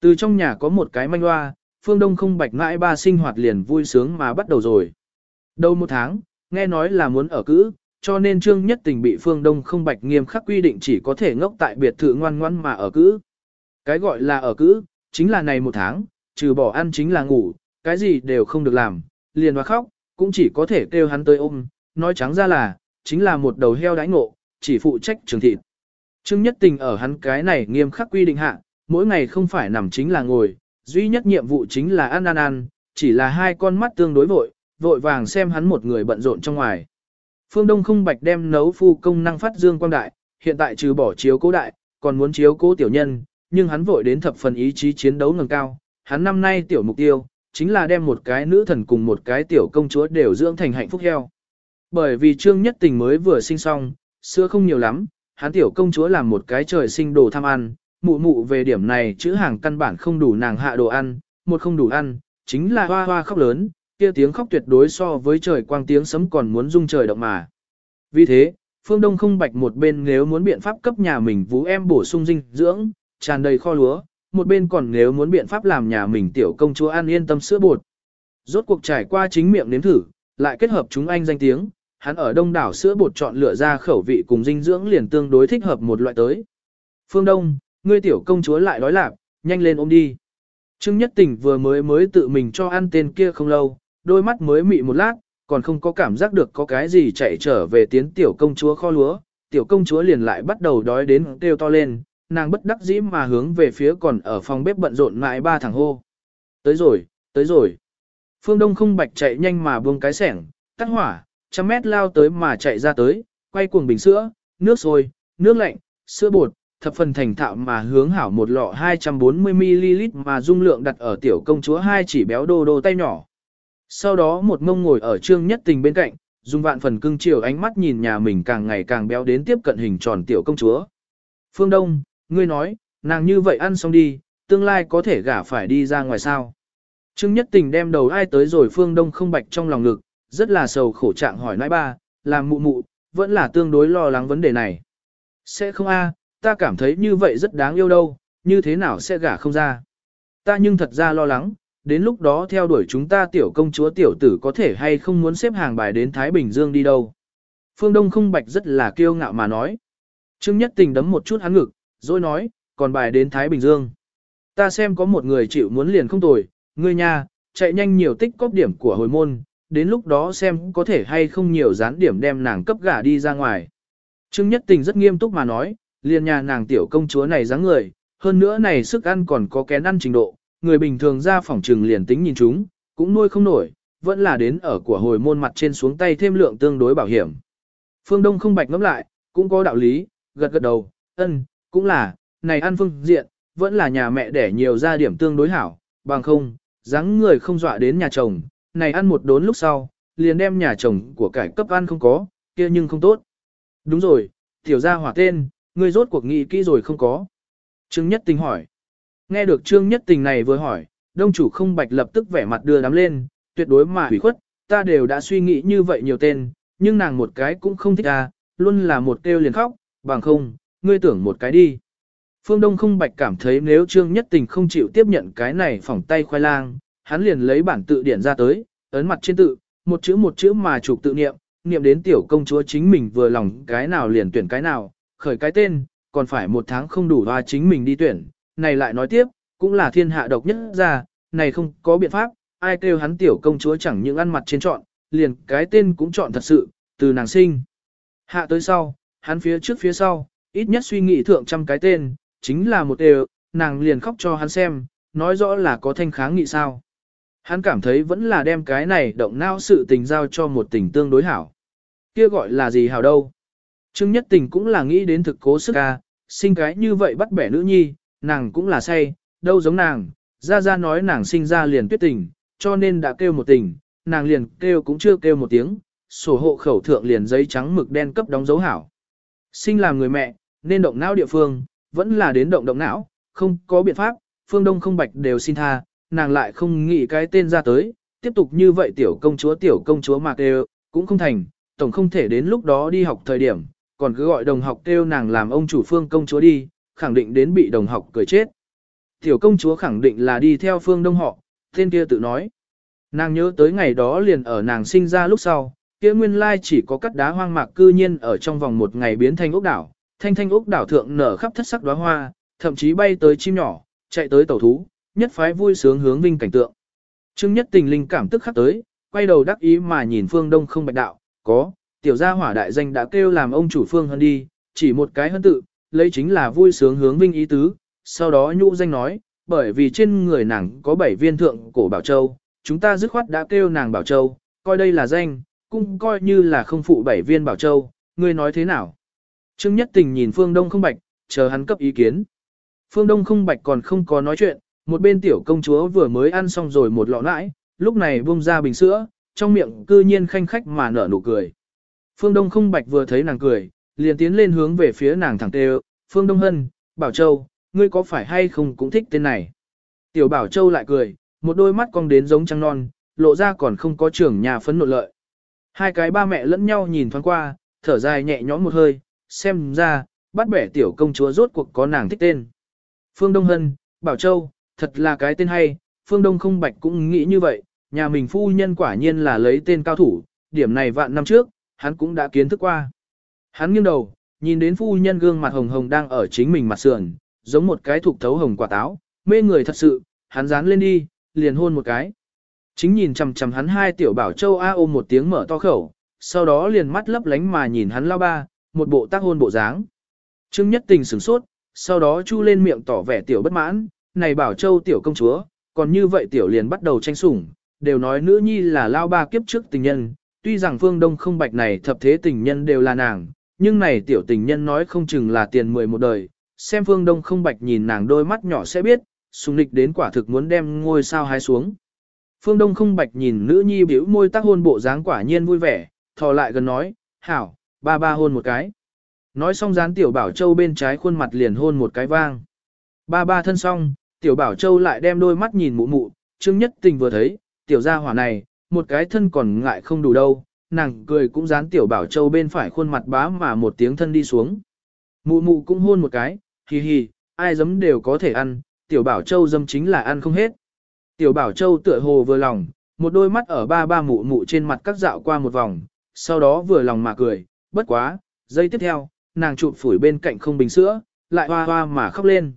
Từ trong nhà có một cái manh hoa, phương đông không bạch ngãi ba sinh hoạt liền vui sướng mà bắt đầu rồi. Đầu một tháng, nghe nói là muốn ở cữ, cho nên Trương Nhất Tình bị Phương Đông không bạch nghiêm khắc quy định chỉ có thể ngốc tại biệt thự ngoan ngoan mà ở cữ. Cái gọi là ở cữ, chính là này một tháng, trừ bỏ ăn chính là ngủ, cái gì đều không được làm, liền hoa khóc, cũng chỉ có thể kêu hắn tới ôm, nói trắng ra là, chính là một đầu heo đãi ngộ, chỉ phụ trách trường thịt. Trương Nhất Tình ở hắn cái này nghiêm khắc quy định hạ, mỗi ngày không phải nằm chính là ngồi, duy nhất nhiệm vụ chính là ăn ăn ăn, chỉ là hai con mắt tương đối vội, vội vàng xem hắn một người bận rộn trong ngoài. Phương Đông không bạch đem nấu phu công năng phát dương quang đại, hiện tại trừ bỏ chiếu cố đại, còn muốn chiếu cố tiểu nhân, nhưng hắn vội đến thập phần ý chí chiến đấu ngầm cao, hắn năm nay tiểu mục tiêu, chính là đem một cái nữ thần cùng một cái tiểu công chúa đều dưỡng thành hạnh phúc heo. Bởi vì Trương Nhất Tình mới vừa sinh xong, sữa không nhiều lắm, hắn tiểu công chúa làm một cái trời sinh đồ tham ăn, mụ mụ về điểm này chữ hàng căn bản không đủ nàng hạ đồ ăn, một không đủ ăn, chính là hoa hoa khóc lớn, kia tiếng khóc tuyệt đối so với trời quang tiếng sấm còn muốn rung trời động mà. Vì thế, Phương Đông không bạch một bên nếu muốn biện pháp cấp nhà mình vũ em bổ sung dinh dưỡng, tràn đầy kho lúa, một bên còn nếu muốn biện pháp làm nhà mình tiểu công chúa ăn yên tâm sữa bột. Rốt cuộc trải qua chính miệng nếm thử, lại kết hợp chúng anh danh tiếng, hắn ở đông đảo sữa bột chọn lựa ra khẩu vị cùng dinh dưỡng liền tương đối thích hợp một loại tới. Phương Đông, ngươi tiểu công chúa lại đói lạp, nhanh lên ôm đi. Trương Nhất Tình vừa mới mới tự mình cho ăn tên kia không lâu, đôi mắt mới mị một lát, còn không có cảm giác được có cái gì chạy trở về tiến tiểu công chúa kho lúa, tiểu công chúa liền lại bắt đầu đói đến kêu to lên, nàng bất đắc dĩ mà hướng về phía còn ở phòng bếp bận rộn mãi ba thằng hô. Tới rồi, tới rồi. Phương Đông không bạch chạy nhanh mà buông cái sẻng, tắt hỏa, trăm mét lao tới mà chạy ra tới, quay cuồng bình sữa, nước sôi, nước lạnh, sữa bột, thập phần thành thạo mà hướng hảo một lọ 240ml mà dung lượng đặt ở tiểu công chúa hai chỉ béo đô đô tay nhỏ. Sau đó một mông ngồi ở trương nhất tình bên cạnh, dùng vạn phần cưng chiều ánh mắt nhìn nhà mình càng ngày càng béo đến tiếp cận hình tròn tiểu công chúa. Phương Đông, ngươi nói, nàng như vậy ăn xong đi, tương lai có thể gả phải đi ra ngoài sao. Trương Nhất Tình đem đầu ai tới rồi Phương Đông không bạch trong lòng ngực, rất là sầu khổ trạng hỏi nãi ba, làm mụ mụ, vẫn là tương đối lo lắng vấn đề này. Sẽ không a, ta cảm thấy như vậy rất đáng yêu đâu, như thế nào sẽ gả không ra. Ta nhưng thật ra lo lắng, đến lúc đó theo đuổi chúng ta tiểu công chúa tiểu tử có thể hay không muốn xếp hàng bài đến Thái Bình Dương đi đâu. Phương Đông không bạch rất là kiêu ngạo mà nói. Trương Nhất Tình đấm một chút hắn ngực, rồi nói, còn bài đến Thái Bình Dương. Ta xem có một người chịu muốn liền không tồi, ngươi nha, chạy nhanh nhiều tích cóp điểm của hồi môn, đến lúc đó xem có thể hay không nhiều dán điểm đem nàng cấp gả đi ra ngoài. Trương Nhất Tình rất nghiêm túc mà nói, liền nhà nàng tiểu công chúa này dáng người, hơn nữa này sức ăn còn có kén ăn trình độ, người bình thường ra phòng trừng liền tính nhìn chúng, cũng nuôi không nổi, vẫn là đến ở của hồi môn mặt trên xuống tay thêm lượng tương đối bảo hiểm. Phương Đông không bạch ngẫm lại, cũng có đạo lý, gật gật đầu, ân, cũng là, này ăn phương diện, vẫn là nhà mẹ để nhiều ra điểm tương đối hảo, bằng không, dáng người không dọa đến nhà chồng, này ăn một đốn lúc sau, liền đem nhà chồng của cải cấp ăn không có, kia nhưng không tốt. Đúng rồi, tiểu gia hỏa tên, ngươi rốt cuộc nghĩ kỹ rồi không có. Trương Nhất Tình hỏi. Nghe được Trương Nhất Tình này vừa hỏi, đông chủ không bạch lập tức vẻ mặt đưa đám lên, tuyệt đối mà hủy khuất, ta đều đã suy nghĩ như vậy nhiều tên, nhưng nàng một cái cũng không thích à, luôn là một kêu liền khóc, bằng không, ngươi tưởng một cái đi. Phương Đông không bạch cảm thấy nếu Trương Nhất Tình không chịu tiếp nhận cái này phỏng tay khoai lang, hắn liền lấy bản tự điển ra tới, ấn mặt trên tự, một chữ một chữ mà chụp tự niệm, niệm đến tiểu công chúa chính mình vừa lòng cái nào liền tuyển cái nào, khởi cái tên, còn phải một tháng không đủ hoa chính mình đi tuyển, này lại nói tiếp, cũng là thiên hạ độc nhất ra, này không có biện pháp, ai kêu hắn tiểu công chúa chẳng những ăn mặt trên chọn, liền cái tên cũng chọn thật sự, từ nàng sinh. Hạ tới sau, hắn phía trước phía sau, ít nhất suy nghĩ thượng trăm cái tên, chính là một đều, nàng liền khóc cho hắn xem, nói rõ là có thanh kháng nghị sao. Hắn cảm thấy vẫn là đem cái này động não sự tình giao cho một tình tương đối hảo. Kia gọi là gì hảo đâu. Trương Nhất Tình cũng là nghĩ đến thực cố sức ca, sinh cái như vậy bắt bẻ nữ nhi, nàng cũng là say, đâu giống nàng, ra ra nói nàng sinh ra liền tuyết tình, cho nên đã kêu một tình, nàng liền kêu cũng chưa kêu một tiếng, sổ hộ khẩu thượng liền giấy trắng mực đen cấp đóng dấu hảo. Sinh làm người mẹ, nên động não địa phương, vẫn là đến động động não, không có biện pháp, phương đông không bạch đều xin tha, nàng lại không nghĩ cái tên ra tới, tiếp tục như vậy tiểu công chúa tiểu công chúa mà kêu, cũng không thành, tổng không thể đến lúc đó đi học thời điểm, còn cứ gọi đồng học kêu nàng làm ông chủ phương công chúa đi, khẳng định đến bị đồng học cười chết. Tiểu công chúa khẳng định là đi theo phương đông họ, tên kia tự nói. Nàng nhớ tới ngày đó liền ở nàng sinh ra lúc sau, kia nguyên lai chỉ có cắt đá hoang mạc cư nhiên ở trong vòng một ngày biến thành ốc đảo, thanh thanh ốc đảo thượng nở khắp thất sắc đóa hoa, thậm chí bay tới chim nhỏ, chạy tới tàu thú, nhất phái vui sướng hướng vinh cảnh tượng. Trương nhất tình linh cảm tức khắc tới, quay đầu đắc ý mà nhìn phương đông không bạch đạo, có, tiểu gia hỏa đại danh đã kêu làm ông chủ phương hơn đi, chỉ một cái hơn tự, lấy chính là vui sướng hướng vinh ý tứ, sau đó nhũ danh nói, bởi vì trên người nàng có bảy viên thượng cổ bảo châu, chúng ta dứt khoát đã kêu nàng bảo châu, coi đây là danh, cũng coi như là không phụ bảy viên bảo châu, ngươi nói thế nào? Trương Nhất Tình nhìn Phương Đông không bạch, chờ hắn cấp ý kiến. Phương Đông không bạch còn không có nói chuyện, một bên tiểu công chúa vừa mới ăn xong rồi một lọ nãi, lúc này buông ra bình sữa, trong miệng cư nhiên khanh khách mà nở nụ cười. Phương Đông không bạch vừa thấy nàng cười, liền tiến lên hướng về phía nàng thẳng tê Phương Đông Hân, Bảo Châu, ngươi có phải hay không cũng thích tên này. Tiểu Bảo Châu lại cười, một đôi mắt cong đến giống trăng non, lộ ra còn không có trưởng nhà phấn nộ lợi. Hai cái ba mẹ lẫn nhau nhìn thoáng qua, thở dài nhẹ nhõm một hơi, xem ra, bắt bẻ tiểu công chúa rốt cuộc có nàng thích tên. Phương Đông Hân, Bảo Châu, thật là cái tên hay, Phương Đông không bạch cũng nghĩ như vậy, nhà mình phu nhân quả nhiên là lấy tên cao thủ, điểm này vạn năm trước, hắn cũng đã kiến thức qua. Hắn nghiêng đầu, nhìn đến phu nhân gương mặt hồng hồng đang ở chính mình mặt sườn, giống một cái thục thấu hồng quả táo, mê người thật sự, hắn dán lên đi, liền hôn một cái. Chính nhìn chằm chằm hắn hai tiểu bảo châu a ôm một tiếng mở to khẩu, sau đó liền mắt lấp lánh mà nhìn hắn lao ba, một bộ tác hôn bộ dáng. Trương nhất tình sửng sốt, sau đó chu lên miệng tỏ vẻ tiểu bất mãn, này bảo châu tiểu công chúa, còn như vậy tiểu liền bắt đầu tranh sủng, đều nói nữ nhi là lao ba kiếp trước tình nhân, tuy rằng phương đông không bạch này thập thế tình nhân đều là nàng, nhưng này tiểu tình nhân nói không chừng là tiền mười một đời, xem phương đông không bạch nhìn nàng đôi mắt nhỏ sẽ biết, sùng lịch đến quả thực muốn đem ngôi sao hái xuống. Phương Đông không bạch nhìn nữ nhi biểu môi tác hôn bộ dáng quả nhiên vui vẻ, thò lại gần nói, hảo, ba ba hôn một cái. Nói xong dán tiểu bảo châu bên trái khuôn mặt liền hôn một cái vang. Ba ba thân xong, tiểu bảo châu lại đem đôi mắt nhìn mụ mụ, trương nhất tình vừa thấy, tiểu gia hỏa này, một cái thân còn ngại không đủ đâu, nàng cười cũng dán tiểu bảo châu bên phải khuôn mặt bá mà một tiếng thân đi xuống. Mụ mụ cũng hôn một cái, hì hì, ai dấm đều có thể ăn, tiểu bảo châu dâm chính là ăn không hết. Tiểu bảo châu tựa hồ vừa lòng, một đôi mắt ở ba ba mụ mụ trên mặt cắt dạo qua một vòng, sau đó vừa lòng mà cười, bất quá, giây tiếp theo, nàng chụp phủi bên cạnh không bình sữa, lại hoa hoa mà khóc lên.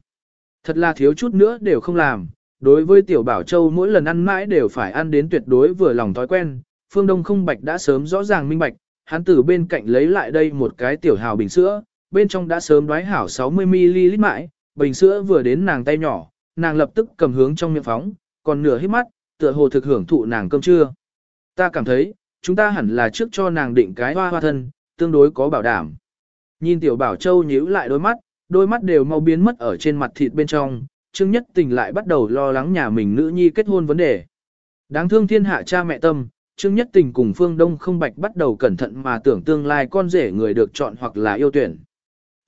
Thật là thiếu chút nữa đều không làm, đối với tiểu bảo châu mỗi lần ăn mãi đều phải ăn đến tuyệt đối vừa lòng thói quen, phương đông không bạch đã sớm rõ ràng minh bạch, hắn từ bên cạnh lấy lại đây một cái tiểu hào bình sữa, bên trong đã sớm đoái hảo 60ml mãi, bình sữa vừa đến nàng tay nhỏ, nàng lập tức cầm hướng trong miệng phóng, còn nửa hít mắt, tựa hồ thực hưởng thụ nàng cơm trưa. Ta cảm thấy, chúng ta hẳn là trước cho nàng định cái hoa hoa thân, tương đối có bảo đảm. Nhìn tiểu bảo châu nhíu lại đôi mắt, đôi mắt đều mau biến mất ở trên mặt thịt bên trong, Trương Nhất Tình lại bắt đầu lo lắng nhà mình nữ nhi kết hôn vấn đề. Đáng thương thiên hạ cha mẹ tâm, Trương Nhất Tình cùng Phương Đông không bạch bắt đầu cẩn thận mà tưởng tương lai con rể người được chọn hoặc là yêu tuyển.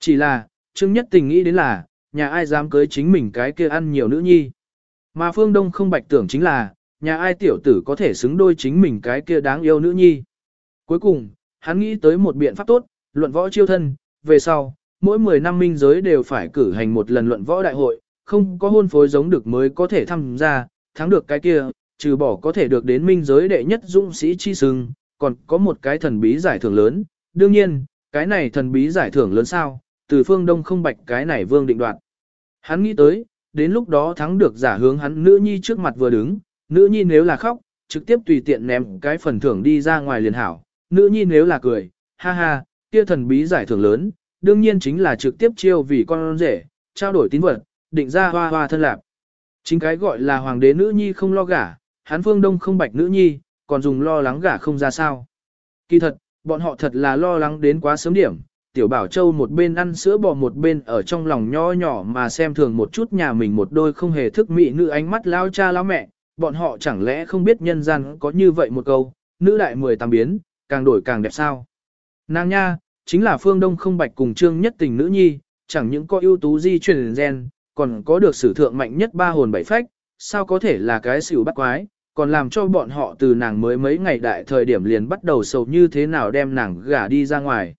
Chỉ là, Trương Nhất Tình nghĩ đến là, nhà ai dám cưới chính mình cái kia ăn nhiều nữ nhi. Mà Phương Đông không bạch tưởng chính là, nhà ai tiểu tử có thể xứng đôi chính mình cái kia đáng yêu nữ nhi. Cuối cùng, hắn nghĩ tới một biện pháp tốt, luận võ chiêu thân, về sau, mỗi 10 năm minh giới đều phải cử hành một lần luận võ đại hội, không có hôn phối giống được mới có thể tham gia, thắng được cái kia, trừ bỏ có thể được đến minh giới đệ nhất dũng sĩ chi sừng, còn có một cái thần bí giải thưởng lớn. Đương nhiên, cái này thần bí giải thưởng lớn sao, từ phương đông không bạch cái này vương định đoạt. Hắn nghĩ tới, đến lúc đó thắng được giả hướng hắn nữ nhi trước mặt vừa đứng, nữ nhi nếu là khóc, trực tiếp tùy tiện ném cái phần thưởng đi ra ngoài liền hảo, nữ nhi nếu là cười, ha ha, kia thần bí giải thưởng lớn, đương nhiên chính là trực tiếp chiêu vì con rể, trao đổi tín vật, định ra hoa hoa thân lạc. Chính cái gọi là hoàng đế nữ nhi không lo gả, hắn phương đông không bạch nữ nhi, còn dùng lo lắng gả không ra sao. Kỳ thật, bọn họ thật là lo lắng đến quá sớm điểm, tiểu bảo châu một bên ăn sữa bò một bên ở trong lòng nho nhỏ mà xem thường một chút nhà mình một đôi không hề thức mị nữ ánh mắt lao cha lao mẹ, bọn họ chẳng lẽ không biết nhân gian có như vậy một câu, nữ đại mười tam biến, càng đổi càng đẹp sao. Nàng nha, chính là phương đông không bạch cùng trương nhất tình nữ nhi, chẳng những có ưu tú di truyền gen, còn có được sử thượng mạnh nhất ba hồn bảy phách, sao có thể là cái xỉu bắt quái, còn làm cho bọn họ từ nàng mới mấy ngày đại thời điểm liền bắt đầu sầu như thế nào đem nàng gả đi ra ngoài.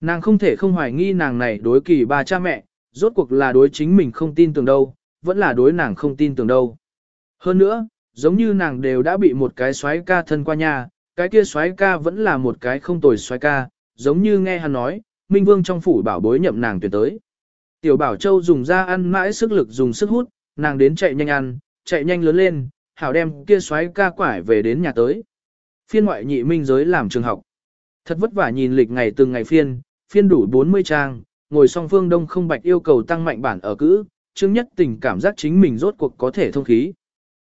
Nàng không thể không hoài nghi nàng này đối kỳ ba cha mẹ, rốt cuộc là đối chính mình không tin tưởng đâu, vẫn là đối nàng không tin tưởng đâu. Hơn nữa, giống như nàng đều đã bị một cái xoái ca thân qua nhà, cái kia xoái ca vẫn là một cái không tồi xoái ca, giống như nghe hắn nói, Minh Vương trong phủ bảo bối nhậm nàng tuyệt tới. Tiểu Bảo Châu dùng ra ăn mãi sức lực dùng sức hút, nàng đến chạy nhanh ăn, chạy nhanh lớn lên, hảo đem kia xoáy ca quải về đến nhà tới. Phiên ngoại nhị minh giới làm trường học. Thật vất vả nhìn lịch ngày từng ngày phiên, phiên đủ 40 trang, ngồi song phương đông không bạch yêu cầu tăng mạnh bản ở cữ, chứng nhất tình cảm giác chính mình rốt cuộc có thể thông khí.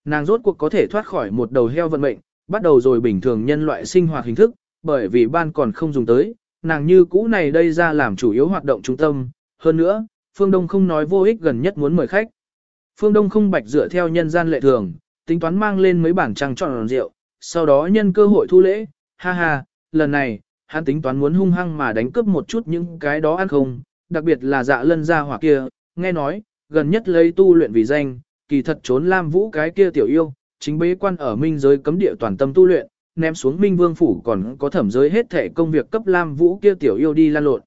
Nàng rốt cuộc có thể thoát khỏi một đầu heo vận mệnh, bắt đầu rồi bình thường nhân loại sinh hoạt hình thức, bởi vì ban còn không dùng tới, nàng như cũ này đây ra làm chủ yếu hoạt động trung tâm, hơn nữa, Phương Đông không nói vô ích gần nhất muốn mời khách. Phương Đông không bạch dựa theo nhân gian lệ thường, tính toán mang lên mấy bản trang tròn rượu, sau đó nhân cơ hội thu lễ, ha ha, lần này, hắn tính toán muốn hung hăng mà đánh cướp một chút những cái đó ăn không, đặc biệt là dạ lân gia hỏa kia, nghe nói, gần nhất lấy tu luyện vì danh, kỳ thật trốn Lam Vũ cái kia tiểu yêu, chính bế quan ở minh giới cấm địa toàn tâm tu luyện, ném xuống minh vương phủ còn có thẩm giới hết thể công việc cấp Lam Vũ kia tiểu yêu đi lan lộn.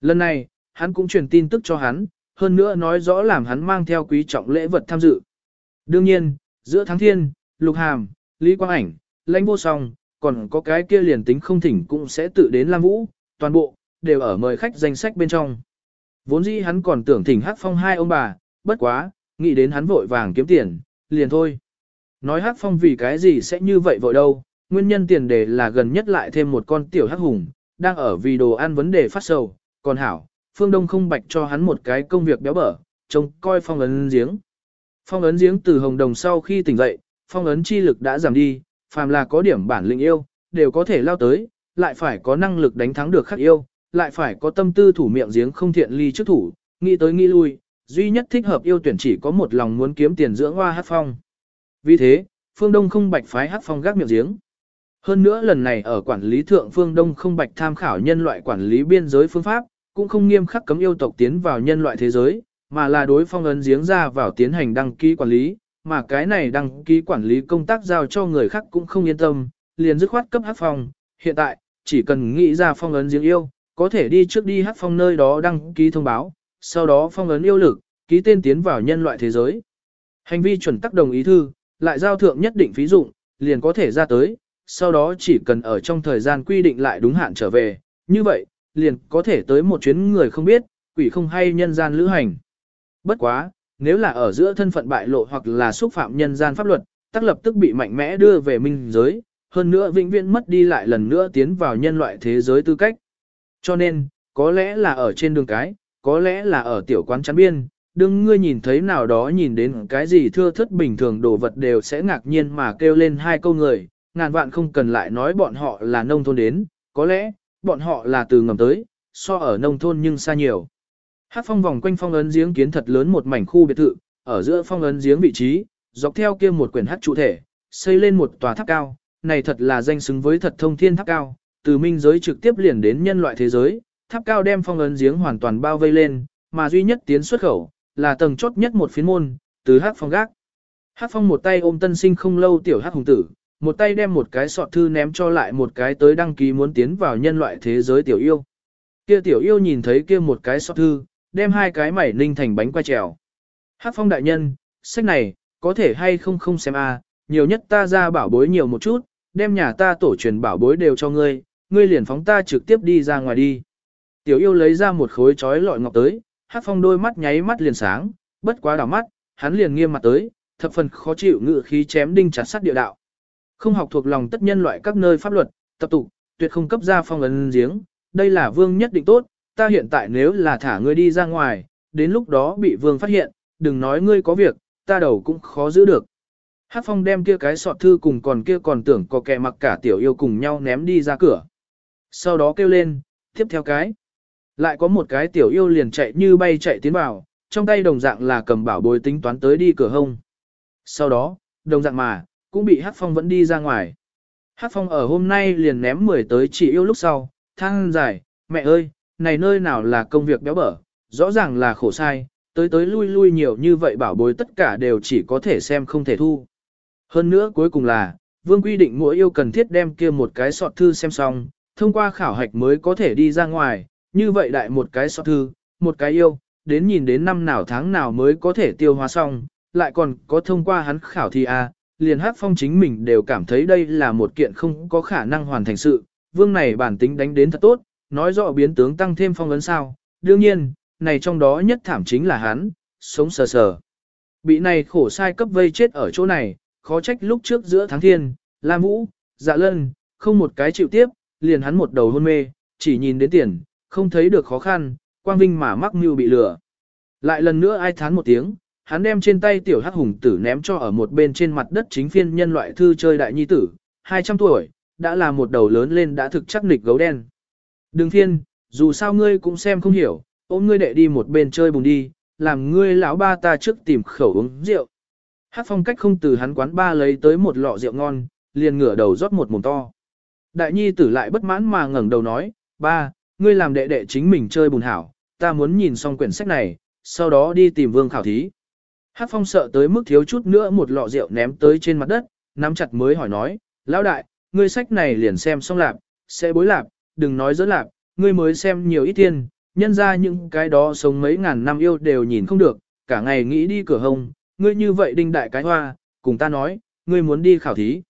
Lần này, hắn cũng truyền tin tức cho hắn, hơn nữa nói rõ làm hắn mang theo quý trọng lễ vật tham dự. Đương nhiên, giữa tháng thiên, lục hàm, lý quang ảnh, lãnh vô song, còn có cái kia liền tính không thỉnh cũng sẽ tự đến Lam Vũ, toàn bộ, đều ở mời khách danh sách bên trong. Vốn dĩ hắn còn tưởng thỉnh hắc phong hai ông bà, bất quá, nghĩ đến hắn vội vàng kiếm tiền, liền thôi. Nói hắc phong vì cái gì sẽ như vậy vội đâu, nguyên nhân tiền đề là gần nhất lại thêm một con tiểu hắc hùng, đang ở vì đồ ăn vấn đề phát sầu, còn hảo, phương đông không bạch cho hắn một cái công việc béo bở, trông coi phong ấn giếng. Phong ấn giếng từ hồng đồng sau khi tỉnh dậy, phong ấn chi lực đã giảm đi, phàm là có điểm bản lĩnh yêu, đều có thể lao tới, lại phải có năng lực đánh thắng được khắc yêu, lại phải có tâm tư thủ miệng giếng không thiện ly trước thủ, nghĩ tới nghĩ lui, duy nhất thích hợp yêu tuyển chỉ có một lòng muốn kiếm tiền dưỡng hoa hát phong. Vì thế, phương Đông không bạch phái hát phong gác miệng giếng. Hơn nữa lần này ở quản lý thượng phương Đông không bạch tham khảo nhân loại quản lý biên giới phương pháp, cũng không nghiêm khắc cấm yêu tộc tiến vào nhân loại thế giới, mà là đối phong ấn giếng ra vào tiến hành đăng ký quản lý, mà cái này đăng ký quản lý công tác giao cho người khác cũng không yên tâm, liền dứt khoát cấp hát phong. Hiện tại, chỉ cần nghĩ ra phong ấn giếng yêu, có thể đi trước đi hát phong nơi đó đăng ký thông báo, sau đó phong ấn yêu lực, ký tên tiến vào nhân loại thế giới. Hành vi chuẩn tắc đồng ý thư, lại giao thượng nhất định phí dụng, liền có thể ra tới, sau đó chỉ cần ở trong thời gian quy định lại đúng hạn trở về, như vậy, liền có thể tới một chuyến người không biết, quỷ không hay nhân gian lữ hành. Bất quá, nếu là ở giữa thân phận bại lộ hoặc là xúc phạm nhân gian pháp luật, tác lập tức bị mạnh mẽ đưa về minh giới, hơn nữa vĩnh viễn mất đi lại lần nữa tiến vào nhân loại thế giới tư cách. Cho nên, có lẽ là ở trên đường cái, có lẽ là ở tiểu quán chắn biên, đừng ngươi nhìn thấy nào đó nhìn đến cái gì thưa thất bình thường đồ vật đều sẽ ngạc nhiên mà kêu lên hai câu người, ngàn vạn không cần lại nói bọn họ là nông thôn đến, có lẽ, bọn họ là từ ngầm tới, so ở nông thôn nhưng xa nhiều. Hát phong vòng quanh phong ấn giếng kiến thật lớn một mảnh khu biệt thự, ở giữa phong ấn giếng vị trí, dọc theo kia một quyển hát trụ thể, xây lên một tòa tháp cao, này thật là danh xứng với thật thông thiên tháp cao, từ minh giới trực tiếp liền đến nhân loại thế giới, tháp cao đem phong ấn giếng hoàn toàn bao vây lên, mà duy nhất tiến xuất khẩu, là tầng chốt nhất một phiến môn, từ hát phong gác. Hát phong một tay ôm tân sinh không lâu tiểu hát hùng tử, một tay đem một cái sọt thư ném cho lại một cái tới đăng ký muốn tiến vào nhân loại thế giới tiểu yêu. Kia tiểu yêu nhìn thấy kia một cái sọt thư, đem hai cái mảy ninh thành bánh quay trèo. Hát phong đại nhân, sách này, có thể hay không không xem a nhiều nhất ta ra bảo bối nhiều một chút, đem nhà ta tổ truyền bảo bối đều cho ngươi, ngươi liền phóng ta trực tiếp đi ra ngoài đi. Tiểu yêu lấy ra một khối chói lọi ngọc tới, hát phong đôi mắt nháy mắt liền sáng, bất quá đảo mắt, hắn liền nghiêm mặt tới, thập phần khó chịu ngự khí chém đinh chặt sắt địa đạo. Không học thuộc lòng tất nhân loại các nơi pháp luật, tập tục, tuyệt không cấp ra phong ấn giếng, đây là vương nhất định tốt, ta hiện tại nếu là thả ngươi đi ra ngoài, đến lúc đó bị vương phát hiện, đừng nói ngươi có việc, ta đầu cũng khó giữ được. Hát phong đem kia cái sọt thư cùng còn kia còn tưởng có kẻ mặc cả tiểu yêu cùng nhau ném đi ra cửa. Sau đó kêu lên, tiếp theo cái. Lại có một cái tiểu yêu liền chạy như bay chạy tiến vào, trong tay đồng dạng là cầm bảo bối tính toán tới đi cửa hông. Sau đó, đồng dạng mà, cũng bị Hát Phong vẫn đi ra ngoài. Hát Phong ở hôm nay liền ném 10 tới chỉ yêu lúc sau, than dài, mẹ ơi, này nơi nào là công việc béo bở, rõ ràng là khổ sai, tới tới lui lui nhiều như vậy bảo bối tất cả đều chỉ có thể xem không thể thu. Hơn nữa cuối cùng là, vương quy định mỗi yêu cần thiết đem kia một cái sọt thư xem xong, thông qua khảo hạch mới có thể đi ra ngoài, như vậy đại một cái sọt thư, một cái yêu, đến nhìn đến năm nào tháng nào mới có thể tiêu hóa xong, lại còn có thông qua hắn khảo thi à? Liền hát phong chính mình đều cảm thấy đây là một kiện không có khả năng hoàn thành sự, vương này bản tính đánh đến thật tốt, nói rõ biến tướng tăng thêm phong ấn sao, đương nhiên, này trong đó nhất thảm chính là hắn, sống sờ sờ. Bị này khổ sai cấp vây chết ở chỗ này, khó trách lúc trước giữa tháng thiên, la vũ, dạ lân, không một cái chịu tiếp, liền hắn một đầu hôn mê, chỉ nhìn đến tiền, không thấy được khó khăn, quang vinh mà mắc mưu bị lừa. Lại lần nữa ai thán một tiếng, hắn đem trên tay tiểu hắc hùng tử ném cho ở một bên trên mặt đất chính phiên nhân loại thư chơi đại nhi tử, 200 tuổi, đã là một đầu lớn lên đã thực chắc nịch gấu đen. Đừng thiên, dù sao ngươi cũng xem không hiểu, ôm ngươi đệ đi một bên chơi bùng đi, làm ngươi lão ba ta trước tìm khẩu uống rượu. Hát phong cách không từ hắn quán ba lấy tới một lọ rượu ngon, liền ngửa đầu rót một mồm to. Đại nhi tử lại bất mãn mà ngẩng đầu nói, ba, ngươi làm đệ đệ chính mình chơi bùn hảo, ta muốn nhìn xong quyển sách này, sau đó đi tìm vương khảo thí. Hát phong sợ tới mức thiếu chút nữa một lọ rượu ném tới trên mặt đất, nắm chặt mới hỏi nói, lão đại, ngươi sách này liền xem xong lạp, sẽ bối lạp, đừng nói dỡ lạp, ngươi mới xem nhiều ít tiền, nhân ra những cái đó sống mấy ngàn năm yêu đều nhìn không được, cả ngày nghĩ đi cửa hông, ngươi như vậy đinh đại cái hoa, cùng ta nói, ngươi muốn đi khảo thí.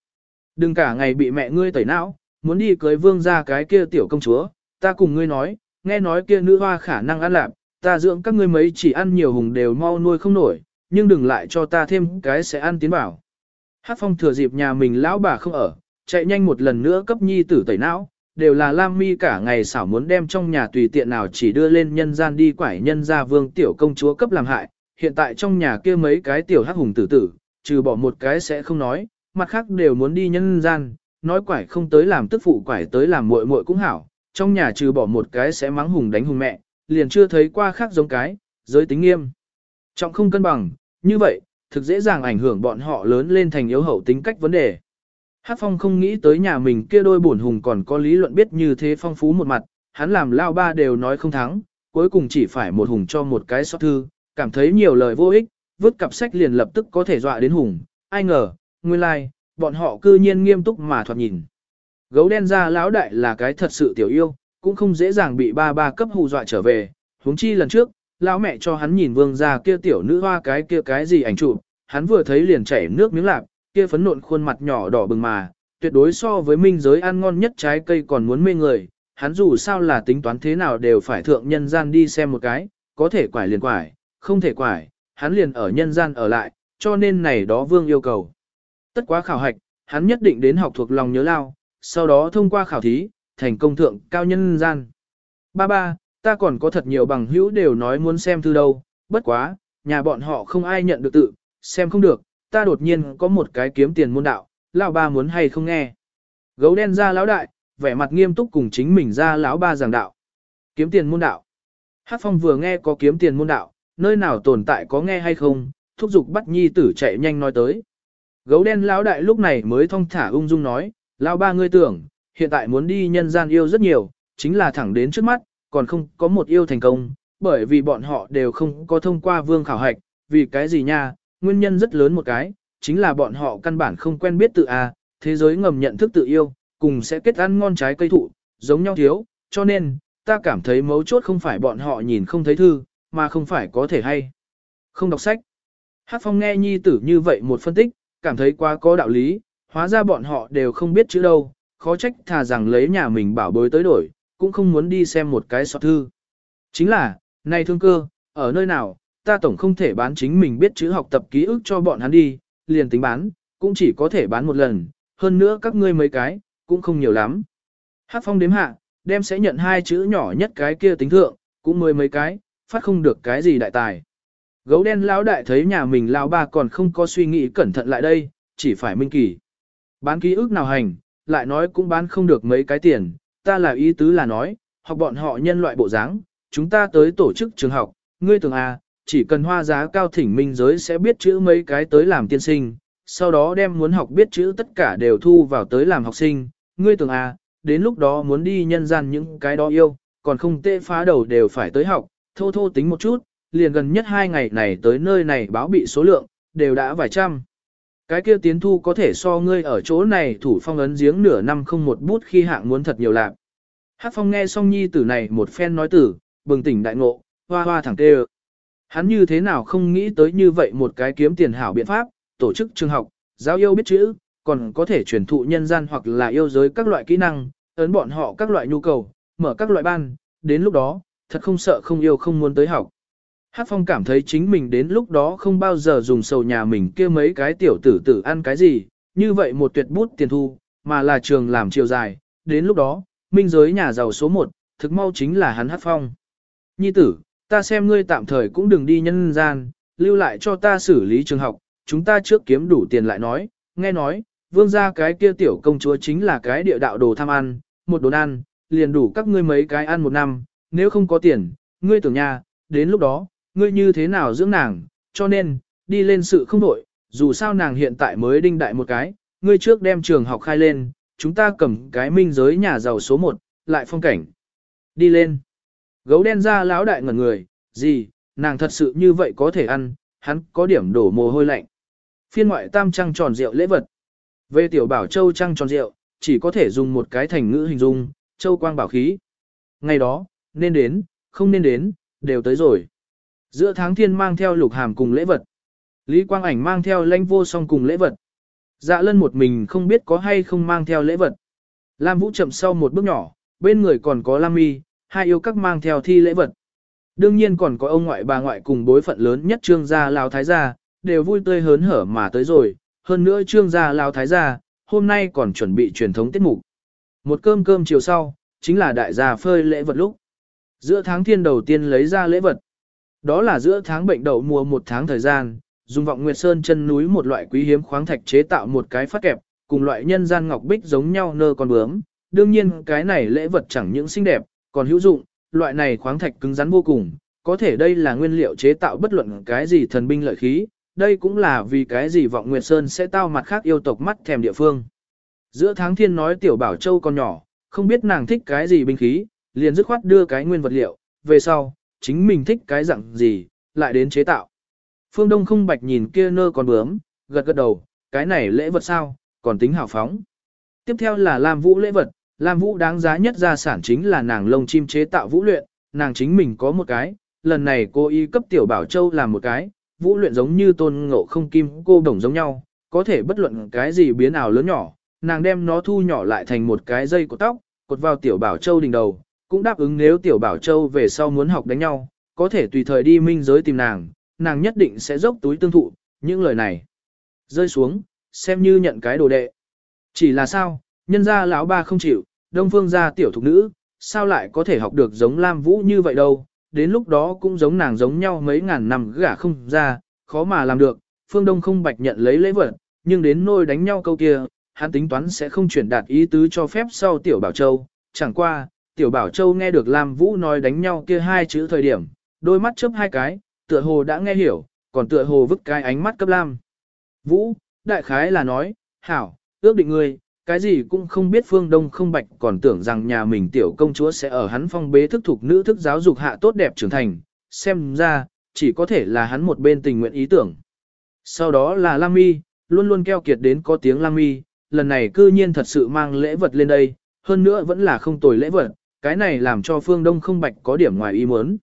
Đừng cả ngày bị mẹ ngươi tẩy não, muốn đi cưới vương ra cái kia tiểu công chúa, ta cùng ngươi nói, nghe nói kia nữ hoa khả năng ăn lạp, ta dưỡng các ngươi mấy chỉ ăn nhiều hùng đều mau nuôi không nổi, nhưng đừng lại cho ta thêm cái sẽ ăn tiến bảo. Hát phong thừa dịp nhà mình lão bà không ở, chạy nhanh một lần nữa cấp nhi tử tẩy não, đều là Lam Mi cả ngày xảo muốn đem trong nhà tùy tiện nào chỉ đưa lên nhân gian đi quải nhân ra vương tiểu công chúa cấp làm hại, hiện tại trong nhà kia mấy cái tiểu hắc hùng tử tử, trừ bỏ một cái sẽ không nói, mặt khác đều muốn đi nhân gian, nói quải không tới làm tức phụ quải tới làm muội muội cũng hảo, trong nhà trừ bỏ một cái sẽ mắng hùng đánh hùng mẹ, liền chưa thấy qua khác giống cái, giới tính nghiêm. Trọng không cân bằng, như vậy, thực dễ dàng ảnh hưởng bọn họ lớn lên thành yếu hậu tính cách vấn đề. Hát phong không nghĩ tới nhà mình kia đôi bổn hùng còn có lý luận biết như thế phong phú một mặt, hắn làm lao ba đều nói không thắng, cuối cùng chỉ phải một hùng cho một cái sót thư, cảm thấy nhiều lời vô ích, vứt cặp sách liền lập tức có thể dọa đến hùng, ai ngờ, nguyên lai, like, bọn họ cư nhiên nghiêm túc mà thoạt nhìn. Gấu đen ra lão đại là cái thật sự tiểu yêu, cũng không dễ dàng bị ba ba cấp hù dọa trở về, huống chi lần trước, lão mẹ cho hắn nhìn vương gia kia tiểu nữ hoa cái kia cái gì ảnh chụp, hắn vừa thấy liền chảy nước miếng lạp, kia phấn nộn khuôn mặt nhỏ đỏ bừng mà, tuyệt đối so với minh giới ăn ngon nhất trái cây còn muốn mê người, hắn dù sao là tính toán thế nào đều phải thượng nhân gian đi xem một cái, có thể quải liền quải, không thể quải, hắn liền ở nhân gian ở lại, cho nên này đó vương yêu cầu. Tất quá khảo hạch, hắn nhất định đến học thuộc lòng nhớ lao, sau đó thông qua khảo thí, thành công thượng cao nhân gian. Ba ba, ta còn có thật nhiều bằng hữu đều nói muốn xem thư đâu, bất quá, nhà bọn họ không ai nhận được tự, xem không được, ta đột nhiên có một cái kiếm tiền môn đạo, lão ba muốn hay không nghe. Gấu đen ra lão đại, vẻ mặt nghiêm túc cùng chính mình ra lão ba giảng đạo. Kiếm tiền môn đạo. Hát phong vừa nghe có kiếm tiền môn đạo, nơi nào tồn tại có nghe hay không, thúc giục bắt nhi tử chạy nhanh nói tới. Gấu đen lão đại lúc này mới thong thả ung dung nói, lão ba ngươi tưởng, hiện tại muốn đi nhân gian yêu rất nhiều, chính là thẳng đến trước mắt, còn không có một yêu thành công, bởi vì bọn họ đều không có thông qua vương khảo hạch, vì cái gì nha, nguyên nhân rất lớn một cái, chính là bọn họ căn bản không quen biết tự a, thế giới ngầm nhận thức tự yêu, cùng sẽ kết ăn ngon trái cây thụ, giống nhau thiếu, cho nên, ta cảm thấy mấu chốt không phải bọn họ nhìn không thấy thư, mà không phải có thể hay. Không đọc sách. Hát phong nghe nhi tử như vậy một phân tích, cảm thấy quá có đạo lý, hóa ra bọn họ đều không biết chữ đâu, khó trách thà rằng lấy nhà mình bảo bối tới đổi, cũng không muốn đi xem một cái sọt thư. Chính là, này thương cơ, ở nơi nào, ta tổng không thể bán chính mình biết chữ học tập ký ức cho bọn hắn đi, liền tính bán, cũng chỉ có thể bán một lần, hơn nữa các ngươi mấy cái, cũng không nhiều lắm. Hát phong đếm hạ, đem sẽ nhận hai chữ nhỏ nhất cái kia tính thượng, cũng mười mấy cái, phát không được cái gì đại tài. Gấu đen lão đại thấy nhà mình lão ba còn không có suy nghĩ cẩn thận lại đây, chỉ phải minh kỳ. Bán ký ức nào hành, lại nói cũng bán không được mấy cái tiền, ta là ý tứ là nói, học bọn họ nhân loại bộ dáng, chúng ta tới tổ chức trường học, ngươi tưởng à, chỉ cần hoa giá cao thỉnh minh giới sẽ biết chữ mấy cái tới làm tiên sinh, sau đó đem muốn học biết chữ tất cả đều thu vào tới làm học sinh, ngươi tưởng à, đến lúc đó muốn đi nhân gian những cái đó yêu, còn không tê phá đầu đều phải tới học, thô thô tính một chút, liền gần nhất hai ngày này tới nơi này báo bị số lượng, đều đã vài trăm. Cái kia tiến thu có thể so ngươi ở chỗ này thủ phong ấn giếng nửa năm không một bút khi hạng muốn thật nhiều lạc. Hát phong nghe xong nhi tử này một phen nói tử, bừng tỉnh đại ngộ, hoa hoa thẳng tê Hắn như thế nào không nghĩ tới như vậy một cái kiếm tiền hảo biện pháp, tổ chức trường học, giáo yêu biết chữ, còn có thể truyền thụ nhân gian hoặc là yêu giới các loại kỹ năng, ấn bọn họ các loại nhu cầu, mở các loại ban, đến lúc đó, thật không sợ không yêu không muốn tới học. Hát Phong cảm thấy chính mình đến lúc đó không bao giờ dùng sầu nhà mình kia mấy cái tiểu tử tử ăn cái gì, như vậy một tuyệt bút tiền thu, mà là trường làm chiều dài, đến lúc đó, minh giới nhà giàu số 1, thực mau chính là hắn Hát Phong. Nhi tử, ta xem ngươi tạm thời cũng đừng đi nhân gian, lưu lại cho ta xử lý trường học, chúng ta trước kiếm đủ tiền lại nói, nghe nói, vương gia cái kia tiểu công chúa chính là cái địa đạo đồ tham ăn, một đồn ăn, liền đủ các ngươi mấy cái ăn một năm, nếu không có tiền, ngươi tưởng nhà, đến lúc đó, ngươi như thế nào dưỡng nàng, cho nên, đi lên sự không đổi, dù sao nàng hiện tại mới đinh đại một cái, ngươi trước đem trường học khai lên, chúng ta cầm cái minh giới nhà giàu số 1, lại phong cảnh. Đi lên. Gấu đen ra lão đại ngẩn người, gì, nàng thật sự như vậy có thể ăn, hắn có điểm đổ mồ hôi lạnh. Phiên ngoại tam trăng tròn rượu lễ vật. Về tiểu bảo châu trăng tròn rượu, chỉ có thể dùng một cái thành ngữ hình dung, châu quang bảo khí. Ngày đó, nên đến, không nên đến, đều tới rồi. Giữa tháng thiên mang theo lục hàm cùng lễ vật. Lý Quang Ảnh mang theo lãnh vô song cùng lễ vật. Dạ lân một mình không biết có hay không mang theo lễ vật. Lam Vũ chậm sau một bước nhỏ, bên người còn có Lam Mi, hai yêu các mang theo thi lễ vật. Đương nhiên còn có ông ngoại bà ngoại cùng bối phận lớn nhất trương gia Lào Thái gia, đều vui tươi hớn hở mà tới rồi. Hơn nữa trương gia Lào Thái gia, hôm nay còn chuẩn bị truyền thống tiết mục. Một cơm cơm chiều sau, chính là đại gia phơi lễ vật lúc. Giữa tháng thiên đầu tiên lấy ra lễ vật. Đó là giữa tháng bệnh đậu mùa một tháng thời gian, dùng vọng Nguyệt Sơn chân núi một loại quý hiếm khoáng thạch chế tạo một cái phát kẹp, cùng loại nhân gian ngọc bích giống nhau nơ con bướm. Đương nhiên cái này lễ vật chẳng những xinh đẹp, còn hữu dụng, loại này khoáng thạch cứng rắn vô cùng, có thể đây là nguyên liệu chế tạo bất luận cái gì thần binh lợi khí, đây cũng là vì cái gì vọng Nguyệt Sơn sẽ tao mặt khác yêu tộc mắt thèm địa phương. Giữa tháng thiên nói tiểu bảo châu còn nhỏ, không biết nàng thích cái gì binh khí, liền dứt khoát đưa cái nguyên vật liệu, về sau, chính mình thích cái dạng gì, lại đến chế tạo. Phương Đông không bạch nhìn kia nơ còn bướm, gật gật đầu, cái này lễ vật sao, còn tính hào phóng. Tiếp theo là Lam Vũ lễ vật, Lam Vũ đáng giá nhất gia sản chính là nàng lông chim chế tạo vũ luyện, nàng chính mình có một cái, lần này cô y cấp tiểu bảo châu làm một cái, vũ luyện giống như tôn ngộ không kim cô đồng giống nhau, có thể bất luận cái gì biến ảo lớn nhỏ, nàng đem nó thu nhỏ lại thành một cái dây của tóc, cột vào tiểu bảo châu đỉnh đầu, cũng đáp ứng nếu tiểu bảo châu về sau muốn học đánh nhau, có thể tùy thời đi minh giới tìm nàng, nàng nhất định sẽ dốc túi tương thụ, những lời này. Rơi xuống, xem như nhận cái đồ đệ. Chỉ là sao, nhân gia lão ba không chịu, đông phương gia tiểu thục nữ, sao lại có thể học được giống Lam Vũ như vậy đâu, đến lúc đó cũng giống nàng giống nhau mấy ngàn năm gả không ra, khó mà làm được, phương đông không bạch nhận lấy lễ vật, nhưng đến nôi đánh nhau câu kia, hắn tính toán sẽ không chuyển đạt ý tứ cho phép sau tiểu bảo châu, chẳng qua, tiểu bảo châu nghe được Lam Vũ nói đánh nhau kia hai chữ thời điểm, đôi mắt chớp hai cái, tựa hồ đã nghe hiểu, còn tựa hồ vứt cái ánh mắt cấp Lam. Vũ, đại khái là nói, hảo, ước định ngươi, cái gì cũng không biết phương đông không bạch còn tưởng rằng nhà mình tiểu công chúa sẽ ở hắn phong bế thức thuộc nữ thức giáo dục hạ tốt đẹp trưởng thành, xem ra, chỉ có thể là hắn một bên tình nguyện ý tưởng. Sau đó là Lam Mi, luôn luôn keo kiệt đến có tiếng Lam Mi, lần này cư nhiên thật sự mang lễ vật lên đây, hơn nữa vẫn là không tồi lễ vật, cái này làm cho phương đông không bạch có điểm ngoài ý muốn.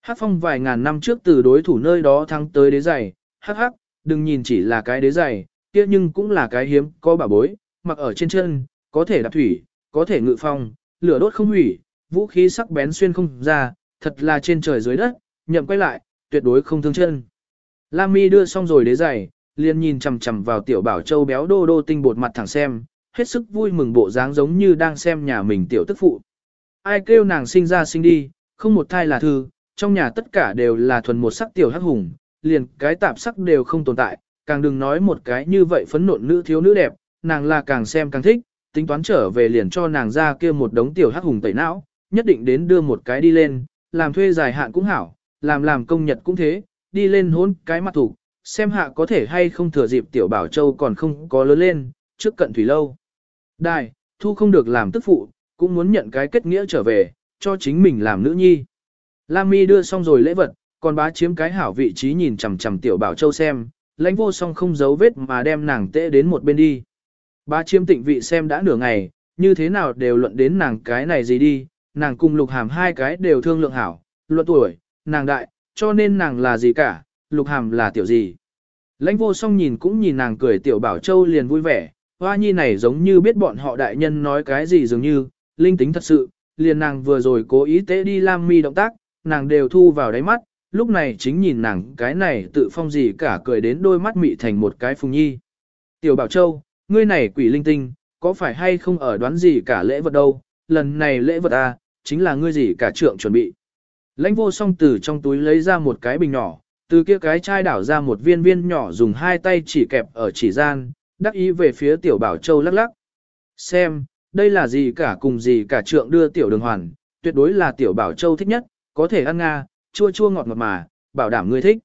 Hắc phong vài ngàn năm trước từ đối thủ nơi đó thắng tới đế giày, hắc hắc, đừng nhìn chỉ là cái đế giày, kia nhưng cũng là cái hiếm, có bảo bối, mặc ở trên chân, có thể đạp thủy, có thể ngự phong, lửa đốt không hủy, vũ khí sắc bén xuyên không ra, thật là trên trời dưới đất, nhậm quay lại, tuyệt đối không thương chân. Lam Mi đưa xong rồi đế giày, liền nhìn chằm chằm vào tiểu bảo châu béo đô đô tinh bột mặt thẳng xem, hết sức vui mừng bộ dáng giống như đang xem nhà mình tiểu tức phụ. Ai kêu nàng sinh ra sinh đi, không một thai là thư, trong nhà tất cả đều là thuần một sắc tiểu hắc hùng, liền cái tạp sắc đều không tồn tại, càng đừng nói một cái như vậy phấn nộn nữ thiếu nữ đẹp, nàng là càng xem càng thích, tính toán trở về liền cho nàng ra kia một đống tiểu hắc hùng tẩy não, nhất định đến đưa một cái đi lên, làm thuê dài hạn cũng hảo, làm làm công nhật cũng thế, đi lên hôn cái mặt thủ, xem hạ có thể hay không thừa dịp tiểu bảo châu còn không có lớn lên, trước cận thủy lâu. Đài, thu không được làm tức phụ, cũng muốn nhận cái kết nghĩa trở về, cho chính mình làm nữ nhi. Lam Mi đưa xong rồi lễ vật, còn bá chiếm cái hảo vị trí nhìn chằm chằm tiểu bảo châu xem, lãnh vô song không giấu vết mà đem nàng tệ đến một bên đi. Bá chiếm tịnh vị xem đã nửa ngày, như thế nào đều luận đến nàng cái này gì đi, nàng cùng lục hàm hai cái đều thương lượng hảo, luận tuổi, nàng đại, cho nên nàng là gì cả, lục hàm là tiểu gì. Lãnh vô song nhìn cũng nhìn nàng cười tiểu bảo châu liền vui vẻ, hoa nhi này giống như biết bọn họ đại nhân nói cái gì dường như, linh tính thật sự, liền nàng vừa rồi cố ý tế đi lam mi động tác, nàng đều thu vào đáy mắt, lúc này chính nhìn nàng cái này tự phong gì cả cười đến đôi mắt mị thành một cái phùng nhi. Tiểu bảo châu, ngươi này quỷ linh tinh, có phải hay không ở đoán gì cả lễ vật đâu, lần này lễ vật à, chính là ngươi gì cả trượng chuẩn bị. Lãnh vô song từ trong túi lấy ra một cái bình nhỏ, từ kia cái chai đảo ra một viên viên nhỏ dùng hai tay chỉ kẹp ở chỉ gian, đắc ý về phía tiểu bảo châu lắc lắc. Xem, đây là gì cả cùng gì cả trượng đưa tiểu đường hoàn, tuyệt đối là tiểu bảo châu thích nhất, có thể ăn nga, chua chua ngọt ngọt mà, bảo đảm ngươi thích.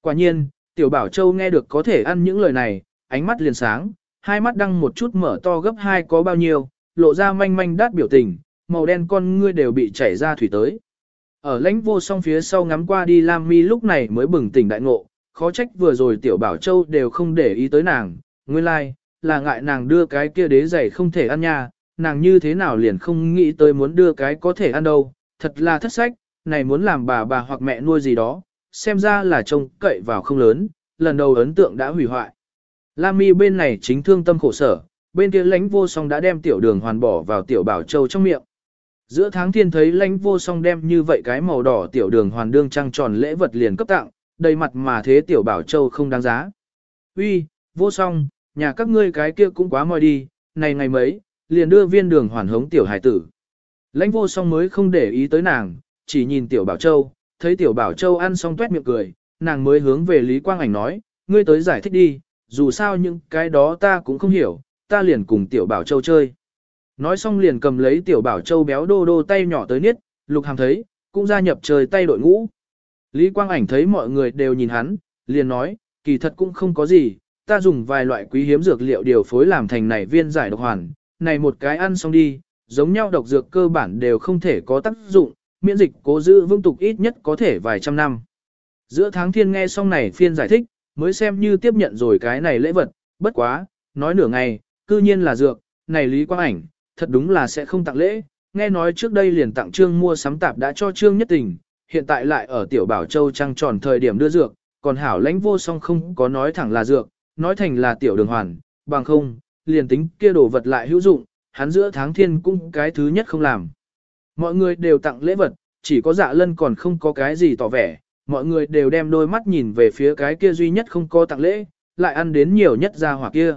Quả nhiên, tiểu bảo châu nghe được có thể ăn những lời này, ánh mắt liền sáng, hai mắt đăng một chút mở to gấp hai có bao nhiêu, lộ ra manh manh đát biểu tình, màu đen con ngươi đều bị chảy ra thủy tới. Ở lãnh vô song phía sau ngắm qua đi Lam Mi lúc này mới bừng tỉnh đại ngộ, khó trách vừa rồi tiểu bảo châu đều không để ý tới nàng, nguyên lai, like, là ngại nàng đưa cái kia đế giày không thể ăn nha, nàng như thế nào liền không nghĩ tới muốn đưa cái có thể ăn đâu, thật là thất sách, này muốn làm bà bà hoặc mẹ nuôi gì đó, xem ra là trông cậy vào không lớn, lần đầu ấn tượng đã hủy hoại. Lam Mi bên này chính thương tâm khổ sở, bên kia lãnh vô song đã đem tiểu đường hoàn bỏ vào tiểu bảo châu trong miệng. Giữa tháng thiên thấy lãnh vô song đem như vậy cái màu đỏ tiểu đường hoàn đương trăng tròn lễ vật liền cấp tặng, đầy mặt mà thế tiểu bảo châu không đáng giá. Uy, vô song, nhà các ngươi cái kia cũng quá mòi đi, này ngày mấy, liền đưa viên đường hoàn hống tiểu hải tử. Lãnh vô song mới không để ý tới nàng, chỉ nhìn tiểu bảo châu, thấy tiểu bảo châu ăn xong tuét miệng cười, nàng mới hướng về Lý Quang Ảnh nói, ngươi tới giải thích đi, dù sao những cái đó ta cũng không hiểu, ta liền cùng tiểu bảo châu chơi. Nói xong liền cầm lấy tiểu bảo châu béo đô đô tay nhỏ tới niết, lục hàm thấy, cũng gia nhập trời tay đội ngũ. Lý Quang Ảnh thấy mọi người đều nhìn hắn, liền nói, kỳ thật cũng không có gì, ta dùng vài loại quý hiếm dược liệu điều phối làm thành này viên giải độc hoàn, này một cái ăn xong đi, giống nhau độc dược cơ bản đều không thể có tác dụng, miễn dịch cố giữ vương tục ít nhất có thể vài trăm năm. Giữa tháng thiên nghe xong này phiên giải thích, mới xem như tiếp nhận rồi cái này lễ vật, bất quá, nói nửa ngày, cư nhiên là dược, này Lý Quang Ảnh, thật đúng là sẽ không tặng lễ, nghe nói trước đây liền tặng trương mua sắm tạp đã cho trương nhất tình, hiện tại lại ở tiểu bảo châu trăng tròn thời điểm đưa dược, còn hảo lãnh vô song không có nói thẳng là dược, nói thành là tiểu đường hoàn, bằng không, liền tính kia đồ vật lại hữu dụng, hắn giữa tháng thiên cũng cái thứ nhất không làm. Mọi người đều tặng lễ vật, chỉ có dạ lân còn không có cái gì tỏ vẻ, mọi người đều đem đôi mắt nhìn về phía cái kia duy nhất không có tặng lễ, lại ăn đến nhiều nhất ra hỏa kia.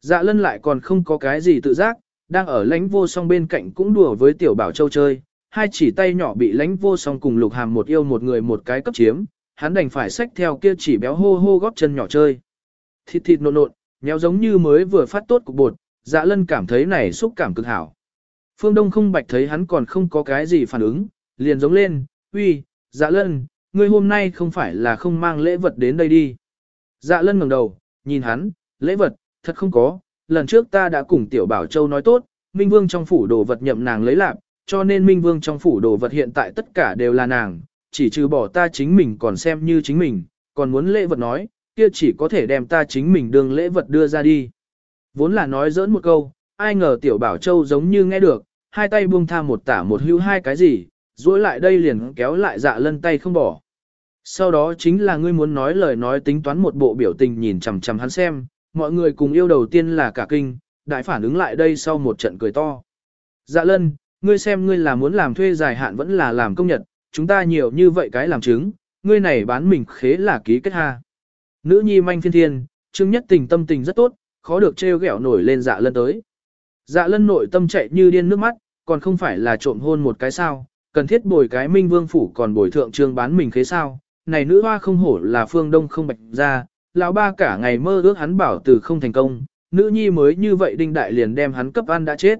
Dạ lân lại còn không có cái gì tự giác, đang ở lãnh vô song bên cạnh cũng đùa với tiểu bảo châu chơi, hai chỉ tay nhỏ bị lãnh vô song cùng lục hàm một yêu một người một cái cấp chiếm, hắn đành phải xách theo kia chỉ béo hô hô góp chân nhỏ chơi. Thịt thịt nộn nộn, nhéo giống như mới vừa phát tốt cục bột, dạ lân cảm thấy này xúc cảm cực hảo. Phương Đông không bạch thấy hắn còn không có cái gì phản ứng, liền giống lên, uy, dạ lân, ngươi hôm nay không phải là không mang lễ vật đến đây đi. Dạ lân ngẩng đầu, nhìn hắn, lễ vật, thật không có, lần trước ta đã cùng Tiểu Bảo Châu nói tốt, Minh Vương trong phủ đồ vật nhậm nàng lấy lạc, cho nên Minh Vương trong phủ đồ vật hiện tại tất cả đều là nàng, chỉ trừ bỏ ta chính mình còn xem như chính mình, còn muốn lễ vật nói, kia chỉ có thể đem ta chính mình đương lễ vật đưa ra đi. Vốn là nói giỡn một câu, ai ngờ Tiểu Bảo Châu giống như nghe được, hai tay buông tha một tả một hưu hai cái gì, duỗi lại đây liền kéo lại dạ lân tay không bỏ. Sau đó chính là ngươi muốn nói lời nói tính toán một bộ biểu tình nhìn chằm chằm hắn xem, mọi người cùng yêu đầu tiên là cả kinh, đại phản ứng lại đây sau một trận cười to. Dạ lân, ngươi xem ngươi là muốn làm thuê dài hạn vẫn là làm công nhật, chúng ta nhiều như vậy cái làm chứng, ngươi này bán mình khế là ký kết ha. Nữ nhi manh phiên thiên, chứng nhất tình tâm tình rất tốt, khó được trêu ghẹo nổi lên dạ lân tới. Dạ lân nội tâm chạy như điên nước mắt, còn không phải là trộm hôn một cái sao, cần thiết bồi cái minh vương phủ còn bồi thượng trương bán mình khế sao, này nữ hoa không hổ là phương đông không bạch ra, lão ba cả ngày mơ ước hắn bảo từ không thành công, nữ nhi mới như vậy đinh đại liền đem hắn cấp ăn đã chết.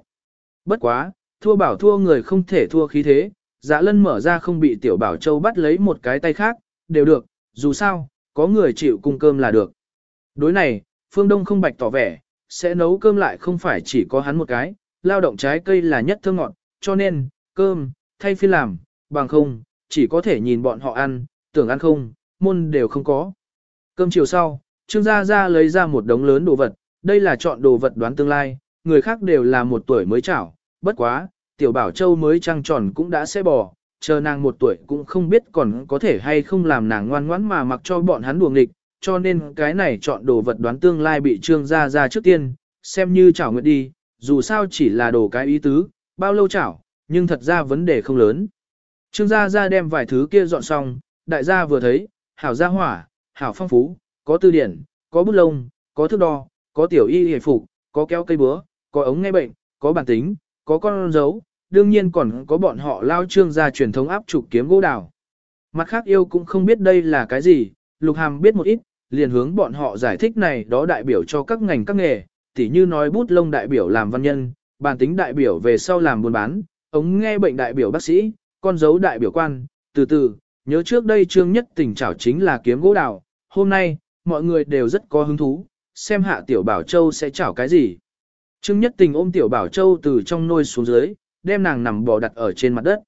Bất quá, thua bảo thua người không thể thua khí thế, dạ lân mở ra không bị tiểu bảo châu bắt lấy một cái tay khác, đều được, dù sao, có người chịu cung cơm là được. Đối này, phương đông không bạch tỏ vẻ, sẽ nấu cơm lại không phải chỉ có hắn một cái, lao động trái cây là nhất thơm ngọt, cho nên, cơm, thay phi làm, bằng không, chỉ có thể nhìn bọn họ ăn, tưởng ăn không, môn đều không có. Cơm chiều sau, Trương Gia Gia lấy ra một đống lớn đồ vật, đây là chọn đồ vật đoán tương lai, người khác đều là một tuổi mới chảo, bất quá, tiểu bảo châu mới trăng tròn cũng đã xe bò, chờ nàng một tuổi cũng không biết còn có thể hay không làm nàng ngoan ngoãn mà mặc cho bọn hắn buồng địch, cho nên cái này chọn đồ vật đoán tương lai bị trương gia ra trước tiên, xem như chảo nguyện đi, dù sao chỉ là đồ cái ý tứ, bao lâu chảo, nhưng thật ra vấn đề không lớn. Trương gia ra đem vài thứ kia dọn xong, đại gia vừa thấy, hảo gia hỏa, hảo phong phú, có tư điển, có bút lông, có thước đo, có tiểu y hề phục, có kéo cây búa, có ống nghe bệnh, có bản tính, có con dấu, đương nhiên còn có bọn họ lao trương gia truyền thống áp trục kiếm gỗ đào. Mặt khác yêu cũng không biết đây là cái gì, lục hàm biết một ít, liền hướng bọn họ giải thích này đó đại biểu cho các ngành các nghề, tỉ như nói bút lông đại biểu làm văn nhân, bản tính đại biểu về sau làm buôn bán, ống nghe bệnh đại biểu bác sĩ, con dấu đại biểu quan, từ từ, nhớ trước đây trương nhất tỉnh trảo chính là kiếm gỗ đào, hôm nay, mọi người đều rất có hứng thú, xem hạ tiểu bảo châu sẽ trảo cái gì. Trương nhất tình ôm tiểu bảo châu từ trong nôi xuống dưới, đem nàng nằm bò đặt ở trên mặt đất.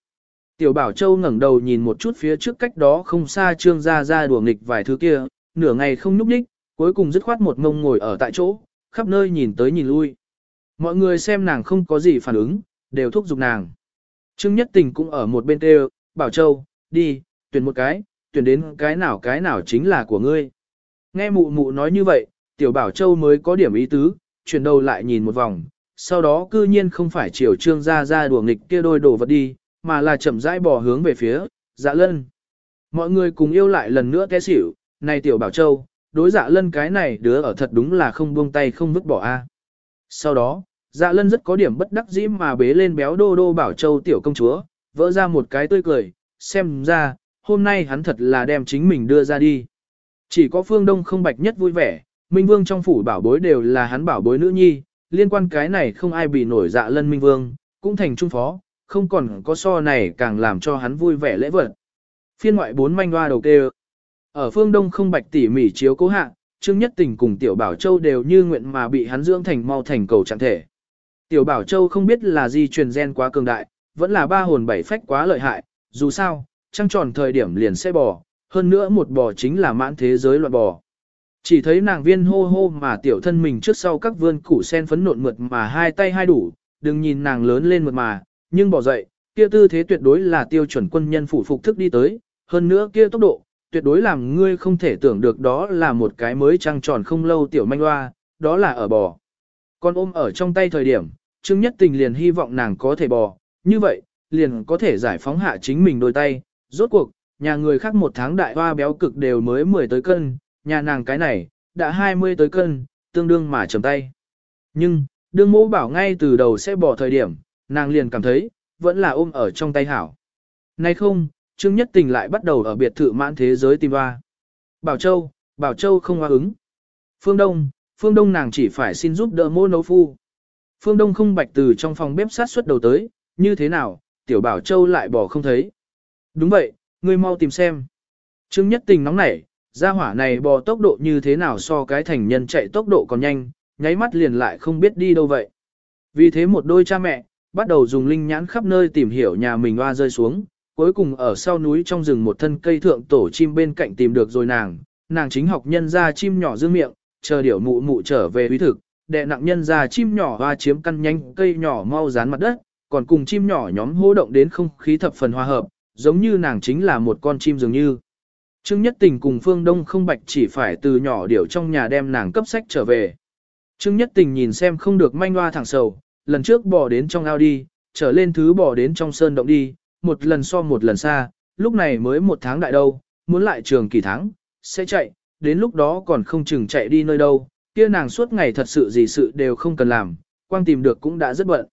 Tiểu bảo châu ngẩng đầu nhìn một chút phía trước cách đó không xa trương Gia Gia đùa nghịch vài thứ kia, nửa ngày không nhúc nhích, cuối cùng dứt khoát một ngông ngồi ở tại chỗ, khắp nơi nhìn tới nhìn lui. Mọi người xem nàng không có gì phản ứng, đều thúc giục nàng. Trương Nhất Tình cũng ở một bên kêu, Bảo Châu, đi, tuyển một cái, tuyển đến cái nào cái nào chính là của ngươi. Nghe mụ mụ nói như vậy, Tiểu Bảo Châu mới có điểm ý tứ, chuyển đầu lại nhìn một vòng, sau đó cư nhiên không phải chiều trương ra ra đùa nghịch kia đôi đồ vật đi, mà là chậm rãi bò hướng về phía, dạ lân. Mọi người cùng yêu lại lần nữa té xỉu, này Tiểu Bảo Châu, đối dạ lân cái này đứa ở thật đúng là không buông tay không vứt bỏ a. Sau đó, dạ lân rất có điểm bất đắc dĩ mà bế lên béo đô đô bảo châu tiểu công chúa, vỡ ra một cái tươi cười, xem ra, hôm nay hắn thật là đem chính mình đưa ra đi. Chỉ có phương đông không bạch nhất vui vẻ, Minh Vương trong phủ bảo bối đều là hắn bảo bối nữ nhi, liên quan cái này không ai bị nổi dạ lân Minh Vương, cũng thành trung phó, không còn có so này càng làm cho hắn vui vẻ lễ vật. Phiên ngoại bốn manh hoa đầu kêu. Ở phương đông không bạch tỉ mỉ chiếu cố hạ, Trương Nhất Tình cùng Tiểu Bảo Châu đều như nguyện mà bị hắn dưỡng thành mau thành cầu trạng thể. Tiểu Bảo Châu không biết là di truyền gen quá cường đại, vẫn là ba hồn bảy phách quá lợi hại, dù sao, trăng tròn thời điểm liền sẽ bò, hơn nữa một bò chính là mãn thế giới loạn bò. Chỉ thấy nàng viên hô hô mà tiểu thân mình trước sau các vươn củ sen phấn nộn mượt mà hai tay hai đủ, đừng nhìn nàng lớn lên mượt mà, nhưng bỏ dậy, kia tư thế tuyệt đối là tiêu chuẩn quân nhân phủ phục thức đi tới, hơn nữa kia tốc độ, tuyệt đối làm ngươi không thể tưởng được đó là một cái mới trăng tròn không lâu tiểu manh hoa, đó là ở bò. Con ôm ở trong tay thời điểm, Trương Nhất Tình liền hy vọng nàng có thể bò, như vậy, liền có thể giải phóng hạ chính mình đôi tay. Rốt cuộc, nhà người khác một tháng đại hoa béo cực đều mới 10 tới cân, nhà nàng cái này, đã 20 tới cân, tương đương mà chầm tay. Nhưng, đương mẫu bảo ngay từ đầu sẽ bỏ thời điểm, nàng liền cảm thấy, vẫn là ôm ở trong tay hảo. Nay không, Trương Nhất Tình lại bắt đầu ở biệt thự mãn thế giới tìm hoa. Bảo Châu, Bảo Châu không hoa ứng. Phương Đông, Phương Đông nàng chỉ phải xin giúp đỡ mô nấu phu. Phương Đông không bạch từ trong phòng bếp sát xuất đầu tới, như thế nào, tiểu Bảo Châu lại bỏ không thấy. Đúng vậy, ngươi mau tìm xem. Trương Nhất Tình nóng nảy, gia hỏa này bò tốc độ như thế nào so cái thành nhân chạy tốc độ còn nhanh, nháy mắt liền lại không biết đi đâu vậy. Vì thế một đôi cha mẹ, bắt đầu dùng linh nhãn khắp nơi tìm hiểu nhà mình hoa rơi xuống, cuối cùng ở sau núi trong rừng một thân cây thượng tổ chim bên cạnh tìm được rồi nàng, nàng chính học nhân ra chim nhỏ dương miệng, chờ điểu mụ mụ trở về uy thực, đệ nặng nhân ra chim nhỏ hoa chiếm căn nhanh cây nhỏ mau dán mặt đất, còn cùng chim nhỏ nhóm hô động đến không khí thập phần hòa hợp, giống như nàng chính là một con chim dường như. Trương Nhất Tình cùng Phương Đông không bạch chỉ phải từ nhỏ điểu trong nhà đem nàng cấp sách trở về. Trương Nhất Tình nhìn xem không được manh hoa thẳng sầu, lần trước bỏ đến trong ao đi, trở lên thứ bỏ đến trong sơn động đi, một lần so một lần xa, lúc này mới một tháng đại đâu, muốn lại trường kỳ tháng, sẽ chạy, đến lúc đó còn không chừng chạy đi nơi đâu, kia nàng suốt ngày thật sự gì sự đều không cần làm, quang tìm được cũng đã rất bận.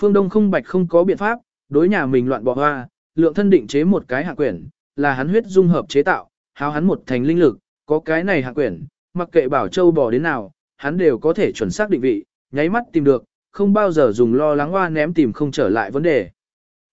Phương Đông không bạch không có biện pháp, đối nhà mình loạn bỏ hoa, lượng thân định chế một cái hạ quyển, là hắn huyết dung hợp chế tạo, hao hắn một thành linh lực, có cái này hạ quyển, mặc kệ bảo châu bỏ đến nào, hắn đều có thể chuẩn xác định vị, nháy mắt tìm được, không bao giờ dùng lo lắng hoa ném tìm không trở lại vấn đề.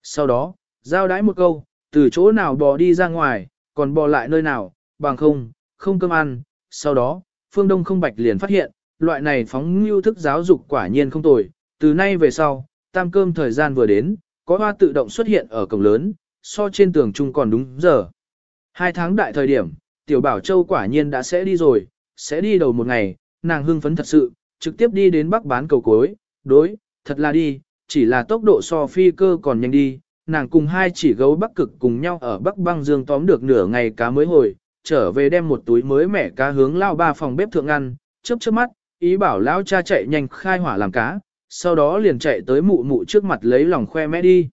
Sau đó, giao đái một câu, từ chỗ nào bò đi ra ngoài, còn bò lại nơi nào, bằng không, không cơm ăn. Sau đó, phương Đông không bạch liền phát hiện, loại này phóng lưu thức giáo dục quả nhiên không tồi. Từ nay về sau, tam cơm thời gian vừa đến, có hoa tự động xuất hiện ở cổng lớn, so trên tường trung còn đúng giờ. Hai tháng đại thời điểm, tiểu bảo châu quả nhiên đã sẽ đi rồi, sẽ đi đầu một ngày, nàng hưng phấn thật sự, trực tiếp đi đến bắc bán cầu cối, đối, thật là đi, chỉ là tốc độ so phi cơ còn nhanh đi, nàng cùng hai chỉ gấu bắc cực cùng nhau ở Bắc băng dương tóm được nửa ngày cá mới hồi, trở về đem một túi mới mẻ cá hướng lao ba phòng bếp thượng ăn, chớp chớp mắt, ý bảo lão cha chạy nhanh khai hỏa làm cá, sau đó liền chạy tới mụ mụ trước mặt lấy lòng khoe mẽ đi.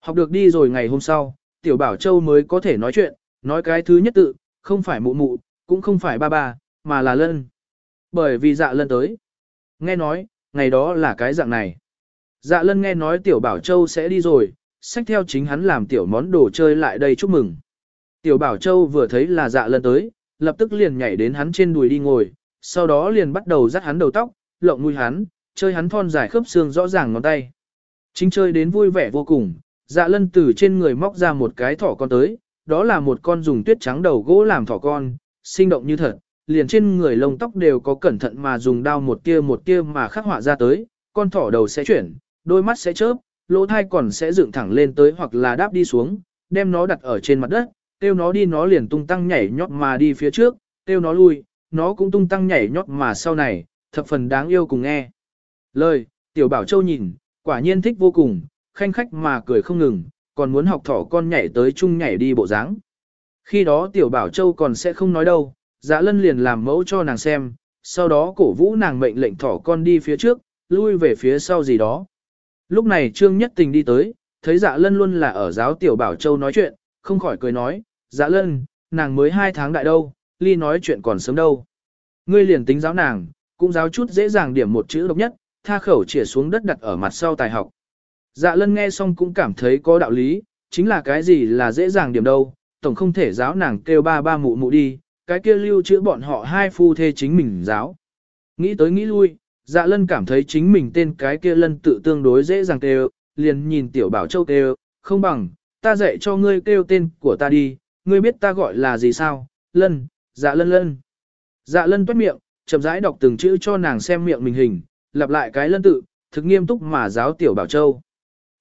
Học được đi rồi ngày hôm sau, tiểu bảo châu mới có thể nói chuyện, nói cái thứ nhất tự, không phải mụ mụ, cũng không phải ba ba, mà là lân. Bởi vì dạ lân tới. Nghe nói, ngày đó là cái dạng này. Dạ lân nghe nói tiểu bảo châu sẽ đi rồi, xách theo chính hắn làm tiểu món đồ chơi lại đây chúc mừng. Tiểu bảo châu vừa thấy là dạ lân tới, lập tức liền nhảy đến hắn trên đùi đi ngồi, sau đó liền bắt đầu dắt hắn đầu tóc, lộng nuôi hắn, chơi hắn thon dài khớp xương rõ ràng ngón tay. Chính chơi đến vui vẻ vô cùng, dạ lân từ trên người móc ra một cái thỏ con tới, đó là một con dùng tuyết trắng đầu gỗ làm thỏ con, sinh động như thật, liền trên người lông tóc đều có cẩn thận mà dùng đao một tia một tia mà khắc họa ra tới, con thỏ đầu sẽ chuyển, đôi mắt sẽ chớp, lỗ thai còn sẽ dựng thẳng lên tới hoặc là đáp đi xuống, đem nó đặt ở trên mặt đất, tiêu nó đi nó liền tung tăng nhảy nhót mà đi phía trước, tiêu nó lui, nó cũng tung tăng nhảy nhót mà sau này, thập phần đáng yêu cùng nghe. Lời, tiểu bảo châu nhìn, quả nhiên thích vô cùng, khanh khách mà cười không ngừng, còn muốn học thỏ con nhảy tới chung nhảy đi bộ dáng. Khi đó tiểu bảo châu còn sẽ không nói đâu, dạ lân liền làm mẫu cho nàng xem, sau đó cổ vũ nàng mệnh lệnh thỏ con đi phía trước, lui về phía sau gì đó. Lúc này Trương Nhất Tình đi tới, thấy dạ lân luôn là ở giáo tiểu bảo châu nói chuyện, không khỏi cười nói, dạ lân, nàng mới hai tháng đại đâu, ly nói chuyện còn sớm đâu. Ngươi liền tính giáo nàng, cũng giáo chút dễ dàng điểm một chữ độc nhất, tha khẩu chỉa xuống đất đặt ở mặt sau tài học. Dạ lân nghe xong cũng cảm thấy có đạo lý, chính là cái gì là dễ dàng điểm đâu, tổng không thể giáo nàng kêu ba ba mụ mụ đi, cái kia lưu chữa bọn họ hai phu thê chính mình giáo. Nghĩ tới nghĩ lui, dạ lân cảm thấy chính mình tên cái kia lân tự tương đối dễ dàng kêu, liền nhìn tiểu bảo châu kêu, không bằng, ta dạy cho ngươi kêu tên của ta đi, ngươi biết ta gọi là gì sao, lân, dạ lân lân. Dạ lân toát miệng, chậm rãi đọc từng chữ cho nàng xem miệng mình hình, lặp lại cái lân tự, thực nghiêm túc mà giáo tiểu bảo châu.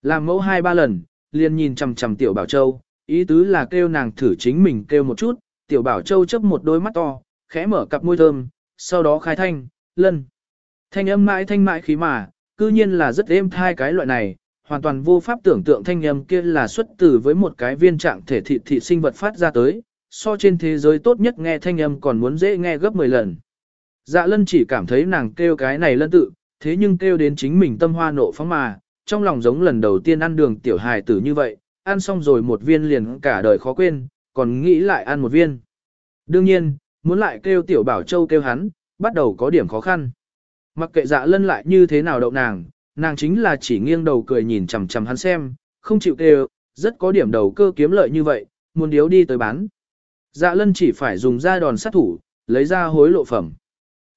Làm mẫu hai ba lần, liền nhìn chằm chằm tiểu bảo châu, ý tứ là kêu nàng thử chính mình kêu một chút, tiểu bảo châu chấp một đôi mắt to, khẽ mở cặp môi thơm, sau đó khai thanh, lân. Thanh âm mãi thanh mãi khí mà, cư nhiên là rất êm thai cái loại này, hoàn toàn vô pháp tưởng tượng thanh âm kia là xuất từ với một cái viên trạng thể thị thị sinh vật phát ra tới, so trên thế giới tốt nhất nghe thanh âm còn muốn dễ nghe gấp 10 lần. Dạ lân chỉ cảm thấy nàng kêu cái này lân tự, thế nhưng kêu đến chính mình tâm hoa nộ phóng mà, trong lòng giống lần đầu tiên ăn đường tiểu hài tử như vậy, ăn xong rồi một viên liền cả đời khó quên, còn nghĩ lại ăn một viên. Đương nhiên, muốn lại kêu tiểu bảo châu kêu hắn, bắt đầu có điểm khó khăn. Mặc kệ dạ lân lại như thế nào đậu nàng, nàng chính là chỉ nghiêng đầu cười nhìn chằm chằm hắn xem, không chịu kêu, rất có điểm đầu cơ kiếm lợi như vậy, muốn điếu đi tới bán. Dạ lân chỉ phải dùng ra đòn sát thủ, lấy ra hối lộ phẩm.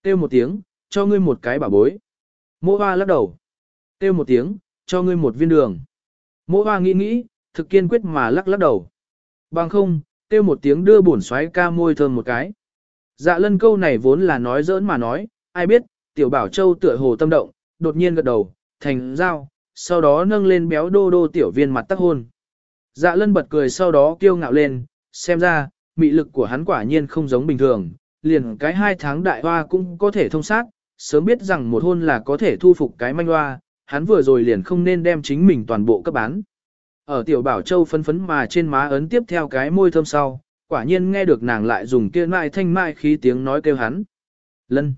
Kêu một tiếng, cho ngươi một cái bảo bối. Mô hoa lắc đầu. Kêu một tiếng, cho ngươi một viên đường. Mộ hoa nghĩ nghĩ, thực kiên quyết mà lắc lắc đầu. Bằng không, kêu một tiếng đưa bổn xoáy ca môi thơm một cái. Dạ lân câu này vốn là nói giỡn mà nói, ai biết, tiểu bảo châu tựa hồ tâm động, đột nhiên gật đầu, thành dao, sau đó nâng lên béo đô đô tiểu viên mặt tắc hôn. Dạ lân bật cười sau đó kiêu ngạo lên, xem ra, mị lực của hắn quả nhiên không giống bình thường, liền cái hai tháng đại hoa cũng có thể thông sát, sớm biết rằng một hôn là có thể thu phục cái manh hoa, hắn vừa rồi liền không nên đem chính mình toàn bộ cấp bán. Ở tiểu bảo châu phấn phấn mà trên má ấn tiếp theo cái môi thơm sau, quả nhiên nghe được nàng lại dùng kia mai thanh mai khí tiếng nói kêu hắn. Lân.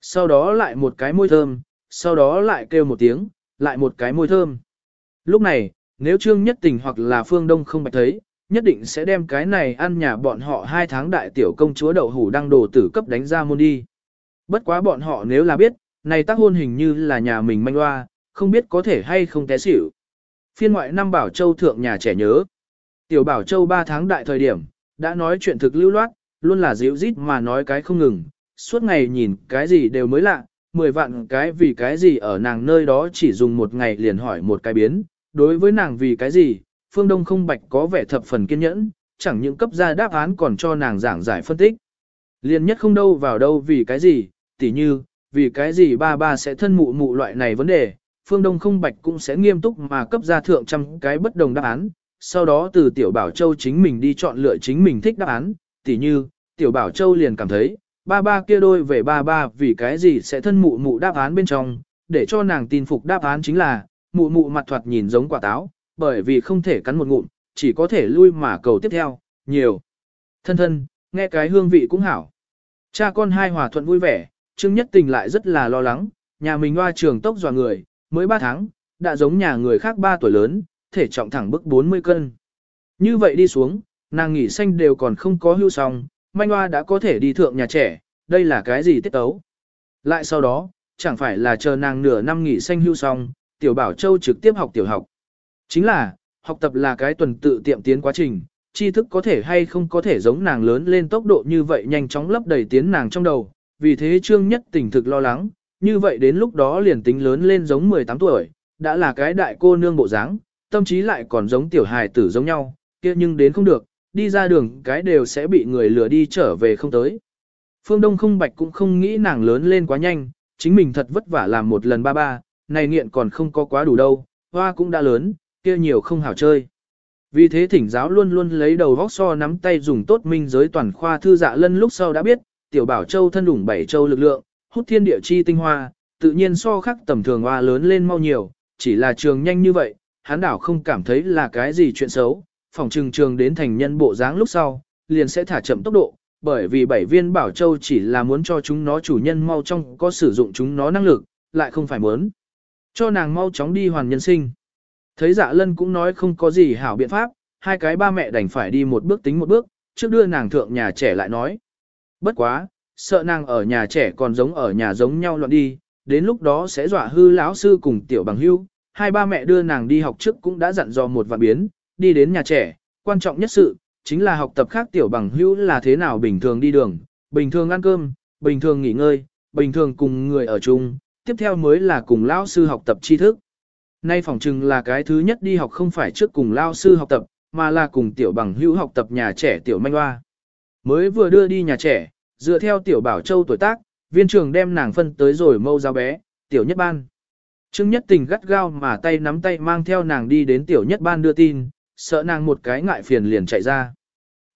Sau đó lại một cái môi thơm, sau đó lại kêu một tiếng, lại một cái môi thơm. Lúc này, nếu Trương Nhất Tình hoặc là Phương Đông không bạch thấy, nhất định sẽ đem cái này ăn nhà bọn họ hai tháng đại tiểu công chúa đậu hủ đăng đồ tử cấp đánh ra môn đi. Bất quá bọn họ nếu là biết, này tác hôn hình như là nhà mình manh hoa, không biết có thể hay không té xỉu. Phiên ngoại năm Bảo Châu thượng nhà trẻ nhớ. Tiểu Bảo Châu 3 tháng đại thời điểm, đã nói chuyện thực lưu loát, luôn là dịu rít mà nói cái không ngừng, suốt ngày nhìn cái gì đều mới lạ, 10 vạn cái vì cái gì ở nàng nơi đó chỉ dùng một ngày liền hỏi một cái biến, đối với nàng vì cái gì, Phương Đông không bạch có vẻ thập phần kiên nhẫn, chẳng những cấp ra đáp án còn cho nàng giảng giải phân tích. Liên nhất không đâu vào đâu vì cái gì, tỉ như, vì cái gì ba ba sẽ thân mụ mụ loại này vấn đề, Phương Đông không bạch cũng sẽ nghiêm túc mà cấp ra thượng trăm cái bất đồng đáp án, sau đó từ Tiểu Bảo Châu chính mình đi chọn lựa chính mình thích đáp án, tỉ như, Tiểu Bảo Châu liền cảm thấy, ba ba kia đôi về ba ba vì cái gì sẽ thân mụ mụ đáp án bên trong, để cho nàng tin phục đáp án chính là, mụ mụ mặt thoạt nhìn giống quả táo, bởi vì không thể cắn một ngụm, chỉ có thể lui mà cầu tiếp theo, nhiều. Thân thân, nghe cái hương vị cũng hảo. Cha con hai hòa thuận vui vẻ, Trương Nhất Tình lại rất là lo lắng, nhà mình hoa trường tốc dọa người, mới 3 tháng, đã giống nhà người khác 3 tuổi lớn, thể trọng thẳng bức 40 cân. Như vậy đi xuống, nàng nghỉ xanh đều còn không có hưu xong, manh hoa đã có thể đi thượng nhà trẻ, đây là cái gì tiết tấu. Lại sau đó, chẳng phải là chờ nàng nửa năm nghỉ xanh hưu xong, tiểu bảo châu trực tiếp học tiểu học. Chính là, học tập là cái tuần tự tiệm tiến quá trình, tri thức có thể hay không có thể giống nàng lớn lên tốc độ như vậy nhanh chóng lấp đầy tiến nàng trong đầu, vì thế trương nhất tình thực lo lắng, như vậy đến lúc đó liền tính lớn lên giống 18 tuổi, đã là cái đại cô nương bộ dáng, tâm trí lại còn giống tiểu hài tử giống nhau, kia nhưng đến không được, đi ra đường cái đều sẽ bị người lừa đi trở về không tới. Phương Đông không bạch cũng không nghĩ nàng lớn lên quá nhanh, chính mình thật vất vả làm một lần ba ba, này nghiện còn không có quá đủ đâu, hoa cũng đã lớn, kia nhiều không hảo chơi. Vì thế thỉnh giáo luôn luôn lấy đầu vóc so nắm tay dùng tốt minh giới toàn khoa thư dạ lân lúc sau đã biết, tiểu bảo châu thân đủng bảy châu lực lượng, hút thiên địa chi tinh hoa, tự nhiên so khắc tầm thường hoa lớn lên mau nhiều, chỉ là trường nhanh như vậy, hắn đảo không cảm thấy là cái gì chuyện xấu, phòng trường trường đến thành nhân bộ dáng lúc sau, liền sẽ thả chậm tốc độ, bởi vì bảy viên bảo châu chỉ là muốn cho chúng nó chủ nhân mau trong có sử dụng chúng nó năng lực, lại không phải muốn cho nàng mau chóng đi hoàn nhân sinh. Thấy dạ lân cũng nói không có gì hảo biện pháp, hai cái ba mẹ đành phải đi một bước tính một bước, trước đưa nàng thượng nhà trẻ lại nói. Bất quá, sợ nàng ở nhà trẻ còn giống ở nhà giống nhau loạn đi, đến lúc đó sẽ dọa hư lão sư cùng tiểu bằng hưu. Hai ba mẹ đưa nàng đi học trước cũng đã dặn dò một vạn biến, đi đến nhà trẻ, quan trọng nhất sự, chính là học tập khác tiểu bằng hưu là thế nào bình thường đi đường, bình thường ăn cơm, bình thường nghỉ ngơi, bình thường cùng người ở chung, tiếp theo mới là cùng lão sư học tập tri thức. Nay phỏng chừng là cái thứ nhất đi học không phải trước cùng lao sư học tập, mà là cùng tiểu bằng hữu học tập nhà trẻ tiểu manh hoa. Mới vừa đưa đi nhà trẻ, dựa theo tiểu bảo châu tuổi tác, viên trường đem nàng phân tới rồi mâu giáo bé, tiểu nhất ban. Trương nhất tình gắt gao mà tay nắm tay mang theo nàng đi đến tiểu nhất ban đưa tin, sợ nàng một cái ngại phiền liền chạy ra.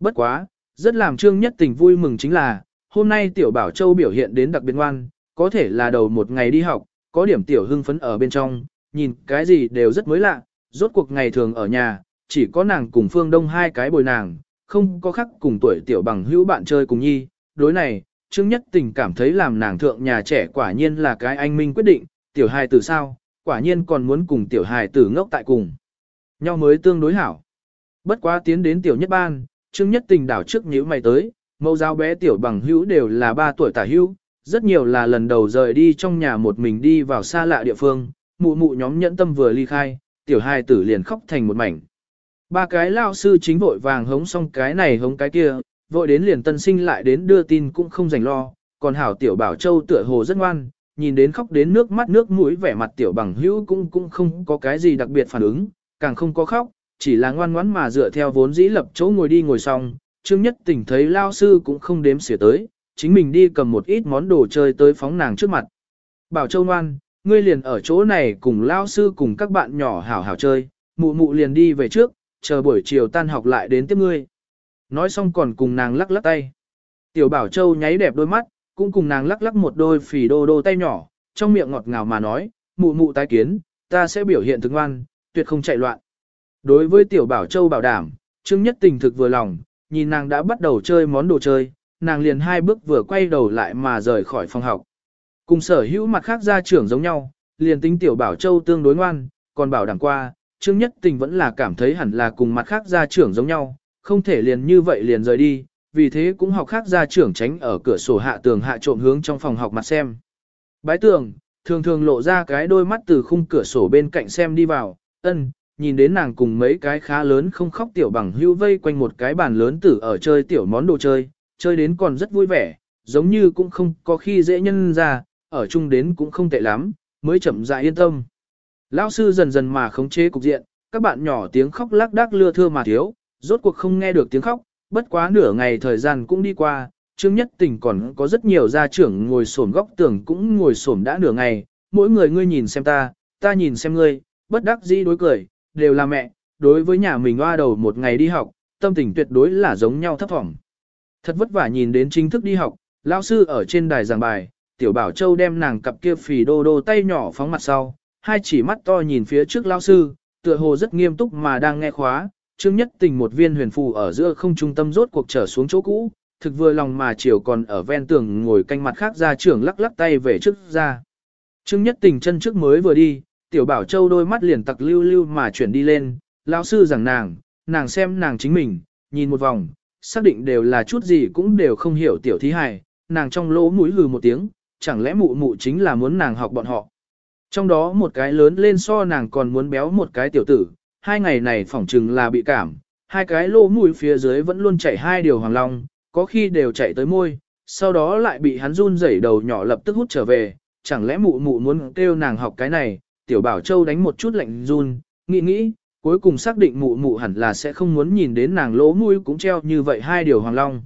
Bất quá, rất làm trương nhất tình vui mừng chính là, hôm nay tiểu bảo châu biểu hiện đến đặc biệt ngoan, có thể là đầu một ngày đi học, có điểm tiểu hưng phấn ở bên trong, nhìn cái gì đều rất mới lạ, rốt cuộc ngày thường ở nhà, chỉ có nàng cùng Phương Đông hai cái bồi nàng, không có khắc cùng tuổi tiểu bằng hữu bạn chơi cùng nhi. Đối này, Trương Nhất Tình cảm thấy làm nàng thượng nhà trẻ quả nhiên là cái anh minh quyết định, tiểu hài tử sao, quả nhiên còn muốn cùng tiểu hài tử ngốc tại cùng. Nhau mới tương đối hảo. Bất quá tiến đến tiểu nhất ban, Trương Nhất Tình đảo trước nhíu mày tới, mẫu giáo bé tiểu bằng hữu đều là 3 tuổi tả hữu, rất nhiều là lần đầu rời đi trong nhà một mình đi vào xa lạ địa phương, mụ mụ nhóm nhẫn tâm vừa ly khai, tiểu hài tử liền khóc thành một mảnh. Ba cái lao sư chính vội vàng hống xong cái này hống cái kia, vội đến liền tân sinh lại đến đưa tin cũng không dành lo, còn hảo tiểu bảo châu tựa hồ rất ngoan, nhìn đến khóc đến nước mắt nước mũi vẻ mặt tiểu bằng hữu cũng cũng không có cái gì đặc biệt phản ứng, càng không có khóc, chỉ là ngoan ngoãn mà dựa theo vốn dĩ lập chỗ ngồi đi ngồi xong, Trương Nhất Tỉnh thấy lao sư cũng không đếm xỉa tới, chính mình đi cầm một ít món đồ chơi tới phóng nàng trước mặt. Bảo Châu ngoan, ngươi liền ở chỗ này cùng lao sư cùng các bạn nhỏ hảo hảo chơi, mụ mụ liền đi về trước, chờ buổi chiều tan học lại đến tiếp ngươi. Nói xong còn cùng nàng lắc lắc tay. Tiểu Bảo Châu nháy đẹp đôi mắt, cũng cùng nàng lắc lắc một đôi phì đô đô tay nhỏ, trong miệng ngọt ngào mà nói, mụ mụ tái kiến, ta sẽ biểu hiện thức ngoan, tuyệt không chạy loạn. Đối với Tiểu Bảo Châu bảo đảm, Trương Nhất Tình thực vừa lòng, nhìn nàng đã bắt đầu chơi món đồ chơi, nàng liền hai bước vừa quay đầu lại mà rời khỏi phòng học. Cùng sở hữu mặt khác gia trưởng giống nhau, liền tính tiểu bảo châu tương đối ngoan, còn bảo đảm qua, Trương Nhất Tình vẫn là cảm thấy hẳn là cùng mặt khác gia trưởng giống nhau, không thể liền như vậy liền rời đi, vì thế cũng học khác gia trưởng tránh ở cửa sổ hạ tường hạ trộm hướng trong phòng học mặt xem. Bái tường, thường thường lộ ra cái đôi mắt từ khung cửa sổ bên cạnh xem đi vào, ân, nhìn đến nàng cùng mấy cái khá lớn không khóc tiểu bằng hưu vây quanh một cái bàn lớn tử ở chơi tiểu món đồ chơi, chơi đến còn rất vui vẻ, giống như cũng không có khi dễ nhân ra, ở chung đến cũng không tệ lắm, mới chậm rãi yên tâm. Lão sư dần dần mà khống chế cục diện, các bạn nhỏ tiếng khóc lác đác lưa thưa mà thiếu, rốt cuộc không nghe được tiếng khóc, bất quá nửa ngày thời gian cũng đi qua, Trương Nhất Tình còn có rất nhiều gia trưởng ngồi xổm góc tường cũng ngồi xổm đã nửa ngày, mỗi người ngươi nhìn xem ta, ta nhìn xem ngươi, bất đắc dĩ đối cười, đều là mẹ, đối với nhà mình oa đầu một ngày đi học, tâm tình tuyệt đối là giống nhau thấp thỏm. Thật vất vả nhìn đến chính thức đi học, lão sư ở trên đài giảng bài, tiểu bảo châu đem nàng cặp kia phì đô đô tay nhỏ phóng mặt sau, hai chỉ mắt to nhìn phía trước lão sư, tựa hồ rất nghiêm túc mà đang nghe khóa, Trương Nhất Tình một viên huyền phù ở giữa không trung tâm rốt cuộc trở xuống chỗ cũ, thực vừa lòng mà chiều còn ở ven tường ngồi canh mặt khác ra trưởng lắc lắc tay về trước ra. Trương Nhất Tình chân trước mới vừa đi, Tiểu Bảo Châu đôi mắt liền tặc lưu lưu mà chuyển đi lên, lão sư rằng nàng, nàng xem nàng chính mình, nhìn một vòng, xác định đều là chút gì cũng đều không hiểu tiểu thí hài, nàng trong lỗ mũi hừ một tiếng, chẳng lẽ mụ mụ chính là muốn nàng học bọn họ. Trong đó một cái lớn lên so nàng còn muốn béo một cái tiểu tử, hai ngày này phỏng chừng là bị cảm, hai cái lỗ mũi phía dưới vẫn luôn chảy hai điều hoàng long, có khi đều chảy tới môi, sau đó lại bị hắn run rẩy đầu nhỏ lập tức hút trở về, chẳng lẽ mụ mụ muốn kêu nàng học cái này, tiểu bảo châu đánh một chút lạnh run, nghĩ nghĩ, cuối cùng xác định mụ mụ hẳn là sẽ không muốn nhìn đến nàng lỗ mũi cũng treo như vậy hai điều hoàng long.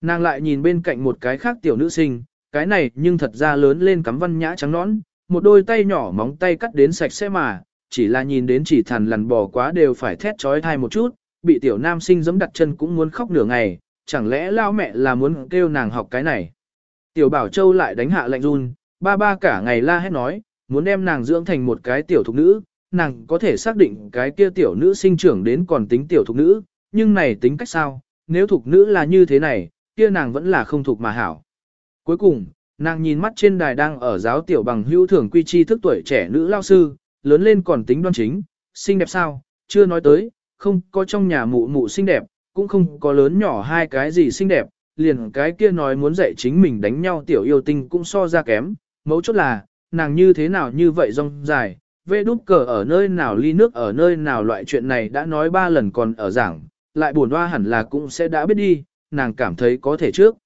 Nàng lại nhìn bên cạnh một cái khác tiểu nữ sinh, cái này nhưng thật ra lớn lên cắm văn nhã trắng nõn, một đôi tay nhỏ móng tay cắt đến sạch sẽ mà, chỉ là nhìn đến chỉ thằn lằn bò quá đều phải thét trói thai một chút, bị tiểu nam sinh giẫm đặt chân cũng muốn khóc nửa ngày, chẳng lẽ lao mẹ là muốn kêu nàng học cái này. Tiểu bảo châu lại đánh hạ lạnh run, ba ba cả ngày la hét nói, muốn đem nàng dưỡng thành một cái tiểu thục nữ, nàng có thể xác định cái kia tiểu nữ sinh trưởng đến còn tính tiểu thục nữ, nhưng này tính cách sao, nếu thục nữ là như thế này, kia nàng vẫn là không thục mà hảo. Cuối cùng, nàng nhìn mắt trên đài đang ở giáo tiểu bằng hữu thưởng quy chi thức tuổi trẻ nữ lao sư, lớn lên còn tính đoan chính, xinh đẹp sao, chưa nói tới, không có trong nhà mụ mụ xinh đẹp, cũng không có lớn nhỏ hai cái gì xinh đẹp, liền cái kia nói muốn dạy chính mình đánh nhau tiểu yêu tinh cũng so ra kém, mấu chốt là, nàng như thế nào như vậy rong dài, vê đút cờ ở nơi nào ly nước ở nơi nào loại chuyện này đã nói ba lần còn ở giảng, lại buồn hoa hẳn là cũng sẽ đã biết đi, nàng cảm thấy có thể trước.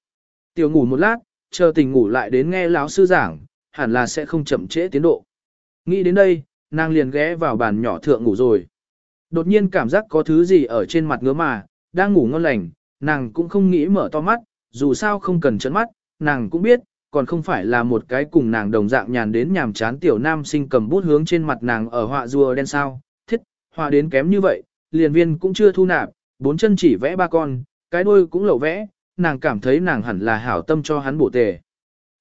Tiểu ngủ một lát, chờ tình ngủ lại đến nghe lão sư giảng, hẳn là sẽ không chậm trễ tiến độ. Nghĩ đến đây, nàng liền ghé vào bàn nhỏ thượng ngủ rồi. Đột nhiên cảm giác có thứ gì ở trên mặt ngứa mà, đang ngủ ngon lành, nàng cũng không nghĩ mở to mắt, dù sao không cần chấn mắt, nàng cũng biết, còn không phải là một cái cùng nàng đồng dạng nhàn đến nhàm chán tiểu nam sinh cầm bút hướng trên mặt nàng ở họa rùa đen sao, thiết, họa đến kém như vậy, liền viên cũng chưa thu nạp, bốn chân chỉ vẽ ba con, cái đuôi cũng lẩu vẽ, nàng cảm thấy nàng hẳn là hảo tâm cho hắn bổ tề.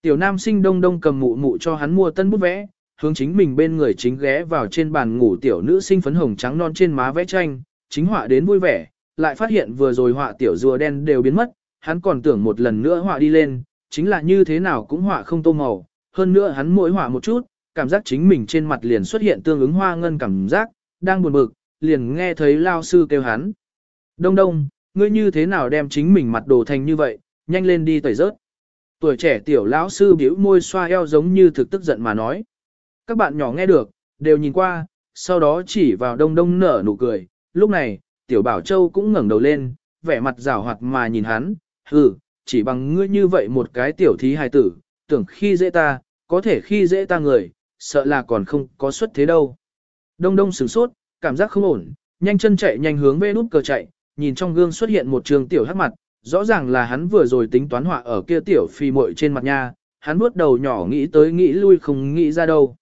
Tiểu nam sinh đông đông cầm mụ mụ cho hắn mua tân bút vẽ, hướng chính mình bên người chính ghé vào trên bàn ngủ tiểu nữ sinh phấn hồng trắng non trên má vẽ tranh, chính họa đến vui vẻ, lại phát hiện vừa rồi họa tiểu rùa đen đều biến mất, hắn còn tưởng một lần nữa họa đi lên, chính là như thế nào cũng họa không tô màu, hơn nữa hắn mỗi họa một chút, cảm giác chính mình trên mặt liền xuất hiện tương ứng hoa ngân cảm giác, đang buồn bực, liền nghe thấy lao sư kêu hắn. Đông đông, ngươi như thế nào đem chính mình mặt đồ thành như vậy, nhanh lên đi tẩy rớt. Tuổi trẻ tiểu lão sư bĩu môi xoa eo giống như thực tức giận mà nói. Các bạn nhỏ nghe được, đều nhìn qua, sau đó chỉ vào đông đông nở nụ cười. Lúc này, tiểu bảo châu cũng ngẩng đầu lên, vẻ mặt rào hoạt mà nhìn hắn, hừ, chỉ bằng ngươi như vậy một cái tiểu thí hài tử, tưởng khi dễ ta, có thể khi dễ ta người, sợ là còn không có suất thế đâu. Đông đông sửng sốt, cảm giác không ổn, nhanh chân chạy nhanh hướng về nút cờ chạy, nhìn trong gương xuất hiện một trường tiểu hắc mặt, rõ ràng là hắn vừa rồi tính toán họa ở kia tiểu phi muội trên mặt nha, hắn bước đầu nhỏ nghĩ tới nghĩ lui không nghĩ ra đâu.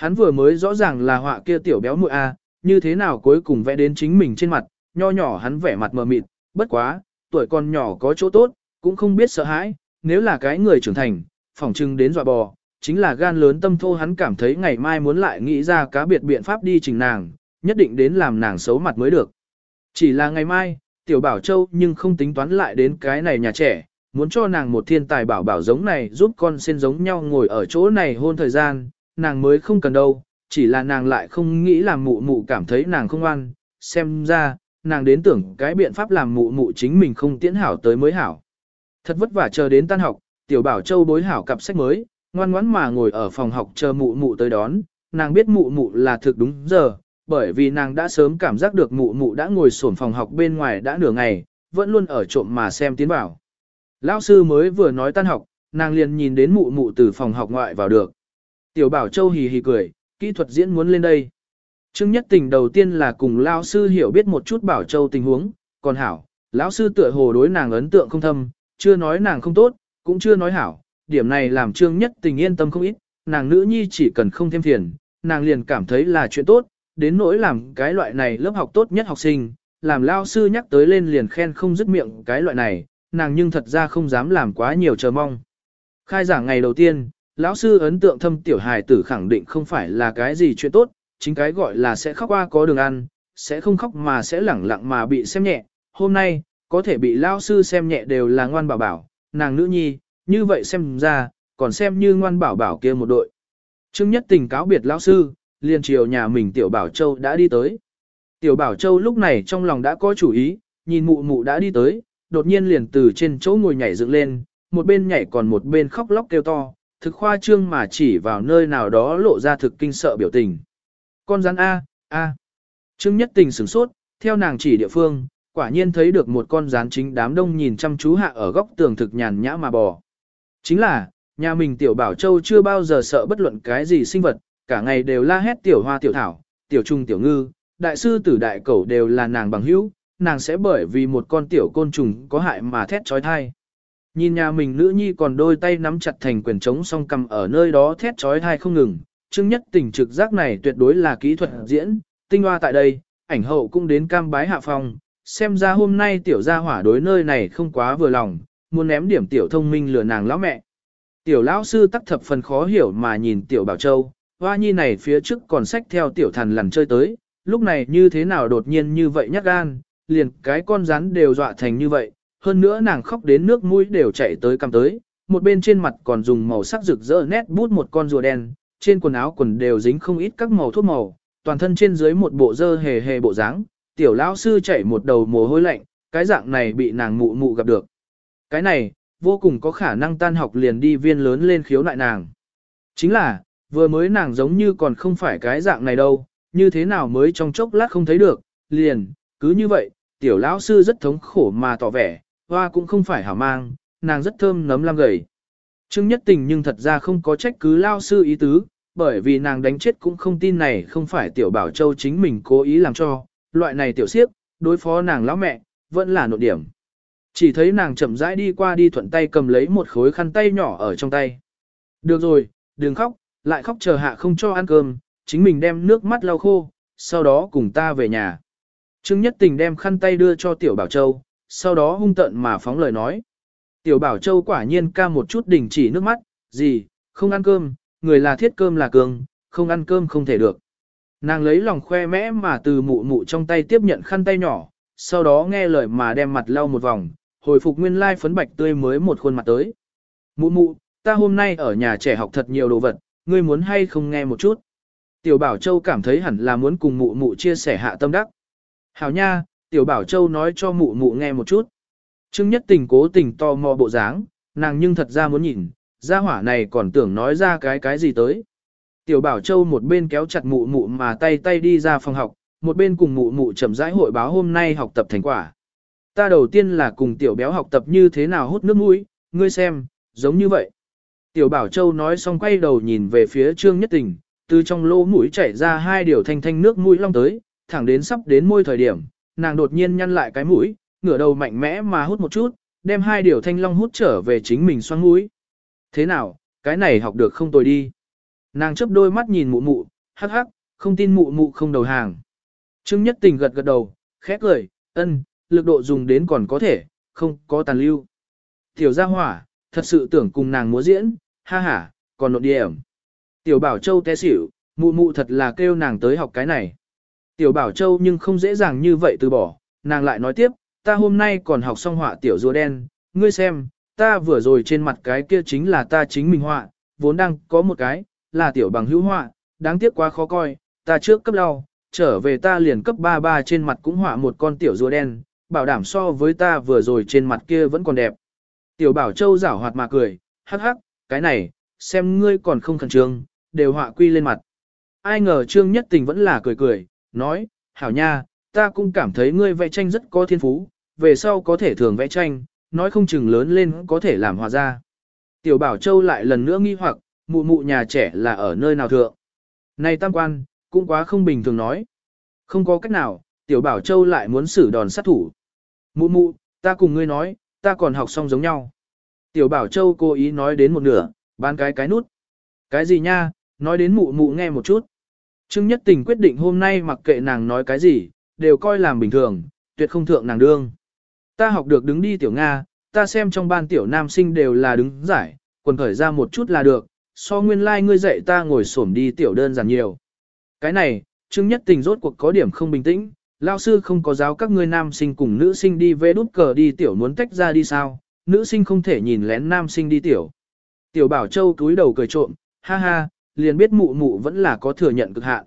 Hắn vừa mới rõ ràng là họa kia tiểu béo muội a, như thế nào cuối cùng vẽ đến chính mình trên mặt, nho nhỏ hắn vẻ mặt mờ mịt, bất quá, tuổi còn nhỏ có chỗ tốt, cũng không biết sợ hãi, nếu là cái người trưởng thành, phỏng chừng đến dọa bò, chính là gan lớn tâm thô hắn cảm thấy ngày mai muốn lại nghĩ ra cá biệt biện pháp đi trình nàng, nhất định đến làm nàng xấu mặt mới được. Chỉ là ngày mai, tiểu bảo châu nhưng không tính toán lại đến cái này nhà trẻ, muốn cho nàng một thiên tài bảo bảo giống này giúp con sen giống nhau ngồi ở chỗ này hôn thời gian, nàng mới không cần đâu, chỉ là nàng lại không nghĩ làm mụ mụ cảm thấy nàng không ăn, xem ra, nàng đến tưởng cái biện pháp làm mụ mụ chính mình không tiễn hảo tới mới hảo. Thật vất vả chờ đến tan học, tiểu bảo châu bối hảo cặp sách mới, ngoan ngoãn mà ngồi ở phòng học chờ mụ mụ tới đón, nàng biết mụ mụ là thực đúng giờ, bởi vì nàng đã sớm cảm giác được mụ mụ đã ngồi sổn phòng học bên ngoài đã nửa ngày, vẫn luôn ở trộm mà xem tiến bảo. Lão sư mới vừa nói tan học, nàng liền nhìn đến mụ mụ từ phòng học ngoại vào được. Tiểu bảo châu hì hì cười, kỹ thuật diễn muốn lên đây. Trương nhất tình đầu tiên là cùng lão sư hiểu biết một chút bảo châu tình huống, còn hảo, lão sư tựa hồ đối nàng ấn tượng không thâm, chưa nói nàng không tốt, cũng chưa nói hảo, điểm này làm trương nhất tình yên tâm không ít, nàng nữ nhi chỉ cần không thêm phiền, nàng liền cảm thấy là chuyện tốt, đến nỗi làm cái loại này lớp học tốt nhất học sinh, làm lao sư nhắc tới lên liền khen không dứt miệng cái loại này, nàng nhưng thật ra không dám làm quá nhiều chờ mong. Khai giảng ngày đầu tiên, lão sư ấn tượng thâm tiểu hài tử khẳng định không phải là cái gì chuyện tốt, chính cái gọi là sẽ khóc qua có đường ăn, sẽ không khóc mà sẽ lẳng lặng mà bị xem nhẹ. Hôm nay, có thể bị lão sư xem nhẹ đều là ngoan bảo bảo, nàng nữ nhi, như vậy xem ra, còn xem như ngoan bảo bảo kia một đội. Trương Nhất Tình cáo biệt lão sư, liền chiều nhà mình Tiểu Bảo Châu đã đi tới. Tiểu Bảo Châu lúc này trong lòng đã có chủ ý, nhìn mụ mụ đã đi tới, đột nhiên liền từ trên chỗ ngồi nhảy dựng lên, một bên nhảy còn một bên khóc lóc kêu to, thực khoa trương mà chỉ vào nơi nào đó lộ ra thực kinh sợ biểu tình. Con rắn A, A. Trương Nhất Tình sửng sốt, theo nàng chỉ địa phương, quả nhiên thấy được một con rắn chính đám đông nhìn chăm chú hạ ở góc tường thực nhàn nhã mà bò. Chính là, nhà mình tiểu bảo châu chưa bao giờ sợ bất luận cái gì sinh vật, cả ngày đều la hét tiểu hoa tiểu thảo, tiểu trung tiểu ngư, đại sư tử đại cẩu đều là nàng bằng hữu, nàng sẽ bởi vì một con tiểu côn trùng có hại mà thét trói thai. Nhìn nhà mình nữ nhi còn đôi tay nắm chặt thành quyền trống song cầm ở nơi đó thét trói thai không ngừng, chứng nhất tình trực giác này tuyệt đối là kỹ thuật diễn, tinh hoa tại đây, ảnh hậu cũng đến cam bái hạ phòng xem ra hôm nay tiểu gia hỏa đối nơi này không quá vừa lòng, muốn ném điểm tiểu thông minh lừa nàng lão mẹ. Tiểu lão sư tắc thập phần khó hiểu mà nhìn tiểu bảo châu, hoa nhi này phía trước còn sách theo tiểu thần lằn chơi tới, lúc này như thế nào đột nhiên như vậy nhát gan, liền cái con rắn đều dọa thành như vậy, hơn nữa nàng khóc đến nước mũi đều chảy tới cầm tới, một bên trên mặt còn dùng màu sắc rực rỡ nét bút một con rùa đen, trên quần áo quần đều dính không ít các màu thuốc màu, toàn thân trên dưới một bộ dơ hề hề bộ dáng, tiểu lão sư chảy một đầu mồ hôi lạnh, cái dạng này bị nàng mụ mụ gặp được. Cái này, vô cùng có khả năng tan học liền đi viên lớn lên khiếu nại nàng. Chính là, vừa mới nàng giống như còn không phải cái dạng này đâu, như thế nào mới trong chốc lát không thấy được, liền, cứ như vậy, tiểu lão sư rất thống khổ mà tỏ vẻ, hoa cũng không phải hảo mang, nàng rất thơm nấm lam gầy. Trương Nhất Tình nhưng thật ra không có trách cứ lao sư ý tứ, bởi vì nàng đánh chết cũng không tin này không phải tiểu bảo châu chính mình cố ý làm cho, loại này tiểu siếp, đối phó nàng lão mẹ, vẫn là nội điểm. Chỉ thấy nàng chậm rãi đi qua đi thuận tay cầm lấy một khối khăn tay nhỏ ở trong tay. Được rồi, đừng khóc, lại khóc chờ hạ không cho ăn cơm, chính mình đem nước mắt lau khô, sau đó cùng ta về nhà. Trương Nhất Tình đem khăn tay đưa cho Tiểu Bảo Châu, sau đó hung tận mà phóng lời nói. Tiểu Bảo Châu quả nhiên ca một chút đình chỉ nước mắt, gì, không ăn cơm, người là thiết cơm là cường, không ăn cơm không thể được. Nàng lấy lòng khoe mẽ mà từ mụ mụ trong tay tiếp nhận khăn tay nhỏ, sau đó nghe lời mà đem mặt lau một vòng, hồi phục nguyên lai phấn bạch tươi mới một khuôn mặt tới. Mụ mụ, ta hôm nay ở nhà trẻ học thật nhiều đồ vật, ngươi muốn hay không nghe một chút. Tiểu Bảo Châu cảm thấy hẳn là muốn cùng mụ mụ chia sẻ hạ tâm đắc. Hảo nha, Tiểu Bảo Châu nói cho mụ mụ nghe một chút. Trương Nhất Tình cố tình to mò bộ dáng, nàng nhưng thật ra muốn nhìn, gia hỏa này còn tưởng nói ra cái cái gì tới. Tiểu Bảo Châu một bên kéo chặt mụ mụ mà tay tay đi ra phòng học, một bên cùng mụ mụ chậm rãi hội báo hôm nay học tập thành quả. Ta đầu tiên là cùng tiểu béo học tập như thế nào hút nước mũi, ngươi xem, giống như vậy. Tiểu Bảo Châu nói xong quay đầu nhìn về phía Trương Nhất Tình, từ trong lỗ mũi chảy ra hai điều thanh thanh nước mũi long tới, thẳng đến sắp đến môi thời điểm, nàng đột nhiên nhăn lại cái mũi, ngửa đầu mạnh mẽ mà hút một chút, đem hai điều thanh long hút trở về chính mình xoang mũi. Thế nào, cái này học được không tồi đi. Nàng chấp đôi mắt nhìn mụ mụ, hắc hắc, không tin mụ mụ không đầu hàng. Trương Nhất Tình gật gật đầu, khẽ cười, ân, lực độ dùng đến còn có thể, không có tàn lưu. Tiểu gia hỏa, thật sự tưởng cùng nàng múa diễn, ha ha, còn nội điểm. Tiểu Bảo Châu té xỉu, mụ mụ thật là kêu nàng tới học cái này. Tiểu Bảo Châu nhưng không dễ dàng như vậy từ bỏ, nàng lại nói tiếp, ta hôm nay còn học xong họa tiểu rùa đen, ngươi xem, ta vừa rồi trên mặt cái kia chính là ta chính mình họa, vốn đang có một cái, là tiểu bằng hữu họa, đáng tiếc quá khó coi, ta trước cấp đau, trở về ta liền cấp ba ba trên mặt cũng họa một con tiểu rùa đen, bảo đảm so với ta vừa rồi trên mặt kia vẫn còn đẹp. Tiểu Bảo Châu giảo hoạt mà cười, hắc hắc, cái này, xem ngươi còn không khẩn trương, đều họa quy lên mặt. Ai ngờ Trương Nhất Tình vẫn là cười cười, nói, hảo nha, ta cũng cảm thấy ngươi vẽ tranh rất có thiên phú, về sau có thể thường vẽ tranh, nói không chừng lớn lên có thể làm hòa ra. Tiểu Bảo Châu lại lần nữa nghi hoặc, mụ mụ nhà trẻ là ở nơi nào thượng. Này tam quan, cũng quá không bình thường nói. Không có cách nào, Tiểu Bảo Châu lại muốn xử đòn sát thủ. Mụ mụ, ta cùng ngươi nói, ta còn học xong giống nhau. Tiểu Bảo Châu cố ý nói đến một nửa, bán cái cái nút. Cái gì nha, nói đến mụ mụ nghe một chút. Trương Nhất Tình quyết định hôm nay mặc kệ nàng nói cái gì, đều coi làm bình thường, tuyệt không thượng nàng đương. Ta học được đứng đi tiểu Nga, ta xem trong ban tiểu nam sinh đều là đứng giải, quần khởi ra một chút là được, so nguyên lai like ngươi dạy ta ngồi xổm đi tiểu đơn giản nhiều. Cái này, Trương Nhất Tình rốt cuộc có điểm không bình tĩnh, lao sư không có giáo các ngươi nam sinh cùng nữ sinh đi vê đút cờ đi tiểu muốn tách ra đi sao, nữ sinh không thể nhìn lén nam sinh đi tiểu. Tiểu Bảo Châu túi đầu cười trộm, ha ha, liền biết mụ mụ vẫn là có thừa nhận cực hạn.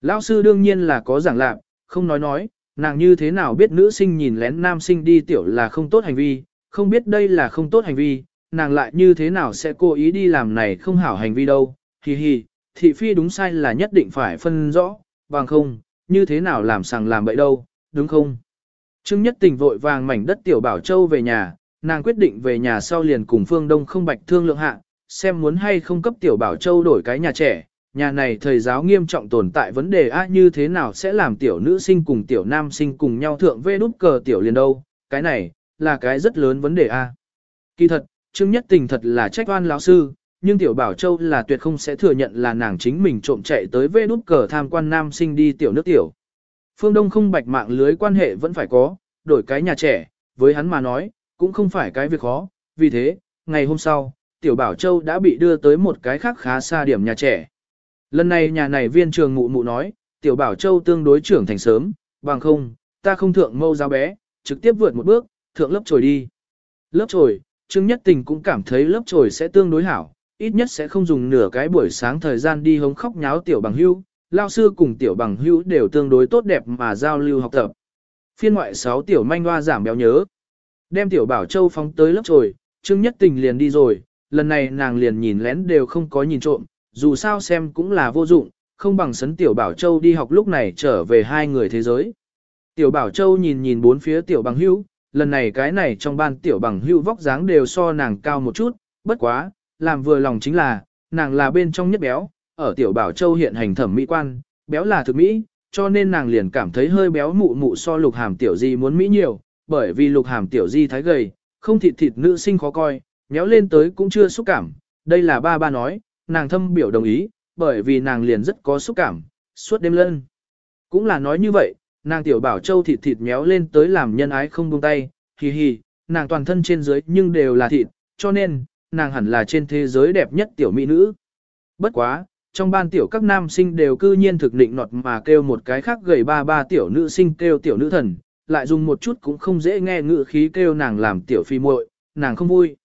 Lão sư đương nhiên là có giảng lạc, không nói nói, nàng như thế nào biết nữ sinh nhìn lén nam sinh đi tiểu là không tốt hành vi, không biết đây là không tốt hành vi, nàng lại như thế nào sẽ cố ý đi làm này không hảo hành vi đâu, hì hì, thị phi đúng sai là nhất định phải phân rõ, bằng không, như thế nào làm sàng làm bậy đâu, đúng không? Trương Nhất Tình vội vàng mảnh đất tiểu bảo châu về nhà, nàng quyết định về nhà sau liền cùng Phương Đông không bạch thương lượng hạ, xem muốn hay không cấp tiểu bảo châu đổi cái nhà trẻ, nhà này thầy giáo nghiêm trọng tồn tại vấn đề a như thế nào sẽ làm tiểu nữ sinh cùng tiểu nam sinh cùng nhau thượng vê nút cờ tiểu liền đâu, cái này, là cái rất lớn vấn đề a. Kỳ thật, Trương Nhất Tình thật là trách oan lão sư, nhưng tiểu bảo châu là tuyệt không sẽ thừa nhận là nàng chính mình trộm chạy tới vê nút cờ tham quan nam sinh đi tiểu nước tiểu. Phương Đông không bạch mạng lưới quan hệ vẫn phải có, đổi cái nhà trẻ, với hắn mà nói, cũng không phải cái việc khó, vì thế, ngày hôm sau, tiểu bảo châu đã bị đưa tới một cái khác khá xa điểm nhà trẻ. Lần này nhà này viên trường mụ mụ nói, tiểu bảo châu tương đối trưởng thành sớm, bằng không, ta không thượng mâu giáo bé, trực tiếp vượt một bước, thượng lớp trồi đi. Lớp trồi, Trương Nhất Tình cũng cảm thấy lớp trồi sẽ tương đối hảo, ít nhất sẽ không dùng nửa cái buổi sáng thời gian đi hống khóc nháo tiểu bằng hưu, lao sư cùng tiểu bằng hưu đều tương đối tốt đẹp mà giao lưu học tập. Phiên ngoại 6 tiểu manh hoa giảm béo nhớ. Đem tiểu bảo châu phóng tới lớp trồi, Trương Nhất Tình liền đi rồi, lần này nàng liền nhìn lén đều không có nhìn trộm, dù sao xem cũng là vô dụng, không bằng sấn Tiểu Bảo Châu đi học lúc này trở về hai người thế giới. Tiểu Bảo Châu nhìn nhìn bốn phía Tiểu Bằng Hữu, lần này cái này trong ban Tiểu Bằng Hữu vóc dáng đều so nàng cao một chút, bất quá, làm vừa lòng chính là, nàng là bên trong nhất béo, ở Tiểu Bảo Châu hiện hành thẩm mỹ quan, béo là thực mỹ, cho nên nàng liền cảm thấy hơi béo mụ mụ so lục hàm Tiểu Di muốn mỹ nhiều, bởi vì lục hàm Tiểu Di thái gầy, không thịt thịt nữ sinh khó coi, méo lên tới cũng chưa xúc cảm, đây là ba ba nói, nàng thâm biểu đồng ý, bởi vì nàng liền rất có xúc cảm, suốt đêm lân. Cũng là nói như vậy, nàng tiểu bảo châu thịt thịt méo lên tới làm nhân ái không buông tay, hì hì, nàng toàn thân trên dưới nhưng đều là thịt, cho nên, nàng hẳn là trên thế giới đẹp nhất tiểu mỹ nữ. Bất quá, trong ban tiểu các nam sinh đều cư nhiên thực định nọt mà kêu một cái khác gầy ba ba tiểu nữ sinh kêu tiểu nữ thần, lại dùng một chút cũng không dễ nghe ngữ khí kêu nàng làm tiểu phi muội, nàng không vui.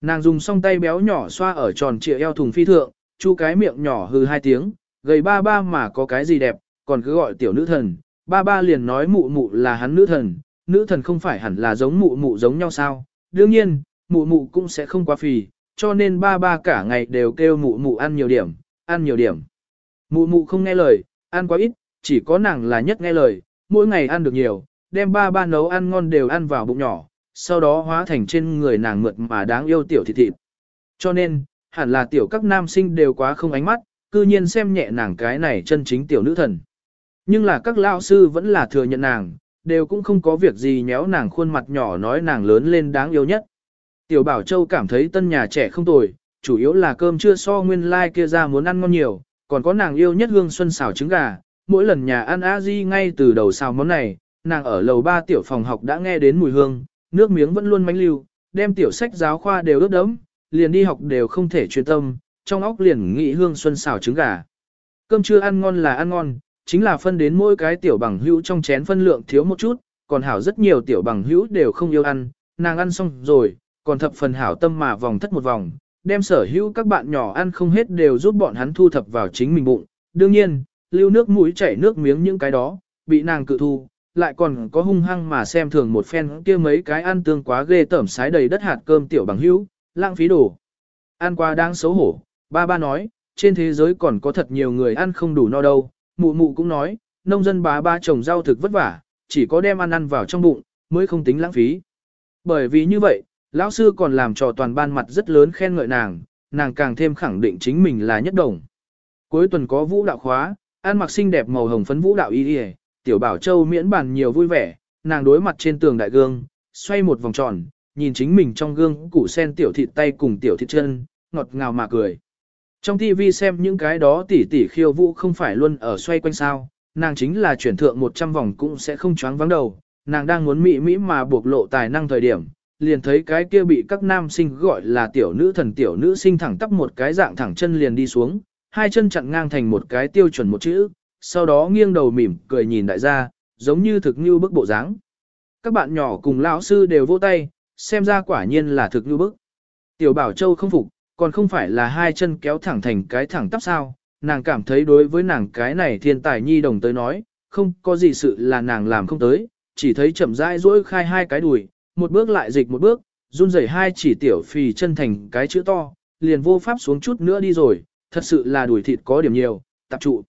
Nàng dùng song tay béo nhỏ xoa ở tròn trịa eo thùng phi thượng, chu cái miệng nhỏ hư hai tiếng, gầy ba ba mà có cái gì đẹp, còn cứ gọi tiểu nữ thần. Ba ba liền nói mụ mụ là hắn nữ thần, nữ thần không phải hẳn là giống mụ mụ giống nhau sao. Đương nhiên, mụ mụ cũng sẽ không quá phì, cho nên ba ba cả ngày đều kêu mụ mụ ăn nhiều điểm, ăn nhiều điểm. Mụ mụ không nghe lời, ăn quá ít, chỉ có nàng là nhất nghe lời, mỗi ngày ăn được nhiều, đem ba ba nấu ăn ngon đều ăn vào bụng nhỏ, sau đó hóa thành trên người nàng mượt mà đáng yêu tiểu thịt thịt. Cho nên, hẳn là tiểu các nam sinh đều quá không ánh mắt, cư nhiên xem nhẹ nàng cái này chân chính tiểu nữ thần. Nhưng là các lao sư vẫn là thừa nhận nàng, đều cũng không có việc gì nhéo nàng khuôn mặt nhỏ nói nàng lớn lên đáng yêu nhất. Tiểu Bảo Châu cảm thấy tân nhà trẻ không tồi, chủ yếu là cơm chưa so nguyên lai like kia ra muốn ăn ngon nhiều, còn có nàng yêu nhất hương xuân xào trứng gà, mỗi lần nhà ăn a di ngay từ đầu xào món này, nàng ở lầu ba tiểu phòng học đã nghe đến mùi hương, nước miếng vẫn luôn mánh lưu, đem tiểu sách giáo khoa đều ướt đẫm, liền đi học đều không thể chuyên tâm, trong óc liền nghĩ hương xuân xào trứng gà. Cơm trưa ăn ngon là ăn ngon, chính là phân đến mỗi cái tiểu bằng hữu trong chén phân lượng thiếu một chút, còn hảo rất nhiều tiểu bằng hữu đều không yêu ăn, nàng ăn xong rồi, còn thập phần hảo tâm mà vòng thất một vòng, đem sở hữu các bạn nhỏ ăn không hết đều giúp bọn hắn thu thập vào chính mình bụng. Đương nhiên, lưu nước mũi chảy nước miếng những cái đó, bị nàng cự thu, lại còn có hung hăng mà xem thường một phen kia mấy cái ăn tương quá ghê tởm sái đầy đất hạt cơm tiểu bằng hữu, lãng phí đồ. Ăn qua đang xấu hổ, ba ba nói, trên thế giới còn có thật nhiều người ăn không đủ no đâu, mụ mụ cũng nói, nông dân bá ba trồng rau thực vất vả, chỉ có đem ăn ăn vào trong bụng, mới không tính lãng phí. Bởi vì như vậy, lão sư còn làm cho toàn ban mặt rất lớn khen ngợi nàng, nàng càng thêm khẳng định chính mình là nhất đồng. Cuối tuần có vũ đạo khóa, ăn mặc xinh đẹp màu hồng phấn vũ đạo y y, tiểu bảo châu miễn bàn nhiều vui vẻ, nàng đối mặt trên tường đại gương, xoay một vòng tròn, nhìn chính mình trong gương củ sen tiểu thịt tay cùng tiểu thịt chân, ngọt ngào mà cười. Trong TV xem những cái đó tỉ tỉ khiêu vũ không phải luôn ở xoay quanh sao, nàng chính là chuyển thượng 100 vòng cũng sẽ không choáng vắng đầu, nàng đang muốn mỹ mỹ mà buộc lộ tài năng thời điểm, liền thấy cái kia bị các nam sinh gọi là tiểu nữ thần tiểu nữ sinh thẳng tắp một cái dạng thẳng chân liền đi xuống, hai chân chặn ngang thành một cái tiêu chuẩn một chữ, sau đó nghiêng đầu mỉm cười nhìn đại gia, giống như thực như bức bộ dáng. Các bạn nhỏ cùng lão sư đều vỗ tay, xem ra quả nhiên là thực như bức. Tiểu Bảo Châu không phục, còn không phải là hai chân kéo thẳng thành cái thẳng tắp sao, nàng cảm thấy đối với nàng cái này thiên tài nhi đồng tới nói, không có gì sự là nàng làm không tới, chỉ thấy chậm rãi duỗi khai hai cái đùi, một bước lại dịch một bước, run rẩy hai chỉ tiểu phì chân thành cái chữ to, liền vô pháp xuống chút nữa đi rồi, thật sự là đùi thịt có điểm nhiều, tập trụ.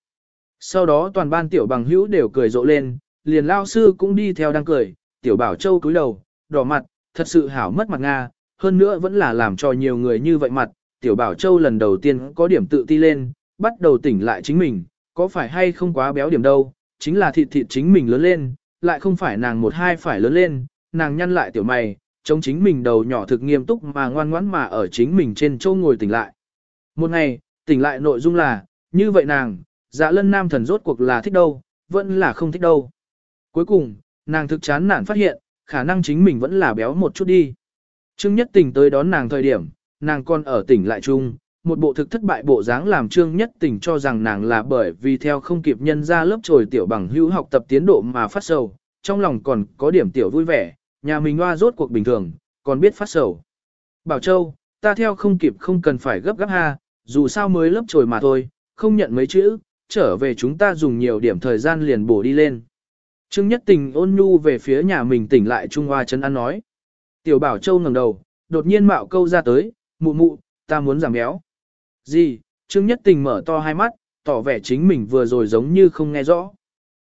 Sau đó toàn ban tiểu bằng hữu đều cười rộ lên, liền lao sư cũng đi theo đang cười, tiểu bảo châu cúi đầu, đỏ mặt, thật sự hảo mất mặt Nga, hơn nữa vẫn là làm cho nhiều người như vậy mặt, tiểu bảo châu lần đầu tiên có điểm tự ti lên, bắt đầu tỉnh lại chính mình, có phải hay không quá béo điểm đâu, chính là thịt thịt chính mình lớn lên, lại không phải nàng một hai phải lớn lên, nàng nhăn lại tiểu mày, chống chính mình đầu nhỏ thực nghiêm túc mà ngoan ngoãn mà ở chính mình trên châu ngồi tỉnh lại. Một ngày, tỉnh lại nội dung là, như vậy nàng, dạ lân nam thần rốt cuộc là thích đâu, vẫn là không thích đâu. Cuối cùng, nàng thực chán nản phát hiện, khả năng chính mình vẫn là béo một chút đi. Trương Nhất Tình tới đón nàng thời điểm, nàng còn ở tỉnh lại chung, một bộ thực thất bại bộ dáng làm Trương Nhất Tình cho rằng nàng là bởi vì theo không kịp nhân ra lớp trồi tiểu bằng hữu học tập tiến độ mà phát sầu, trong lòng còn có điểm tiểu vui vẻ, nhà mình hoa rốt cuộc bình thường, còn biết phát sầu. Bảo Châu, ta theo không kịp không cần phải gấp gáp ha, dù sao mới lớp trồi mà thôi, không nhận mấy chữ, trở về chúng ta dùng nhiều điểm thời gian liền bổ đi lên. Trương Nhất Tình ôn nhu về phía nhà mình tỉnh lại Trung Hoa Trấn An nói. Tiểu Bảo Châu ngẩng đầu, đột nhiên mạo câu ra tới, mụ mụ, ta muốn giảm béo. Gì? Trương Nhất Tình mở to hai mắt, tỏ vẻ chính mình vừa rồi giống như không nghe rõ.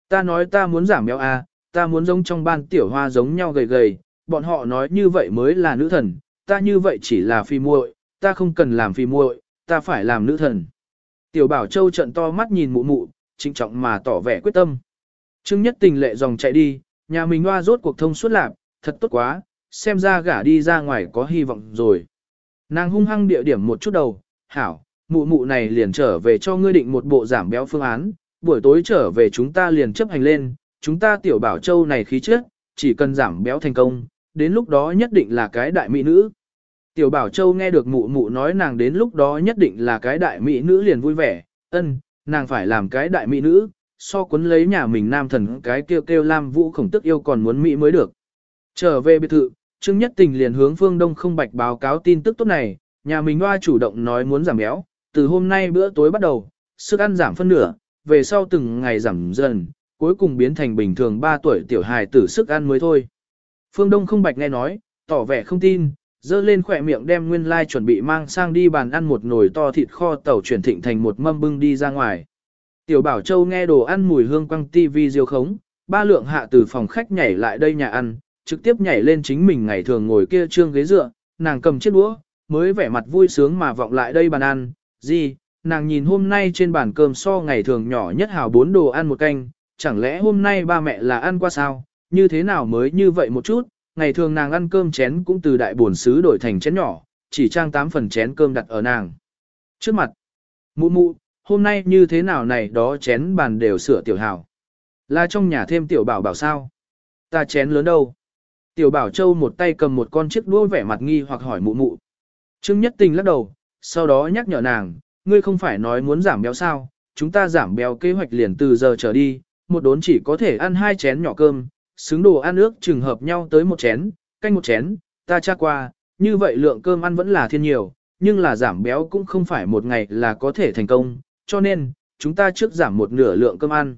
Ta nói ta muốn giảm béo à, ta muốn giống trong ban tiểu hoa giống nhau gầy gầy, bọn họ nói như vậy mới là nữ thần, ta như vậy chỉ là phi muội, ta không cần làm phi muội, ta phải làm nữ thần. Tiểu Bảo Châu trận to mắt nhìn mụ mụ, trịnh trọng mà tỏ vẻ quyết tâm. Trương Nhất Tình lệ dòng chạy đi, nhà mình hoa rốt cuộc thông suốt lạc, thật tốt quá, xem ra gả đi ra ngoài có hy vọng rồi. Nàng hung hăng địa điểm một chút đầu, hảo, mụ mụ này liền trở về cho ngươi định một bộ giảm béo phương án, buổi tối trở về chúng ta liền chấp hành lên, chúng ta tiểu bảo châu này khí chất, chỉ cần giảm béo thành công, đến lúc đó nhất định là cái đại mỹ nữ. Tiểu bảo châu nghe được mụ mụ nói nàng đến lúc đó nhất định là cái đại mỹ nữ liền vui vẻ, ân, nàng phải làm cái đại mỹ nữ, so quấn lấy nhà mình nam thần cái kêu kêu lam vũ khổng tức yêu còn muốn mỹ mới được. Trở về biệt thự, Trương Nhất Tình liền hướng phương Đông không bạch báo cáo tin tức tốt này, nhà mình hoa chủ động nói muốn giảm béo, từ hôm nay bữa tối bắt đầu, sức ăn giảm phân nửa, về sau từng ngày giảm dần, cuối cùng biến thành bình thường 3 tuổi tiểu hài tử sức ăn mới thôi. Phương Đông không bạch nghe nói, tỏ vẻ không tin, dơ lên khỏe miệng đem nguyên lai like chuẩn bị mang sang đi bàn ăn một nồi to thịt kho tàu chuyển thịnh thành một mâm bưng đi ra ngoài. Tiểu Bảo Châu nghe đồ ăn mùi hương quăng tivi diêu khống, ba lượng hạ từ phòng khách nhảy lại đây nhà ăn, trực tiếp nhảy lên chính mình ngày thường ngồi kia trương ghế dựa, nàng cầm chiếc đũa, mới vẻ mặt vui sướng mà vọng lại đây bàn ăn, gì, nàng nhìn hôm nay trên bàn cơm so ngày thường nhỏ nhất hào bốn đồ ăn một canh, chẳng lẽ hôm nay ba mẹ là ăn qua sao, như thế nào mới như vậy một chút, ngày thường nàng ăn cơm chén cũng từ đại bổn xứ đổi thành chén nhỏ, chỉ trang 8 phần chén cơm đặt ở nàng. Trước mặt, mụ mụ, hôm nay như thế nào này đó chén bàn đều sửa tiểu hào. Là trong nhà thêm tiểu bảo bảo sao? Ta chén lớn đâu? Tiểu bảo châu một tay cầm một con chiếc đũa vẻ mặt nghi hoặc hỏi mụ mụ. Trương Nhất Tình lắc đầu, sau đó nhắc nhở nàng, ngươi không phải nói muốn giảm béo sao, chúng ta giảm béo kế hoạch liền từ giờ trở đi, một đốn chỉ có thể ăn hai chén nhỏ cơm, xứng đồ ăn ước trừng hợp nhau tới một chén, canh một chén, ta tra qua, như vậy lượng cơm ăn vẫn là thiên nhiều, nhưng là giảm béo cũng không phải một ngày là có thể thành công, cho nên, chúng ta trước giảm một nửa lượng cơm ăn.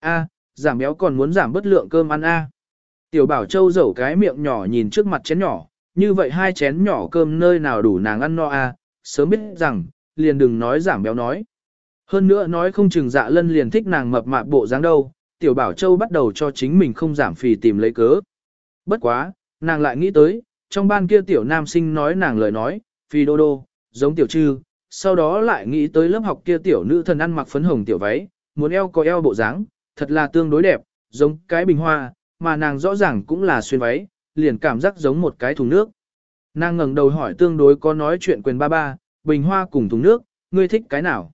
A, giảm béo còn muốn giảm bất lượng cơm ăn A. Tiểu bảo châu dẩu cái miệng nhỏ nhìn trước mặt chén nhỏ, như vậy hai chén nhỏ cơm nơi nào đủ nàng ăn no A, sớm biết rằng, liền đừng nói giảm béo nói. Hơn nữa nói không chừng dạ lân liền thích nàng mập mạp bộ dáng đâu, tiểu bảo châu bắt đầu cho chính mình không giảm phì tìm lấy cớ. Bất quá, nàng lại nghĩ tới, trong ban kia tiểu nam sinh nói nàng lời nói, phi đô đô, giống tiểu trư, sau đó lại nghĩ tới lớp học kia tiểu nữ thần ăn mặc phấn hồng tiểu váy, muốn eo có eo bộ dáng, thật là tương đối đẹp, giống cái bình hoa, mà nàng rõ ràng cũng là xuyên váy, liền cảm giác giống một cái thùng nước. Nàng ngẩng đầu hỏi tương đối có nói chuyện quyền ba ba, bình hoa cùng thùng nước, ngươi thích cái nào?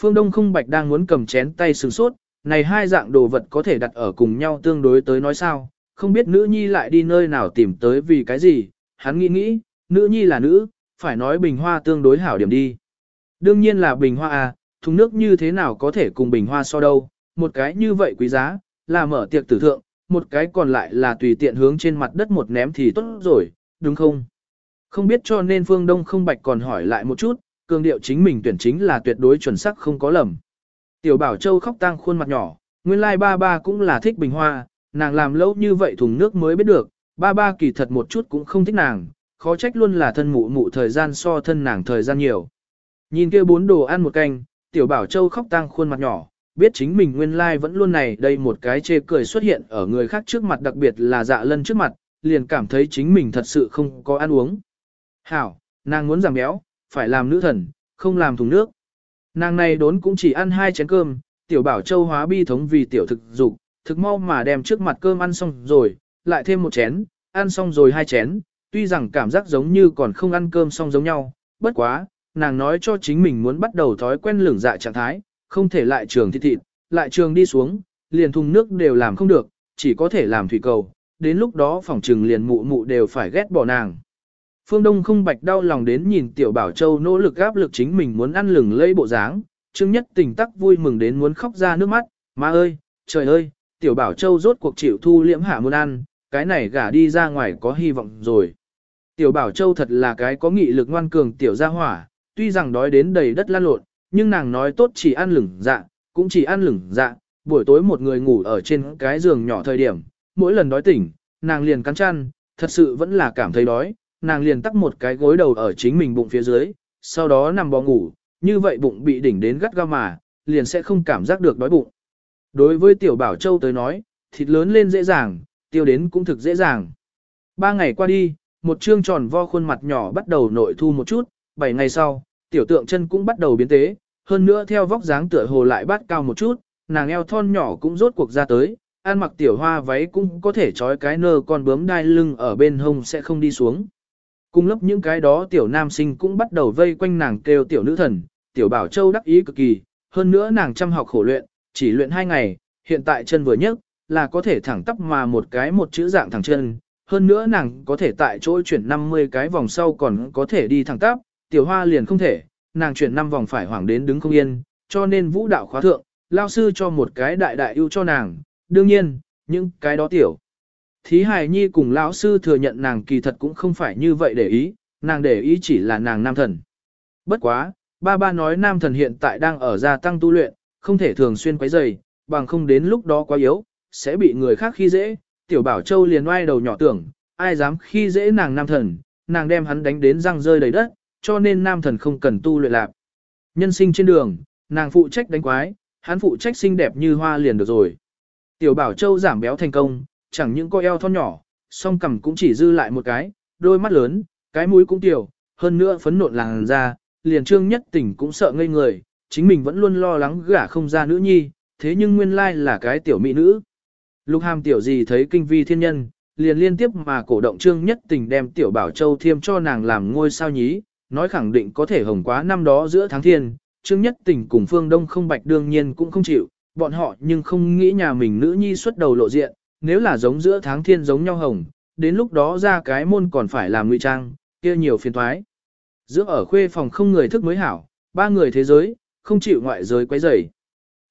Phương Đông không bạch đang muốn cầm chén tay sừng sốt, này hai dạng đồ vật có thể đặt ở cùng nhau tương đối tới nói sao, không biết nữ nhi lại đi nơi nào tìm tới vì cái gì, hắn nghĩ nghĩ, nữ nhi là nữ, phải nói bình hoa tương đối hảo điểm đi. Đương nhiên là bình hoa à, thùng nước như thế nào có thể cùng bình hoa so đâu, một cái như vậy quý giá, là mở tiệc tử thượng, một cái còn lại là tùy tiện hướng trên mặt đất một ném thì tốt rồi, đúng không? Không biết cho nên Phương Đông không bạch còn hỏi lại một chút, cường điệu chính mình tuyển chính là tuyệt đối chuẩn xác không có lầm. Tiểu Bảo Châu khóc tang khuôn mặt nhỏ, nguyên lai like ba ba cũng là thích bình hoa, nàng làm lâu như vậy thùng nước mới biết được, ba ba kỳ thật một chút cũng không thích nàng, khó trách luôn là thân mụ mụ thời gian so thân nàng thời gian nhiều. Nhìn kia bốn đồ ăn một canh, Tiểu Bảo Châu khóc tang khuôn mặt nhỏ, biết chính mình nguyên lai like vẫn luôn này đây một cái chê cười xuất hiện ở người khác trước mặt đặc biệt là dạ lân trước mặt, liền cảm thấy chính mình thật sự không có ăn uống. Hảo, nàng muốn giảm béo, phải làm nữ thần, không làm thùng nước. Nàng này đốn cũng chỉ ăn hai chén cơm, tiểu bảo châu hóa bi thống vì tiểu thực dục, thực mau mà đem trước mặt cơm ăn xong rồi, lại thêm một chén, ăn xong rồi hai chén, tuy rằng cảm giác giống như còn không ăn cơm xong giống nhau, bất quá, nàng nói cho chính mình muốn bắt đầu thói quen lửng dạ trạng thái, không thể lại trường thịt thịt, lại trường đi xuống, liền thùng nước đều làm không được, chỉ có thể làm thủy cầu, đến lúc đó phòng trừng liền mụ mụ đều phải ghét bỏ nàng. Phương Đông không bạch đau lòng đến nhìn Tiểu Bảo Châu nỗ lực áp lực chính mình muốn ăn lừng lây bộ dáng, Trương Nhất tình tắc vui mừng đến muốn khóc ra nước mắt, má ơi, trời ơi, Tiểu Bảo Châu rốt cuộc chịu thu liễm hạ muốn ăn, cái này gả đi ra ngoài có hy vọng rồi. Tiểu Bảo Châu thật là cái có nghị lực ngoan cường Tiểu gia hỏa, tuy rằng đói đến đầy đất lan lộn, nhưng nàng nói tốt chỉ ăn lửng dạ, cũng chỉ ăn lửng dạ, buổi tối một người ngủ ở trên cái giường nhỏ thời điểm, mỗi lần đói tỉnh, nàng liền cắn chăn, thật sự vẫn là cảm thấy đói, nàng liền tắc một cái gối đầu ở chính mình bụng phía dưới, sau đó nằm bò ngủ, như vậy bụng bị đỉnh đến gắt ga mà, liền sẽ không cảm giác được đói bụng. Đối với tiểu bảo châu tới nói, thịt lớn lên dễ dàng, tiêu đến cũng thực dễ dàng. Ba ngày qua đi, một trương tròn vo khuôn mặt nhỏ bắt đầu nội thu một chút, bảy ngày sau, tiểu tượng chân cũng bắt đầu biến tế, hơn nữa theo vóc dáng tựa hồ lại bắt cao một chút, nàng eo thon nhỏ cũng rốt cuộc ra tới, ăn mặc tiểu hoa váy cũng có thể trói cái nơ con bướm đai lưng ở bên hông sẽ không đi xuống. Cùng lớp những cái đó tiểu nam sinh cũng bắt đầu vây quanh nàng kêu tiểu nữ thần, tiểu bảo châu đắc ý cực kỳ, hơn nữa nàng chăm học khổ luyện, chỉ luyện hai ngày, hiện tại chân vừa nhấc là có thể thẳng tắp mà một cái một chữ dạng thẳng chân, hơn nữa nàng có thể tại chỗ chuyển 50 cái vòng sau còn có thể đi thẳng tắp, tiểu hoa liền không thể, nàng chuyển 5 vòng phải hoảng đến đứng không yên, cho nên vũ đạo khóa thượng, lao sư cho một cái đại đại ưu cho nàng, đương nhiên, những cái đó tiểu. Thí Hải Nhi cùng lão sư thừa nhận nàng kỳ thật cũng không phải như vậy để ý, nàng để ý chỉ là nàng nam thần. Bất quá, ba ba nói nam thần hiện tại đang ở gia tăng tu luyện, không thể thường xuyên quấy rầy, bằng không đến lúc đó quá yếu, sẽ bị người khác khi dễ. Tiểu Bảo Châu liền oai đầu nhỏ tưởng, ai dám khi dễ nàng nam thần, nàng đem hắn đánh đến răng rơi đầy đất, cho nên nam thần không cần tu luyện lạc. Nhân sinh trên đường, nàng phụ trách đánh quái, hắn phụ trách xinh đẹp như hoa liền được rồi. Tiểu Bảo Châu giảm béo thành công, chẳng những co eo thon nhỏ, song cằm cũng chỉ dư lại một cái, đôi mắt lớn, cái mũi cũng tiểu, hơn nữa phấn nộn làn da, liền trương nhất tỉnh cũng sợ ngây người, chính mình vẫn luôn lo lắng gả không ra nữ nhi, thế nhưng nguyên lai là cái tiểu mỹ nữ. Lục hàm tiểu gì thấy kinh vi thiên nhân, liền liên tiếp mà cổ động trương nhất tình đem tiểu bảo châu thiêm cho nàng làm ngôi sao nhí, nói khẳng định có thể hồng quá năm đó giữa tháng thiên, trương nhất tình cùng phương đông không bạch đương nhiên cũng không chịu, bọn họ nhưng không nghĩ nhà mình nữ nhi xuất đầu lộ diện, nếu là giống giữa tháng thiên giống nhau hồng, đến lúc đó ra cái môn còn phải làm ngụy trang, kia nhiều phiền thoái. Giữa ở khuê phòng không người thức mới hảo, ba người thế giới, không chịu ngoại giới quấy rầy.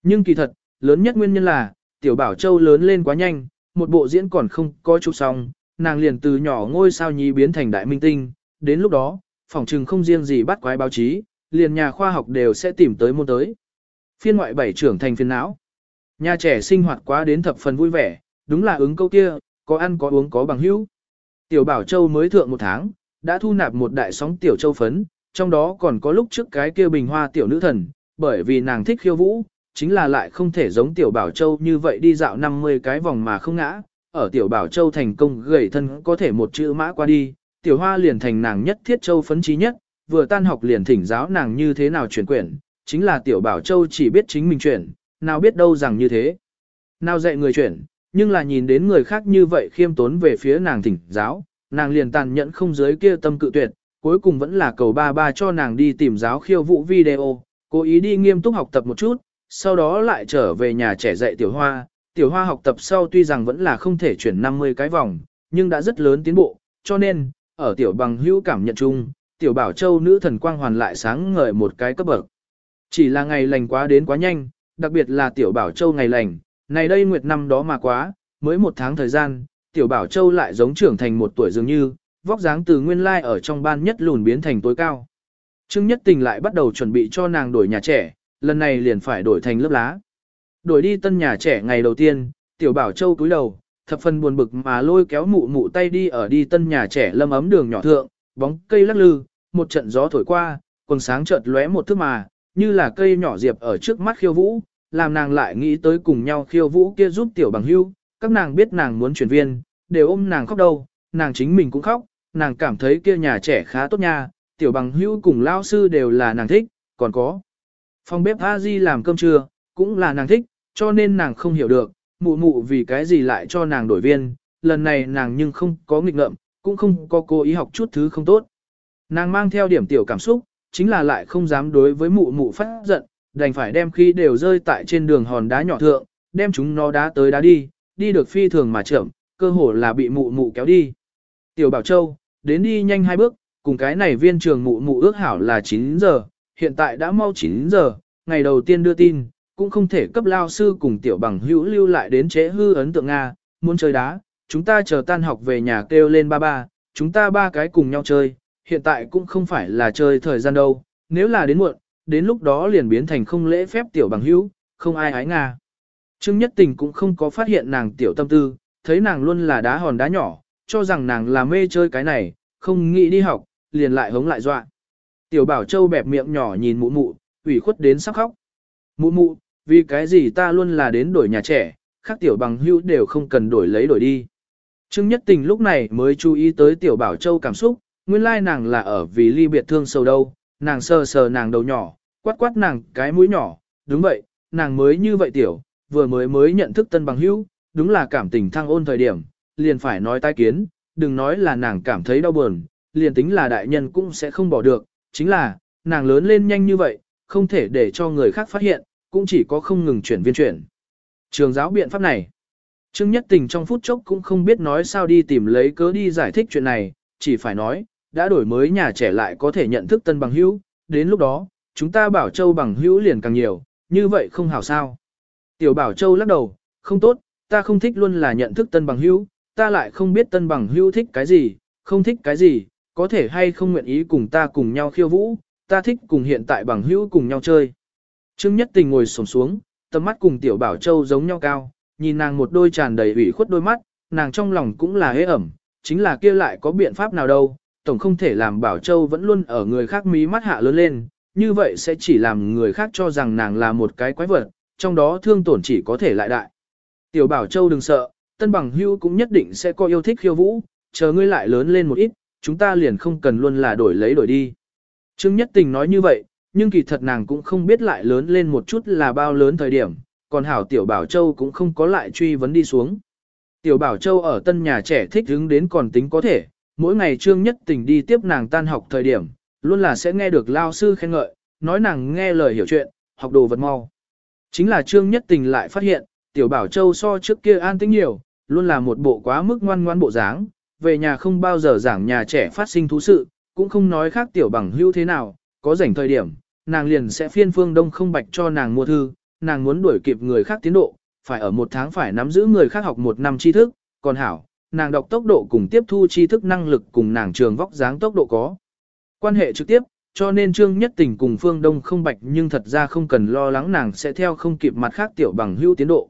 Nhưng kỳ thật, lớn nhất nguyên nhân là, tiểu bảo châu lớn lên quá nhanh, một bộ diễn còn không có chụp xong, nàng liền từ nhỏ ngôi sao nhí biến thành đại minh tinh, đến lúc đó, phòng trừng không riêng gì bắt quái báo chí, liền nhà khoa học đều sẽ tìm tới môn tới. Phiên ngoại bảy trưởng thành phiên não. Nhà trẻ sinh hoạt quá đến thập phần vui vẻ, đúng là ứng câu kia, có ăn có uống có bằng hữu. Tiểu Bảo Châu mới thượng một tháng, đã thu nạp một đại sóng tiểu châu phấn, trong đó còn có lúc trước cái kia bình hoa tiểu nữ thần, bởi vì nàng thích khiêu vũ, chính là lại không thể giống tiểu Bảo Châu như vậy đi dạo 50 cái vòng mà không ngã. Ở tiểu Bảo Châu thành công gầy thân có thể một chữ mã qua đi, tiểu hoa liền thành nàng nhất thiết châu phấn trí nhất, vừa tan học liền thỉnh giáo nàng như thế nào chuyển quyển, chính là tiểu Bảo Châu chỉ biết chính mình chuyển, nào biết đâu rằng như thế. Nào dạy người chuyển, nhưng là nhìn đến người khác như vậy khiêm tốn về phía nàng thỉnh giáo, nàng liền tàn nhẫn không giới kia tâm cự tuyệt, cuối cùng vẫn là cầu ba ba cho nàng đi tìm giáo khiêu vũ video, cố ý đi nghiêm túc học tập một chút, sau đó lại trở về nhà trẻ dạy tiểu hoa. Tiểu hoa học tập sau tuy rằng vẫn là không thể chuyển 50 cái vòng, nhưng đã rất lớn tiến bộ, cho nên, ở tiểu bằng hữu cảm nhận chung, tiểu bảo châu nữ thần quang hoàn lại sáng ngời một cái cấp bậc. Chỉ là ngày lành quá đến quá nhanh, đặc biệt là tiểu bảo châu ngày lành, này đây nguyệt năm đó mà quá, mới một tháng thời gian, tiểu bảo châu lại giống trưởng thành một tuổi dường như, vóc dáng từ nguyên lai ở trong ban nhất lùn biến thành tối cao. Trương Nhất Tình lại bắt đầu chuẩn bị cho nàng đổi nhà trẻ, lần này liền phải đổi thành lớp lá. Đổi đi tân nhà trẻ ngày đầu tiên, tiểu bảo châu cúi đầu, thập phần buồn bực mà lôi kéo mụ mụ tay đi ở đi tân nhà trẻ lâm ấm đường nhỏ thượng, bóng cây lắc lư, một trận gió thổi qua, quần sáng chợt lóe một thước mà, như là cây nhỏ diệp ở trước mắt khiêu vũ, làm nàng lại nghĩ tới cùng nhau khiêu vũ kia giúp tiểu bằng hưu, các nàng biết nàng muốn chuyển viên, đều ôm nàng khóc đâu, nàng chính mình cũng khóc, nàng cảm thấy kia nhà trẻ khá tốt nha, tiểu bằng hưu cùng lao sư đều là nàng thích, còn có. Phòng bếp a di làm cơm trưa, cũng là nàng thích, cho nên nàng không hiểu được, mụ mụ vì cái gì lại cho nàng đổi viên, lần này nàng nhưng không có nghịch ngợm, cũng không có cố ý học chút thứ không tốt. Nàng mang theo điểm tiểu cảm xúc, chính là lại không dám đối với mụ mụ phát giận, đành phải đem khi đều rơi tại trên đường hòn đá nhỏ thượng, đem chúng nó đá tới đá đi, đi được phi thường mà chậm, cơ hồ là bị mụ mụ kéo đi. Tiểu Bảo Châu, đến đi nhanh hai bước, cùng cái này viên trường mụ mụ ước hảo là 9 giờ, hiện tại đã mau 9 giờ, ngày đầu tiên đưa tin, cũng không thể cấp lao sư cùng tiểu bằng hữu lưu lại đến chế hư ấn tượng Nga, muốn chơi đá, chúng ta chờ tan học về nhà kêu lên ba ba, chúng ta ba cái cùng nhau chơi, hiện tại cũng không phải là chơi thời gian đâu, nếu là đến muộn, đến lúc đó liền biến thành không lễ phép tiểu bằng hữu, không ai ái Nga. Trương Nhất Tình cũng không có phát hiện nàng tiểu tâm tư, thấy nàng luôn là đá hòn đá nhỏ, cho rằng nàng là mê chơi cái này, không nghĩ đi học, liền lại hống lại dọa. Tiểu Bảo Châu bẹp miệng nhỏ nhìn mụ mụ, ủy khuất đến sắp khóc. Mụ mụ, vì cái gì ta luôn là đến đổi nhà trẻ, khác tiểu bằng hữu đều không cần đổi lấy đổi đi. Trương Nhất Tình lúc này mới chú ý tới tiểu Bảo Châu cảm xúc, nguyên lai nàng là ở vì ly biệt thương sâu đâu, nàng sờ sờ nàng đầu nhỏ, quát quát nàng cái mũi nhỏ, đúng vậy, nàng mới như vậy tiểu, vừa mới mới nhận thức tân bằng hữu, đúng là cảm tình thăng ôn thời điểm, liền phải nói tai kiến, đừng nói là nàng cảm thấy đau buồn, liền tính là đại nhân cũng sẽ không bỏ được, chính là, nàng lớn lên nhanh như vậy, không thể để cho người khác phát hiện, cũng chỉ có không ngừng chuyển viên chuyển. Trường giáo biện pháp này, Trương Nhất Tình trong phút chốc cũng không biết nói sao đi tìm lấy cớ đi giải thích chuyện này, chỉ phải nói, đã đổi mới nhà trẻ lại có thể nhận thức tân bằng hữu, đến lúc đó, chúng ta bảo châu bằng hữu liền càng nhiều, như vậy không hảo sao. Tiểu bảo châu lắc đầu, không tốt, ta không thích luôn là nhận thức tân bằng hữu, ta lại không biết tân bằng hữu thích cái gì, không thích cái gì, có thể hay không nguyện ý cùng ta cùng nhau khiêu vũ, ta thích cùng hiện tại bằng hữu cùng nhau chơi. Trương Nhất Tình ngồi xổm xuống, tầm mắt cùng Tiểu Bảo Châu giống nhau cao, nhìn nàng một đôi tràn đầy ủy khuất đôi mắt, nàng trong lòng cũng là hế ẩm, chính là kia lại có biện pháp nào đâu, tổng không thể làm Bảo Châu vẫn luôn ở người khác mí mắt hạ lớn lên, như vậy sẽ chỉ làm người khác cho rằng nàng là một cái quái vật, trong đó thương tổn chỉ có thể lại đại. Tiểu Bảo Châu đừng sợ, tân bằng hưu cũng nhất định sẽ có yêu thích khiêu vũ, chờ ngươi lại lớn lên một ít, chúng ta liền không cần luôn là đổi lấy đổi đi. Trương Nhất Tình nói như vậy, nhưng kỳ thật nàng cũng không biết lại lớn lên một chút là bao lớn thời điểm, còn Hảo Tiểu Bảo Châu cũng không có lại truy vấn đi xuống. Tiểu Bảo Châu ở tân nhà trẻ thích hứng đến còn tính có thể, mỗi ngày Trương Nhất Tình đi tiếp nàng tan học thời điểm, luôn là sẽ nghe được lao sư khen ngợi, nói nàng nghe lời hiểu chuyện, học đồ vật mau. Chính là Trương Nhất Tình lại phát hiện, Tiểu Bảo Châu so trước kia an tĩnh nhiều, luôn là một bộ quá mức ngoan ngoan bộ dáng, về nhà không bao giờ giảng nhà trẻ phát sinh thú sự, cũng không nói khác Tiểu Bằng hưu thế nào, có rảnh thời điểm, nàng liền sẽ phiên phương đông không bạch cho nàng mua thư, nàng muốn đuổi kịp người khác tiến độ, phải ở một tháng phải nắm giữ người khác học một năm tri thức, còn hảo, nàng đọc tốc độ cùng tiếp thu tri thức năng lực cùng nàng trường vóc dáng tốc độ có. Quan hệ trực tiếp, cho nên Trương Nhất Tình cùng Phương Đông không bạch nhưng thật ra không cần lo lắng nàng sẽ theo không kịp mặt khác tiểu bằng hưu tiến độ.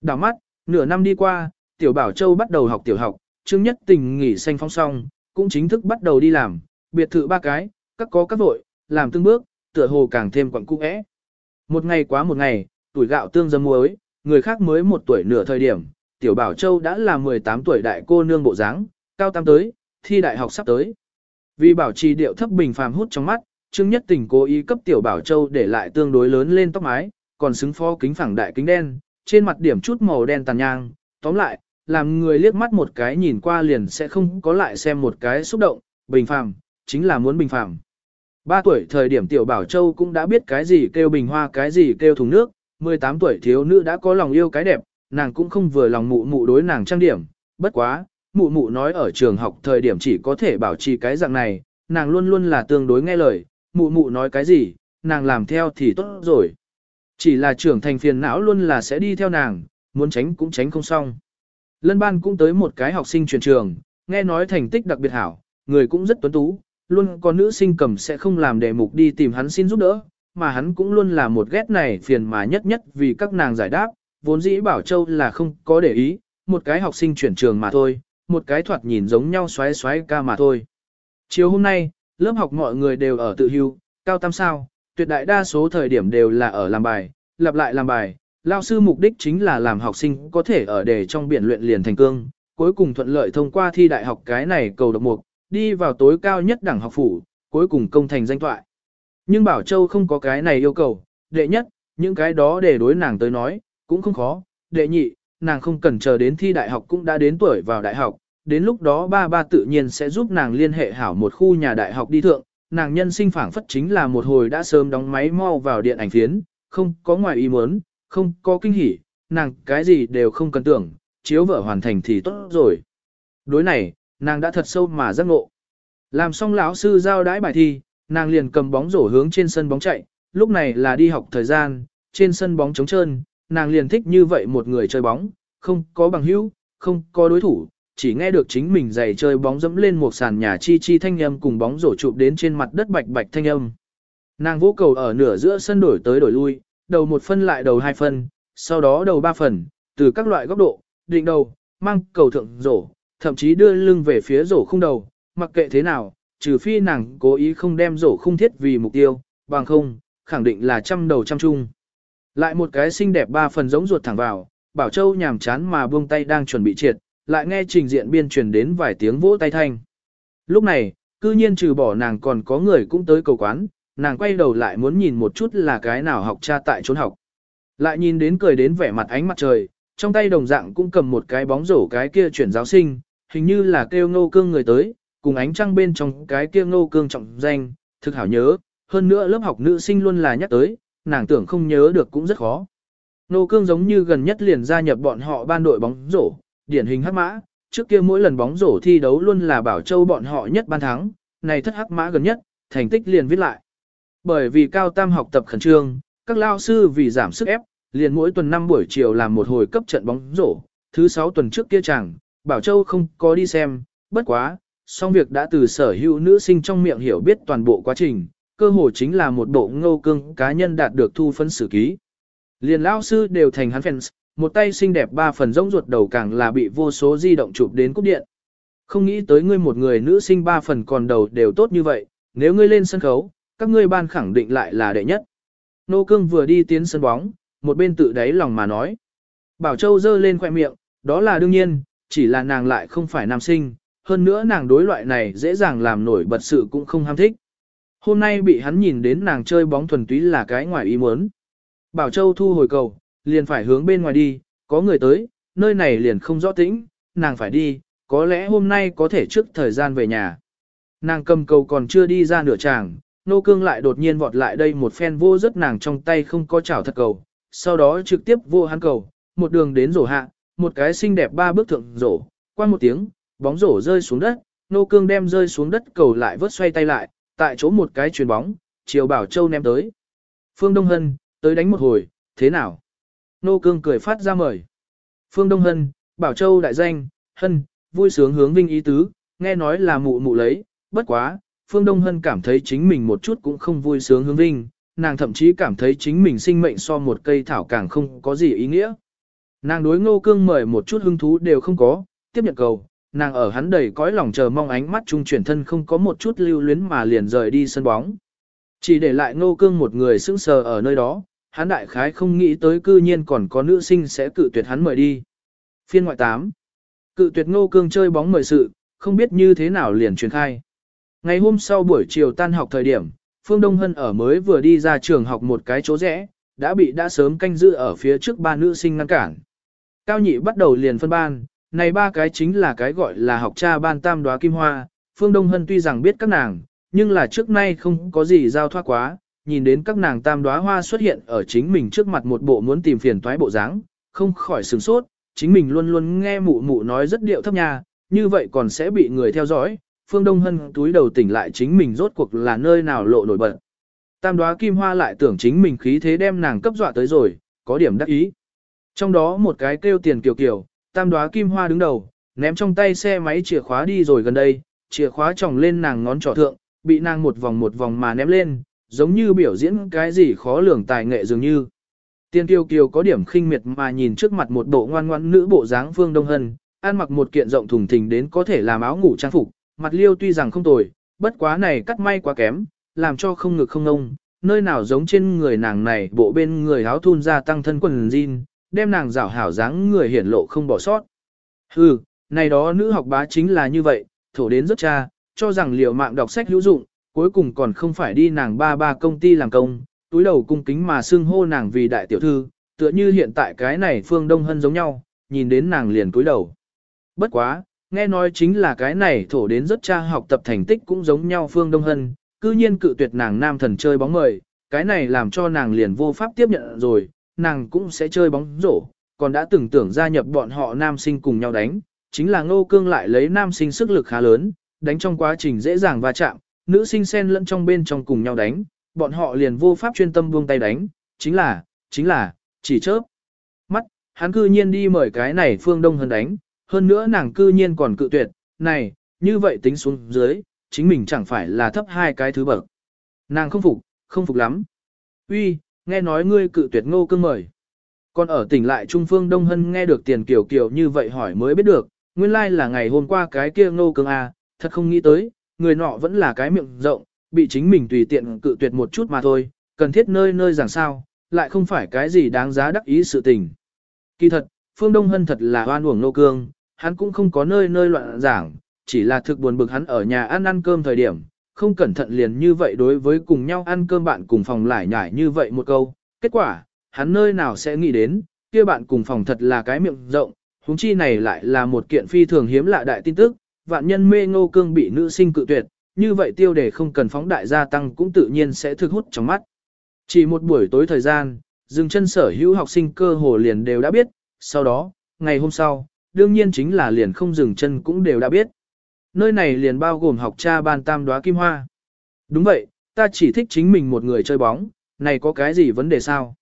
Đảo mắt, nửa năm đi qua, tiểu bảo châu bắt đầu học tiểu học, Trương Nhất Tình nghỉ xanh phong song, cũng chính thức bắt đầu đi làm, biệt thự ba cái, các có các vội, làm tương bước, tựa hồ càng thêm quặng cung ẽ. Một ngày quá một ngày, tuổi gạo tương dâm muối, người khác mới một tuổi nửa thời điểm, tiểu bảo châu đã là 18 tuổi đại cô nương bộ dáng, cao tam tới, thi đại học sắp tới. Vì bảo trì điệu thấp bình phàm hút trong mắt, Trương Nhất Tình cố ý cấp tiểu bảo châu để lại tương đối lớn lên tóc mái, còn xứng phó kính phẳng đại kính đen, trên mặt điểm chút màu đen tàn nhang, tóm lại, làm người liếc mắt một cái nhìn qua liền sẽ không có lại xem một cái xúc động, bình phàm, chính là muốn bình phàm. Ba tuổi thời điểm tiểu bảo châu cũng đã biết cái gì kêu bình hoa cái gì kêu thùng nước, 18 tuổi thiếu nữ đã có lòng yêu cái đẹp, nàng cũng không vừa lòng mụ mụ đối nàng trang điểm, bất quá, mụ mụ nói ở trường học thời điểm chỉ có thể bảo trì cái dạng này, nàng luôn luôn là tương đối nghe lời, mụ mụ nói cái gì, nàng làm theo thì tốt rồi. Chỉ là trưởng thành phiền não luôn là sẽ đi theo nàng, muốn tránh cũng tránh không xong. Lân ban cũng tới một cái học sinh truyền trường, nghe nói thành tích đặc biệt hảo, người cũng rất tuấn tú, luôn có nữ sinh cầm sẽ không làm đề mục đi tìm hắn xin giúp đỡ, mà hắn cũng luôn là một ghét này phiền mà nhất nhất vì các nàng giải đáp, vốn dĩ Bảo Châu là không có để ý, một cái học sinh chuyển trường mà thôi, một cái thoạt nhìn giống nhau xoáy xoáy ca mà thôi. Chiều hôm nay, lớp học mọi người đều ở tự hưu, cao tam sao, tuyệt đại đa số thời điểm đều là ở làm bài, lặp lại làm bài. Lao sư mục đích chính là làm học sinh có thể ở đề trong biển luyện liền thành cương, cuối cùng thuận lợi thông qua thi đại học cái này cầu độc mục, đi vào tối cao nhất đẳng học phủ, cuối cùng công thành danh toại. Nhưng Bảo Châu không có cái này yêu cầu, đệ nhất, những cái đó để đối nàng tới nói, cũng không khó, đệ nhị, nàng không cần chờ đến thi đại học cũng đã đến tuổi vào đại học, đến lúc đó ba ba tự nhiên sẽ giúp nàng liên hệ hảo một khu nhà đại học đi thượng, nàng nhân sinh phảng phất chính là một hồi đã sớm đóng máy mau vào điện ảnh phiến, không có ngoài ý muốn, không có kinh hỉ, nàng cái gì đều không cần tưởng, chiếu vợ hoàn thành thì tốt rồi. Đối này, nàng đã thật sâu mà giác ngộ. Làm xong lão sư giao đãi bài thi, nàng liền cầm bóng rổ hướng trên sân bóng chạy, lúc này là đi học thời gian, trên sân bóng trống trơn, nàng liền thích như vậy một người chơi bóng, không có bằng hữu, không có đối thủ, chỉ nghe được chính mình giày chơi bóng dẫm lên một sàn nhà chi chi thanh âm cùng bóng rổ chụp đến trên mặt đất bạch bạch thanh âm. Nàng vô cầu ở nửa giữa sân đổi tới đổi lui, đầu một phân lại đầu hai phân, sau đó đầu ba phần, từ các loại góc độ, định đầu, mang cầu thượng rổ, thậm chí đưa lưng về phía rổ không đầu, mặc kệ thế nào, trừ phi nàng cố ý không đem rổ không thiết vì mục tiêu, bằng không, khẳng định là trăm đầu trăm chung. Lại một cái xinh đẹp ba phần giống ruột thẳng vào, Bảo Châu nhàm chán mà buông tay đang chuẩn bị triệt, lại nghe trình diện biên truyền đến vài tiếng vỗ tay thanh. Lúc này, cư nhiên trừ bỏ nàng còn có người cũng tới cầu quán, nàng quay đầu lại muốn nhìn một chút là cái nào học cha tại trốn học. Lại nhìn đến cười đến vẻ mặt ánh mặt trời, trong tay đồng dạng cũng cầm một cái bóng rổ cái kia chuyển giáo sinh, hình như là kêu ngô cương người tới, cùng ánh trăng bên trong cái kia ngô cương trọng danh, thực hảo nhớ, hơn nữa lớp học nữ sinh luôn là nhắc tới, nàng tưởng không nhớ được cũng rất khó. nô cương giống như gần nhất liền gia nhập bọn họ ban đội bóng rổ, điển hình hắc mã, trước kia mỗi lần bóng rổ thi đấu luôn là bảo châu bọn họ nhất ban thắng, này thất hắc mã gần nhất, thành tích liền viết lại. Bởi vì cao tam học tập khẩn trương, các lao sư vì giảm sức ép, liền mỗi tuần 5 buổi chiều làm một hồi cấp trận bóng rổ, thứ 6 tuần trước kia chẳng, Bảo Châu không có đi xem, bất quá, song việc đã từ sở hữu nữ sinh trong miệng hiểu biết toàn bộ quá trình, cơ hồ chính là một bộ Ngô cương cá nhân đạt được thu phân xử ký. Liền lao sư đều thành hắn fans, một tay xinh đẹp ba phần rỗng ruột đầu càng là bị vô số di động chụp đến cúp điện. Không nghĩ tới ngươi một người nữ sinh ba phần còn đầu đều tốt như vậy, nếu ngươi lên sân khấu, các ngươi ban khẳng định lại là đệ nhất. Nô cương vừa đi tiến sân bóng, một bên tự đáy lòng mà nói. Bảo Châu giơ lên khoẻ miệng, đó là đương nhiên, chỉ là nàng lại không phải nam sinh, hơn nữa nàng đối loại này dễ dàng làm nổi bật sự cũng không ham thích. Hôm nay bị hắn nhìn đến nàng chơi bóng thuần túy là cái ngoài ý muốn. Bảo Châu thu hồi cầu, liền phải hướng bên ngoài đi, có người tới, nơi này liền không rõ tĩnh, nàng phải đi, có lẽ hôm nay có thể trước thời gian về nhà. Nàng cầm cầu còn chưa đi ra nửa tràng, nô cương lại đột nhiên vọt lại đây một phen vô rất nàng trong tay không có chảo thật cầu, sau đó trực tiếp vô hắn cầu, một đường đến rổ hạ, một cái xinh đẹp ba bước thượng rổ, qua một tiếng, bóng rổ rơi xuống đất, nô cương đem rơi xuống đất cầu lại vớt xoay tay lại, tại chỗ một cái chuyền bóng, chiều bảo châu ném tới. Phương Đông Hân, tới đánh một hồi, thế nào? Nô cương cười phát ra mời. Phương Đông Hân, bảo châu đại danh, Hân, vui sướng hướng vinh ý tứ, nghe nói là mụ mụ lấy, bất quá, Phương Đông Hân cảm thấy chính mình một chút cũng không vui sướng hướng vinh, nàng thậm chí cảm thấy chính mình sinh mệnh so một cây thảo càng không có gì ý nghĩa. Nàng đối ngô cương mời một chút hứng thú đều không có, tiếp nhận cầu, nàng ở hắn đầy cõi lòng chờ mong ánh mắt trung chuyển thân không có một chút lưu luyến mà liền rời đi sân bóng. Chỉ để lại ngô cương một người sững sờ ở nơi đó, hắn đại khái không nghĩ tới cư nhiên còn có nữ sinh sẽ cự tuyệt hắn mời đi. Phiên ngoại 8. Cự tuyệt ngô cương chơi bóng mời sự, không biết như thế nào liền truyền khai. Ngày hôm sau buổi chiều tan học thời điểm, Phương Đông Hân ở mới vừa đi ra trường học một cái chỗ rẽ, đã bị đã sớm canh giữ ở phía trước ba nữ sinh ngăn cản. Cao nhị bắt đầu liền phân ban, này ba cái chính là cái gọi là học cha ban tam đoá kim hoa, Phương Đông Hân tuy rằng biết các nàng, nhưng là trước nay không có gì giao thoát quá, nhìn đến các nàng tam đoá hoa xuất hiện ở chính mình trước mặt một bộ muốn tìm phiền toái bộ dáng, không khỏi sửng sốt, chính mình luôn luôn nghe mụ mụ nói rất điệu thấp nha, như vậy còn sẽ bị người theo dõi, Phương Đông Hân túi đầu tỉnh lại chính mình rốt cuộc là nơi nào lộ nổi bật. Tam đoá kim hoa lại tưởng chính mình khí thế đem nàng cấp dọa tới rồi, có điểm đắc ý. Trong đó một cái kêu tiền kiều kiều, tam đoá kim hoa đứng đầu, ném trong tay xe máy chìa khóa đi rồi gần đây, chìa khóa tròng lên nàng ngón trỏ thượng, bị nàng một vòng một vòng mà ném lên, giống như biểu diễn cái gì khó lường tài nghệ dường như. Tiên kiều kiều có điểm khinh miệt mà nhìn trước mặt một bộ ngoan ngoãn nữ bộ dáng Phương Đông Hân, ăn mặc một kiện rộng thùng thình đến có thể làm áo ngủ trang phục, mặt liêu tuy rằng không tồi, bất quá này cắt may quá kém, làm cho không ngực không ngông, nơi nào giống trên người nàng này bộ bên người áo thun ra tăng thân quần jean, đem nàng rảo hảo dáng người hiển lộ không bỏ sót. Hừ, này đó nữ học bá chính là như vậy, thổ đến rất cha, cho rằng liều mạng đọc sách hữu dụng, cuối cùng còn không phải đi nàng ba ba công ty làm công, túi đầu cung kính mà xưng hô nàng vì đại tiểu thư, tựa như hiện tại cái này phương đông hân giống nhau, nhìn đến nàng liền túi đầu. Bất quá, nghe nói chính là cái này thổ đến rất cha học tập thành tích cũng giống nhau phương đông hân, cư nhiên cự tuyệt nàng nam thần chơi bóng mời, cái này làm cho nàng liền vô pháp tiếp nhận rồi, nàng cũng sẽ chơi bóng rổ, còn đã từng tưởng gia nhập bọn họ nam sinh cùng nhau đánh, chính là ngô cương lại lấy nam sinh sức lực khá lớn, đánh trong quá trình dễ dàng va chạm, nữ sinh xen lẫn trong bên trong cùng nhau đánh, bọn họ liền vô pháp chuyên tâm buông tay đánh, chính là, chính là, chỉ chớp. Mắt, hắn cư nhiên đi mời cái này phương đông hơn đánh, hơn nữa nàng cư nhiên còn cự tuyệt, này, như vậy tính xuống dưới, chính mình chẳng phải là thấp hai cái thứ bậc. Nàng không phục, không phục lắm. Uy, nghe nói ngươi cự tuyệt ngô cương mời. Còn ở tỉnh lại Trung Phương Đông Hân nghe được tiền kiều kiều như vậy hỏi mới biết được, nguyên lai like là ngày hôm qua cái kia ngô cương à, thật không nghĩ tới, người nọ vẫn là cái miệng rộng, bị chính mình tùy tiện cự tuyệt một chút mà thôi, cần thiết nơi nơi giảng sao, lại không phải cái gì đáng giá đắc ý sự tình. Kỳ thật, Phương Đông Hân thật là oan uổng ngô cương, hắn cũng không có nơi nơi loạn giảng, chỉ là thực buồn bực hắn ở nhà ăn ăn cơm thời điểm, không cẩn thận liền như vậy đối với cùng nhau ăn cơm bạn cùng phòng lại nhải như vậy một câu. Kết quả, hắn nơi nào sẽ nghĩ đến, kia bạn cùng phòng thật là cái miệng rộng, huống chi này lại là một kiện phi thường hiếm lạ đại tin tức, vạn nhân mê ngô cương bị nữ sinh cự tuyệt, như vậy tiêu đề không cần phóng đại gia tăng cũng tự nhiên sẽ thực hút trong mắt. Chỉ một buổi tối thời gian, dừng chân sở hữu học sinh cơ hồ liền đều đã biết, sau đó, ngày hôm sau, đương nhiên chính là liền không dừng chân cũng đều đã biết. Nơi này liền bao gồm học cha ban tam đóa kim hoa. Đúng vậy, ta chỉ thích chính mình một người chơi bóng, này có cái gì vấn đề sao?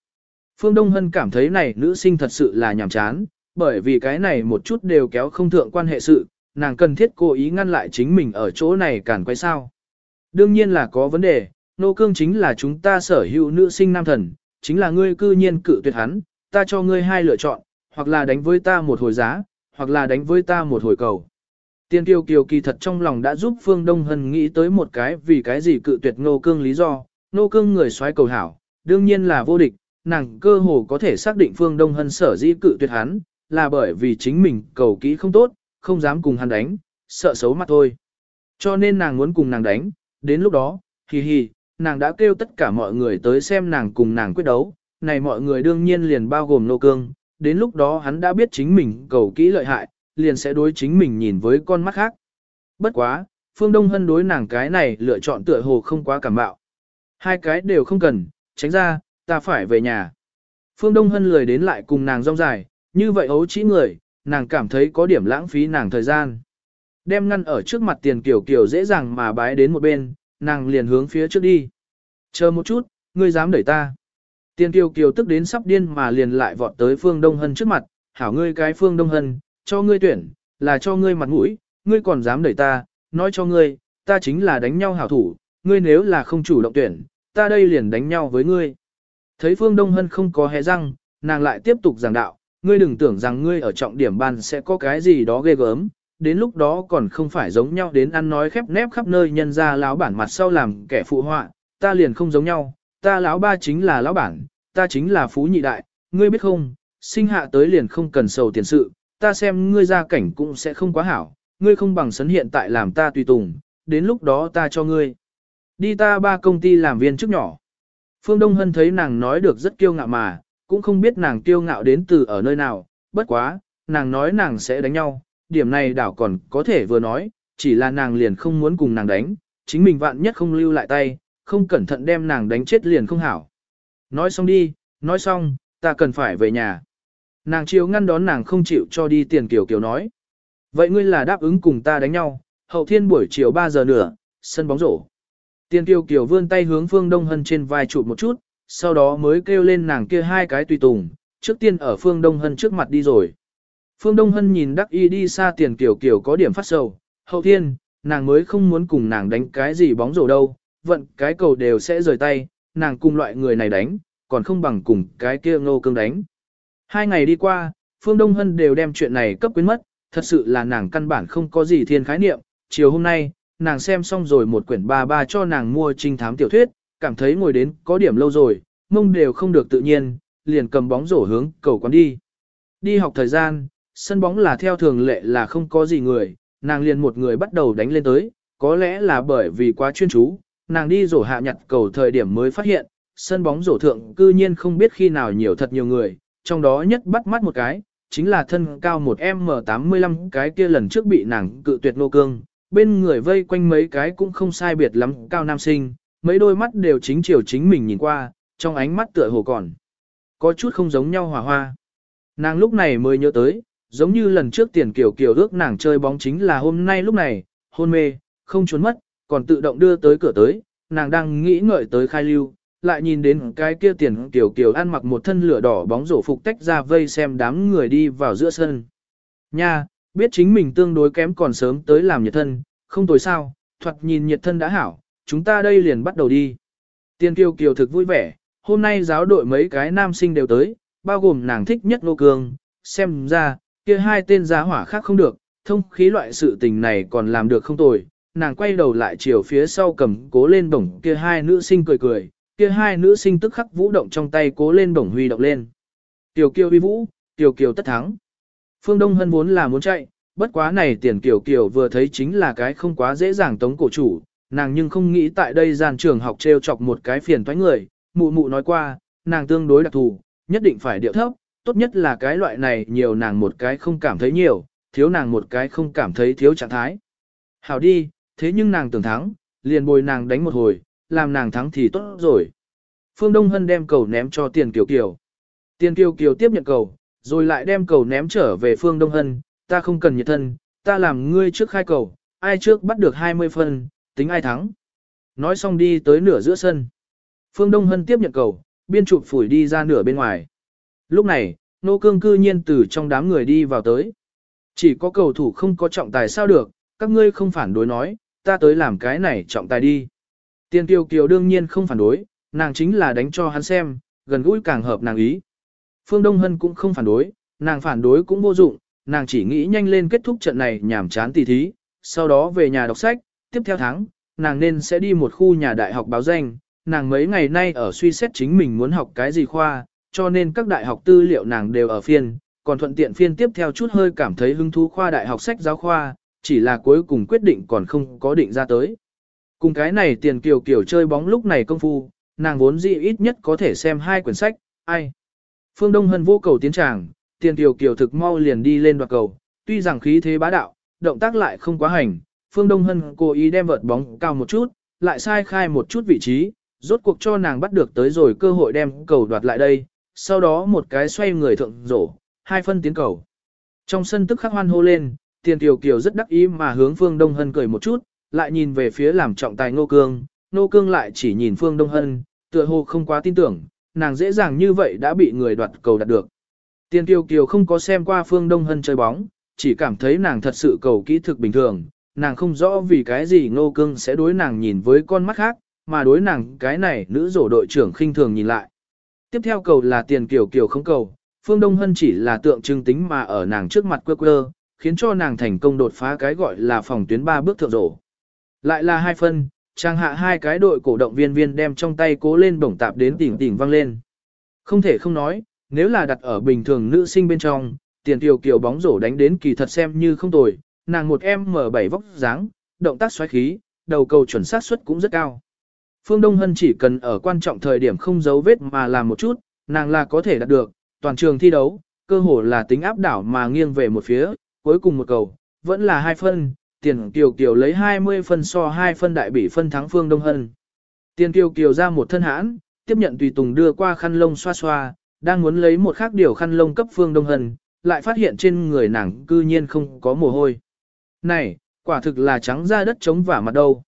Phương Đông Hân cảm thấy này nữ sinh thật sự là nhàm chán, bởi vì cái này một chút đều kéo không thượng quan hệ sự, nàng cần thiết cố ý ngăn lại chính mình ở chỗ này cản quay sao. Đương nhiên là có vấn đề, nô cương chính là chúng ta sở hữu nữ sinh nam thần, chính là ngươi cư nhiên cự tuyệt hắn, ta cho ngươi hai lựa chọn, hoặc là đánh với ta một hồi giá, hoặc là đánh với ta một hồi cầu. Tiên Kiều Kiều kỳ thật trong lòng đã giúp Phương Đông Hân nghĩ tới một cái vì cái gì cự tuyệt Ngô Cương lý do, Ngô Cương người xoáy cầu hảo, đương nhiên là vô địch, nàng cơ hồ có thể xác định Phương Đông Hân sở dĩ cự tuyệt hắn, là bởi vì chính mình cầu kỹ không tốt, không dám cùng hắn đánh, sợ xấu mặt thôi. Cho nên nàng muốn cùng nàng đánh, đến lúc đó, hì hì, nàng đã kêu tất cả mọi người tới xem nàng cùng nàng quyết đấu, này mọi người đương nhiên liền bao gồm Ngô Cương, đến lúc đó hắn đã biết chính mình cầu kỹ lợi hại, liền sẽ đối chính mình nhìn với con mắt khác. Bất quá, Phương Đông Hân đối nàng cái này lựa chọn tựa hồ không quá cảm bạo. Hai cái đều không cần, tránh ra, ta phải về nhà. Phương Đông Hân lười đến lại cùng nàng rong dài, như vậy ấu chỉ người, nàng cảm thấy có điểm lãng phí nàng thời gian. Đem ngăn ở trước mặt tiền kiểu kiểu dễ dàng mà bái đến một bên, nàng liền hướng phía trước đi. Chờ một chút, ngươi dám đẩy ta. Tiền kiều kiều tức đến sắp điên mà liền lại vọt tới Phương Đông Hân trước mặt, hảo ngươi cái Phương Đông Hân, cho ngươi tuyển, là cho ngươi mặt mũi, ngươi còn dám đẩy ta, nói cho ngươi, ta chính là đánh nhau hảo thủ, ngươi nếu là không chủ động tuyển, ta đây liền đánh nhau với ngươi. Thấy Phương Đông Hân không có hé răng, nàng lại tiếp tục giảng đạo, ngươi đừng tưởng rằng ngươi ở trọng điểm ban sẽ có cái gì đó ghê gớm, đến lúc đó còn không phải giống nhau đến ăn nói khép nép khắp nơi nhân ra lão bản mặt sau làm kẻ phụ họa, ta liền không giống nhau, ta lão ba chính là lão bản, ta chính là phú nhị đại, ngươi biết không, sinh hạ tới liền không cần sầu tiền sự, ta xem ngươi ra cảnh cũng sẽ không quá hảo, ngươi không bằng sấn hiện tại làm ta tùy tùng, đến lúc đó ta cho ngươi. Đi ta ba công ty làm viên chức nhỏ. Phương Đông Hân thấy nàng nói được rất kiêu ngạo mà, cũng không biết nàng kiêu ngạo đến từ ở nơi nào, bất quá, nàng nói nàng sẽ đánh nhau, điểm này đảo còn có thể vừa nói, chỉ là nàng liền không muốn cùng nàng đánh, chính mình vạn nhất không lưu lại tay, không cẩn thận đem nàng đánh chết liền không hảo. Nói xong đi, nói xong, ta cần phải về nhà. Nàng chiếu ngăn đón nàng không chịu cho đi tiền kiểu kiểu nói. Vậy ngươi là đáp ứng cùng ta đánh nhau, hậu thiên buổi chiều 3 giờ nữa, sân bóng rổ. Tiền Kiều Kiều vươn tay hướng Phương Đông Hân trên vai chụp một chút, sau đó mới kêu lên nàng kia hai cái tùy tùng, trước tiên ở Phương Đông Hân trước mặt đi rồi. Phương Đông Hân nhìn đắc y đi xa Tiền Kiều Kiều có điểm phát sầu, hậu thiên, nàng mới không muốn cùng nàng đánh cái gì bóng rổ đâu, vận cái cầu đều sẽ rời tay, nàng cùng loại người này đánh, còn không bằng cùng cái kia ngô cương đánh. Hai ngày đi qua, Phương Đông Hân đều đem chuyện này cấp quyến mất, thật sự là nàng căn bản không có gì thiên khái niệm. Chiều hôm nay, nàng xem xong rồi một quyển ba ba cho nàng mua trinh thám tiểu thuyết, cảm thấy ngồi đến có điểm lâu rồi, mông đều không được tự nhiên, liền cầm bóng rổ hướng cầu quán đi. Đi học thời gian, sân bóng là theo thường lệ là không có gì người, nàng liền một người bắt đầu đánh lên tới, có lẽ là bởi vì quá chuyên chú, nàng đi rổ hạ nhặt cầu thời điểm mới phát hiện, sân bóng rổ thượng cư nhiên không biết khi nào nhiều thật nhiều người, trong đó nhất bắt mắt một cái, chính là thân cao một M85 cái kia lần trước bị nàng cự tuyệt nô cương, bên người vây quanh mấy cái cũng không sai biệt lắm cao nam sinh, mấy đôi mắt đều chính chiều chính mình nhìn qua, trong ánh mắt tựa hồ còn có chút không giống nhau hòa hoa. Nàng lúc này mới nhớ tới, giống như lần trước tiền kiểu kiểu ước nàng chơi bóng chính là hôm nay lúc này, hôn mê, không trốn mất, còn tự động đưa tới cửa tới, nàng đang nghĩ ngợi tới khai lưu, lại nhìn đến cái kia tiền kiểu kiểu ăn mặc một thân lửa đỏ bóng rổ phục tách ra vây xem đám người đi vào giữa sân. Nha, biết chính mình tương đối kém còn sớm tới làm nhiệt thân, không tối sao, thoạt nhìn nhiệt thân đã hảo, chúng ta đây liền bắt đầu đi. Tiền kiều kiều thực vui vẻ, hôm nay giáo đội mấy cái nam sinh đều tới, bao gồm nàng thích nhất nô cường, xem ra, kia hai tên giá hỏa khác không được, thông khí loại sự tình này còn làm được không tồi. Nàng quay đầu lại chiều phía sau cầm cố lên bổng kia hai nữ sinh cười cười, kia hai nữ sinh tức khắc vũ động trong tay cố lên bổng huy động lên. Tiểu kiều uy vũ, tiểu kiều tất thắng. Phương Đông Hân vốn là muốn chạy, bất quá này tiền kiều kiều vừa thấy chính là cái không quá dễ dàng tống cổ chủ, nàng nhưng không nghĩ tại đây gian trường học treo chọc một cái phiền toái người, mụ mụ nói qua, nàng tương đối đặc thù, nhất định phải điệu thấp, tốt nhất là cái loại này nhiều nàng một cái không cảm thấy nhiều, thiếu nàng một cái không cảm thấy thiếu trạng thái. Hảo đi, thế nhưng nàng tưởng thắng, liền bồi nàng đánh một hồi, làm nàng thắng thì tốt rồi. Phương Đông Hân đem cầu ném cho Tiền Kiều Kiều. Tiền Kiều Kiều tiếp nhận cầu, rồi lại đem cầu ném trở về Phương Đông Hân, ta không cần nhiệt thân, ta làm ngươi trước khai cầu, ai trước bắt được 20 phân, tính ai thắng. Nói xong đi tới nửa giữa sân. Phương Đông Hân tiếp nhận cầu, biên chụp phủi đi ra nửa bên ngoài. Lúc này, nô cương cư nhiên từ trong đám người đi vào tới. Chỉ có cầu thủ không có trọng tài sao được, các ngươi không phản đối nói, ta tới làm cái này trọng tài đi. Tiền Kiều Kiều đương nhiên không phản đối, nàng chính là đánh cho hắn xem, gần gũi càng hợp nàng ý. Phương Đông Hân cũng không phản đối, nàng phản đối cũng vô dụng, nàng chỉ nghĩ nhanh lên kết thúc trận này nhảm chán tỉ thí, sau đó về nhà đọc sách, tiếp theo tháng, nàng nên sẽ đi một khu nhà đại học báo danh, nàng mấy ngày nay ở suy xét chính mình muốn học cái gì khoa, cho nên các đại học tư liệu nàng đều ở phiên, còn thuận tiện phiên tiếp theo chút hơi cảm thấy hứng thú khoa đại học sách giáo khoa, chỉ là cuối cùng quyết định còn không có định ra tới. Cùng cái này tiền kiều kiều chơi bóng lúc này công phu, nàng vốn dĩ ít nhất có thể xem hai quyển sách, ai. Phương Đông Hân vô cầu tiến tràng, tiền kiều kiều thực mau liền đi lên đoạt cầu, tuy rằng khí thế bá đạo, động tác lại không quá hành, Phương Đông Hân cố ý đem vợt bóng cao một chút, lại sai khai một chút vị trí, rốt cuộc cho nàng bắt được tới rồi cơ hội đem cầu đoạt lại đây, sau đó một cái xoay người thượng rổ, hai phân tiến cầu. Trong sân tức khắc hoan hô lên, tiền tiểu kiều rất đắc ý mà hướng Phương Đông Hân cười một chút, lại nhìn về phía làm trọng tài Ngô Cương, Ngô Cương lại chỉ nhìn Phương Đông Hân, tựa hồ không quá tin tưởng, nàng dễ dàng như vậy đã bị người đoạt cầu đạt được. Tiền Kiều Kiều không có xem qua Phương Đông Hân chơi bóng, chỉ cảm thấy nàng thật sự cầu kỹ thực bình thường, nàng không rõ vì cái gì Ngô Cương sẽ đối nàng nhìn với con mắt khác, mà đối nàng cái này nữ rổ đội trưởng khinh thường nhìn lại. Tiếp theo cầu là tiền Kiều Kiều không cầu, Phương Đông Hân chỉ là tượng trưng tính mà ở nàng trước mặt quơ quơ, khiến cho nàng thành công đột phá cái gọi là phòng tuyến ba bước thượng rổ. Lại là hai phân, trang hạ hai cái đội cổ động viên viên đem trong tay cố lên bổng tạp đến tỉnh tỉnh văng lên. Không thể không nói, nếu là đặt ở bình thường nữ sinh bên trong, tiền tiểu kiều bóng rổ đánh đến kỳ thật xem như không tồi, nàng một em mở bảy vóc dáng, động tác xoáy khí, đầu cầu chuẩn xác suất cũng rất cao. Phương Đông Hân chỉ cần ở quan trọng thời điểm không giấu vết mà làm một chút, nàng là có thể đạt được, toàn trường thi đấu, cơ hồ là tính áp đảo mà nghiêng về một phía, cuối cùng một cầu, vẫn là hai phân, tiền kiều kiều lấy 20 phân so 2 phân đại bị phân thắng Phương Đông Hân. Tiền kiều kiều ra một thân hãn, tiếp nhận tùy tùng đưa qua khăn lông xoa xoa, đang muốn lấy một khác điều khăn lông cấp Phương Đông Hân, lại phát hiện trên người nàng cư nhiên không có mồ hôi. Này, quả thực là trắng ra đất trống vả mặt đâu.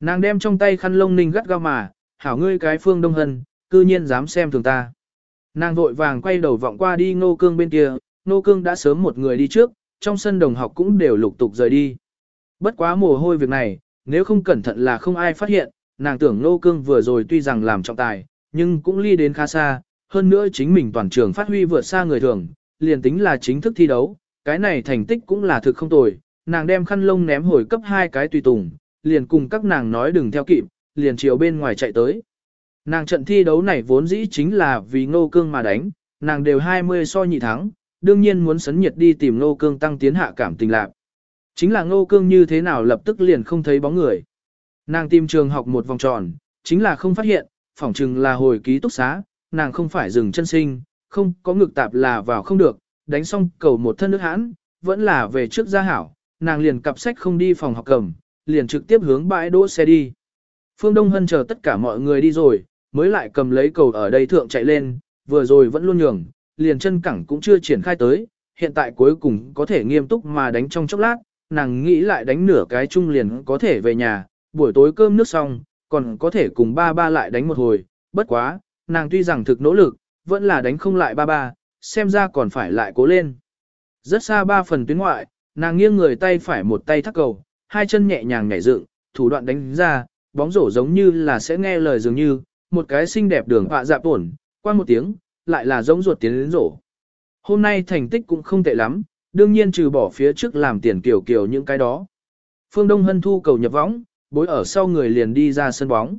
Nàng đem trong tay khăn lông ninh gắt gao mà, hảo ngươi cái phương đông hân, cư nhiên dám xem thường ta. Nàng vội vàng quay đầu vọng qua đi ngô cương bên kia, ngô cương đã sớm một người đi trước, trong sân đồng học cũng đều lục tục rời đi. Bất quá mồ hôi việc này, nếu không cẩn thận là không ai phát hiện, nàng tưởng ngô cương vừa rồi tuy rằng làm trọng tài, nhưng cũng ly đến khá xa, hơn nữa chính mình toàn trường phát huy vượt xa người thường, liền tính là chính thức thi đấu, cái này thành tích cũng là thực không tồi, nàng đem khăn lông ném hồi cấp hai cái tùy tùng, liền cùng các nàng nói đừng theo kịp, liền chiều bên ngoài chạy tới. Nàng trận thi đấu này vốn dĩ chính là vì ngô cương mà đánh, nàng đều 20 so nhị thắng, đương nhiên muốn sấn nhiệt đi tìm ngô cương tăng tiến hạ cảm tình lạc. Chính là ngô cương như thế nào lập tức liền không thấy bóng người. Nàng tìm trường học một vòng tròn, chính là không phát hiện, phỏng chừng là hồi ký túc xá, nàng không phải dừng chân sinh, không có ngực tạp là vào không được, đánh xong cầu một thân nước hãn, vẫn là về trước gia hảo, nàng liền cặp sách không đi phòng học cầm, liền trực tiếp hướng bãi đỗ xe đi. Phương Đông Hân chờ tất cả mọi người đi rồi, mới lại cầm lấy cầu ở đây thượng chạy lên, vừa rồi vẫn luôn nhường, liền chân cẳng cũng chưa triển khai tới, hiện tại cuối cùng có thể nghiêm túc mà đánh trong chốc lát, nàng nghĩ lại đánh nửa cái chung liền có thể về nhà, buổi tối cơm nước xong, còn có thể cùng ba ba lại đánh một hồi, bất quá, nàng tuy rằng thực nỗ lực, vẫn là đánh không lại ba ba, xem ra còn phải lại cố lên. Rất xa ba phần tuyến ngoại, nàng nghiêng người tay phải một tay thắt cầu, hai chân nhẹ nhàng nhảy dựng, thủ đoạn đánh ra, bóng rổ giống như là sẽ nghe lời dường như, một cái xinh đẹp đường họa dạp tổn, qua một tiếng, lại là giống ruột tiến đến rổ. Hôm nay thành tích cũng không tệ lắm, đương nhiên trừ bỏ phía trước làm tiền kiểu kiểu những cái đó. Phương Đông Hân thu cầu nhập võng, bối ở sau người liền đi ra sân bóng.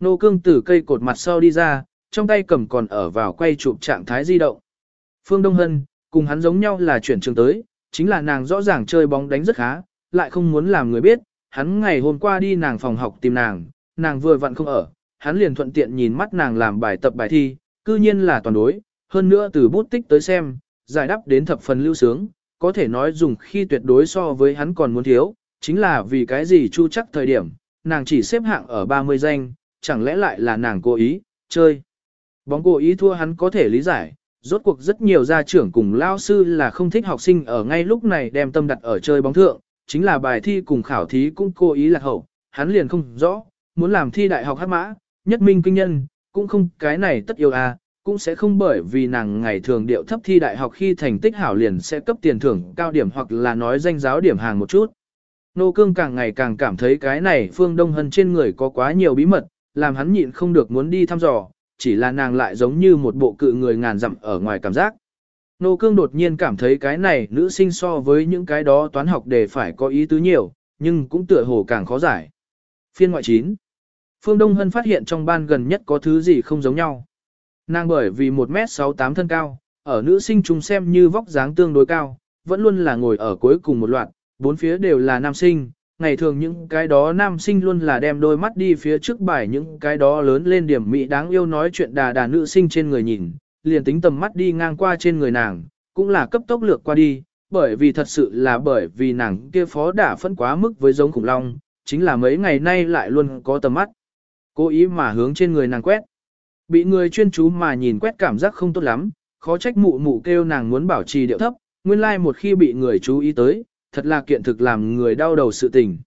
Nô cương từ cây cột mặt sau đi ra, trong tay cầm còn ở vào quay chụp trạng thái di động. Phương Đông Hân, cùng hắn giống nhau là chuyển trường tới, chính là nàng rõ ràng chơi bóng đánh rất khá, lại không muốn làm người biết, hắn ngày hôm qua đi nàng phòng học tìm nàng, nàng vừa vặn không ở, hắn liền thuận tiện nhìn mắt nàng làm bài tập bài thi, cư nhiên là toàn đối, hơn nữa từ bút tích tới xem, giải đáp đến thập phần lưu sướng, có thể nói dùng khi tuyệt đối so với hắn còn muốn thiếu, chính là vì cái gì chu chắc thời điểm, nàng chỉ xếp hạng ở 30 danh, chẳng lẽ lại là nàng cố ý, chơi. Bóng cố ý thua hắn có thể lý giải, rốt cuộc rất nhiều gia trưởng cùng lao sư là không thích học sinh ở ngay lúc này đem tâm đặt ở chơi bóng thượng, chính là bài thi cùng khảo thí cũng cố ý lạc hậu, hắn liền không rõ, muốn làm thi đại học hát mã, nhất minh kinh nhân, cũng không cái này tất yêu à, cũng sẽ không bởi vì nàng ngày thường điệu thấp thi đại học khi thành tích hảo liền sẽ cấp tiền thưởng cao điểm hoặc là nói danh giáo điểm hàng một chút. Nô Cương càng ngày càng cảm thấy cái này Phương Đông Hân trên người có quá nhiều bí mật, làm hắn nhịn không được muốn đi thăm dò, chỉ là nàng lại giống như một bộ cự người ngàn dặm ở ngoài cảm giác. Nô Cương đột nhiên cảm thấy cái này nữ sinh so với những cái đó toán học để phải có ý tứ nhiều, nhưng cũng tựa hồ càng khó giải. Phiên ngoại 9 Phương Đông Hân phát hiện trong ban gần nhất có thứ gì không giống nhau. Nàng bởi vì 1m68 thân cao, ở nữ sinh chúng xem như vóc dáng tương đối cao, vẫn luôn là ngồi ở cuối cùng một loạt, bốn phía đều là nam sinh. Ngày thường những cái đó nam sinh luôn là đem đôi mắt đi phía trước bài những cái đó lớn lên điểm mỹ đáng yêu nói chuyện đà đà nữ sinh trên người nhìn, liền tính tầm mắt đi ngang qua trên người nàng, cũng là cấp tốc lược qua đi, bởi vì thật sự là bởi vì nàng kia phó đã phân quá mức với giống khủng long, chính là mấy ngày nay lại luôn có tầm mắt. Cố ý mà hướng trên người nàng quét. Bị người chuyên chú mà nhìn quét cảm giác không tốt lắm, khó trách mụ mụ kêu nàng muốn bảo trì điệu thấp, nguyên lai like một khi bị người chú ý tới, thật là kiện thực làm người đau đầu sự tình.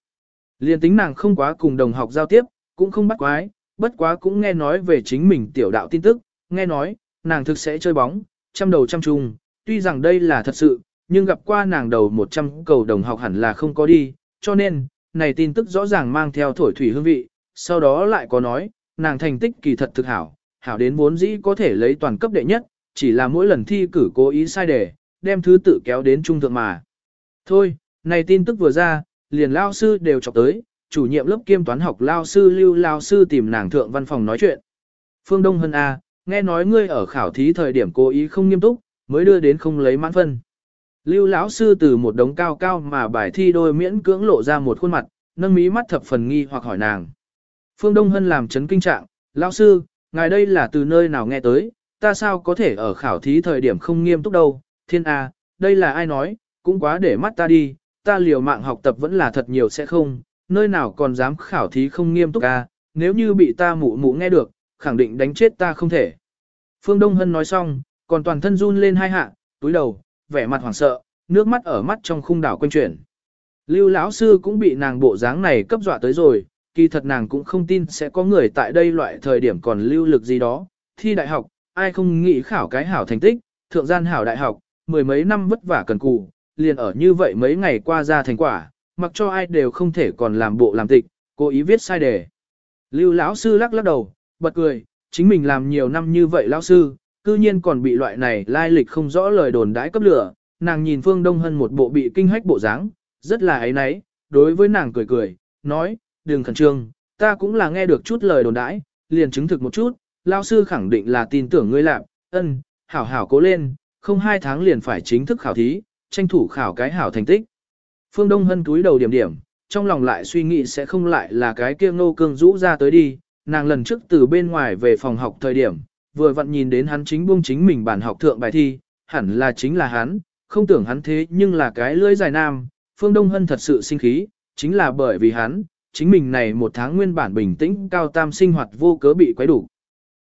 Liên tính nàng không quá cùng đồng học giao tiếp, cũng không bắt quái, bất quá cũng nghe nói về chính mình tiểu đạo tin tức, nghe nói, nàng thực sẽ chơi bóng, chăm đầu chăm trung. tuy rằng đây là thật sự, nhưng gặp qua nàng đầu 100 cầu đồng học hẳn là không có đi, cho nên, này tin tức rõ ràng mang theo thổi thủy hương vị, sau đó lại có nói, nàng thành tích kỳ thật thực hảo, hảo đến vốn dĩ có thể lấy toàn cấp đệ nhất, chỉ là mỗi lần thi cử cố ý sai đề, đem thứ tự kéo đến trung thượng mà. Thôi, này tin tức vừa ra, liền lao sư đều chọc tới, chủ nhiệm lớp kiêm toán học lao sư lưu lao sư tìm nàng thượng văn phòng nói chuyện. Phương Đông Hân A, nghe nói ngươi ở khảo thí thời điểm cố ý không nghiêm túc, mới đưa đến không lấy mãn phân. Lưu lão sư từ một đống cao cao mà bài thi đôi miễn cưỡng lộ ra một khuôn mặt, nâng mí mắt thập phần nghi hoặc hỏi nàng. Phương Đông Hân làm chấn kinh trạng, lão sư, ngài đây là từ nơi nào nghe tới, ta sao có thể ở khảo thí thời điểm không nghiêm túc đâu, thiên a, đây là ai nói, cũng quá để mắt ta đi, ta liều mạng học tập vẫn là thật nhiều sẽ không, nơi nào còn dám khảo thí không nghiêm túc a, nếu như bị ta mụ mụ nghe được, khẳng định đánh chết ta không thể. Phương Đông Hân nói xong, còn toàn thân run lên hai hạ, túi đầu, vẻ mặt hoảng sợ, nước mắt ở mắt trong khung đảo quanh chuyển. Lưu lão sư cũng bị nàng bộ dáng này cấp dọa tới rồi, kỳ thật nàng cũng không tin sẽ có người tại đây loại thời điểm còn lưu lực gì đó. Thi đại học, ai không nghĩ khảo cái hảo thành tích, thượng gian hảo đại học, mười mấy năm vất vả cần cù, liền ở như vậy mấy ngày qua ra thành quả, mặc cho ai đều không thể còn làm bộ làm tịch, cố ý viết sai đề. Lưu lão sư lắc lắc đầu, bật cười, chính mình làm nhiều năm như vậy lão sư, cư nhiên còn bị loại này lai lịch không rõ lời đồn đãi cấp lửa, nàng nhìn Phương Đông Hân một bộ bị kinh hách bộ dáng, rất là ấy nấy, đối với nàng cười cười, nói, đừng khẩn trương, ta cũng là nghe được chút lời đồn đãi, liền chứng thực một chút, lão sư khẳng định là tin tưởng ngươi làm, ân, hảo hảo cố lên, không hai tháng liền phải chính thức khảo thí, tranh thủ khảo cái hảo thành tích. Phương Đông Hân túi đầu điểm điểm, trong lòng lại suy nghĩ sẽ không lại là cái kia ngô cương rũ ra tới đi, nàng lần trước từ bên ngoài về phòng học thời điểm, vừa vặn nhìn đến hắn chính buông chính mình bản học thượng bài thi, hẳn là chính là hắn, không tưởng hắn thế nhưng là cái lưỡi dài nam, Phương Đông Hân thật sự sinh khí, chính là bởi vì hắn, chính mình này một tháng nguyên bản bình tĩnh cao tam sinh hoạt vô cớ bị quấy đủ.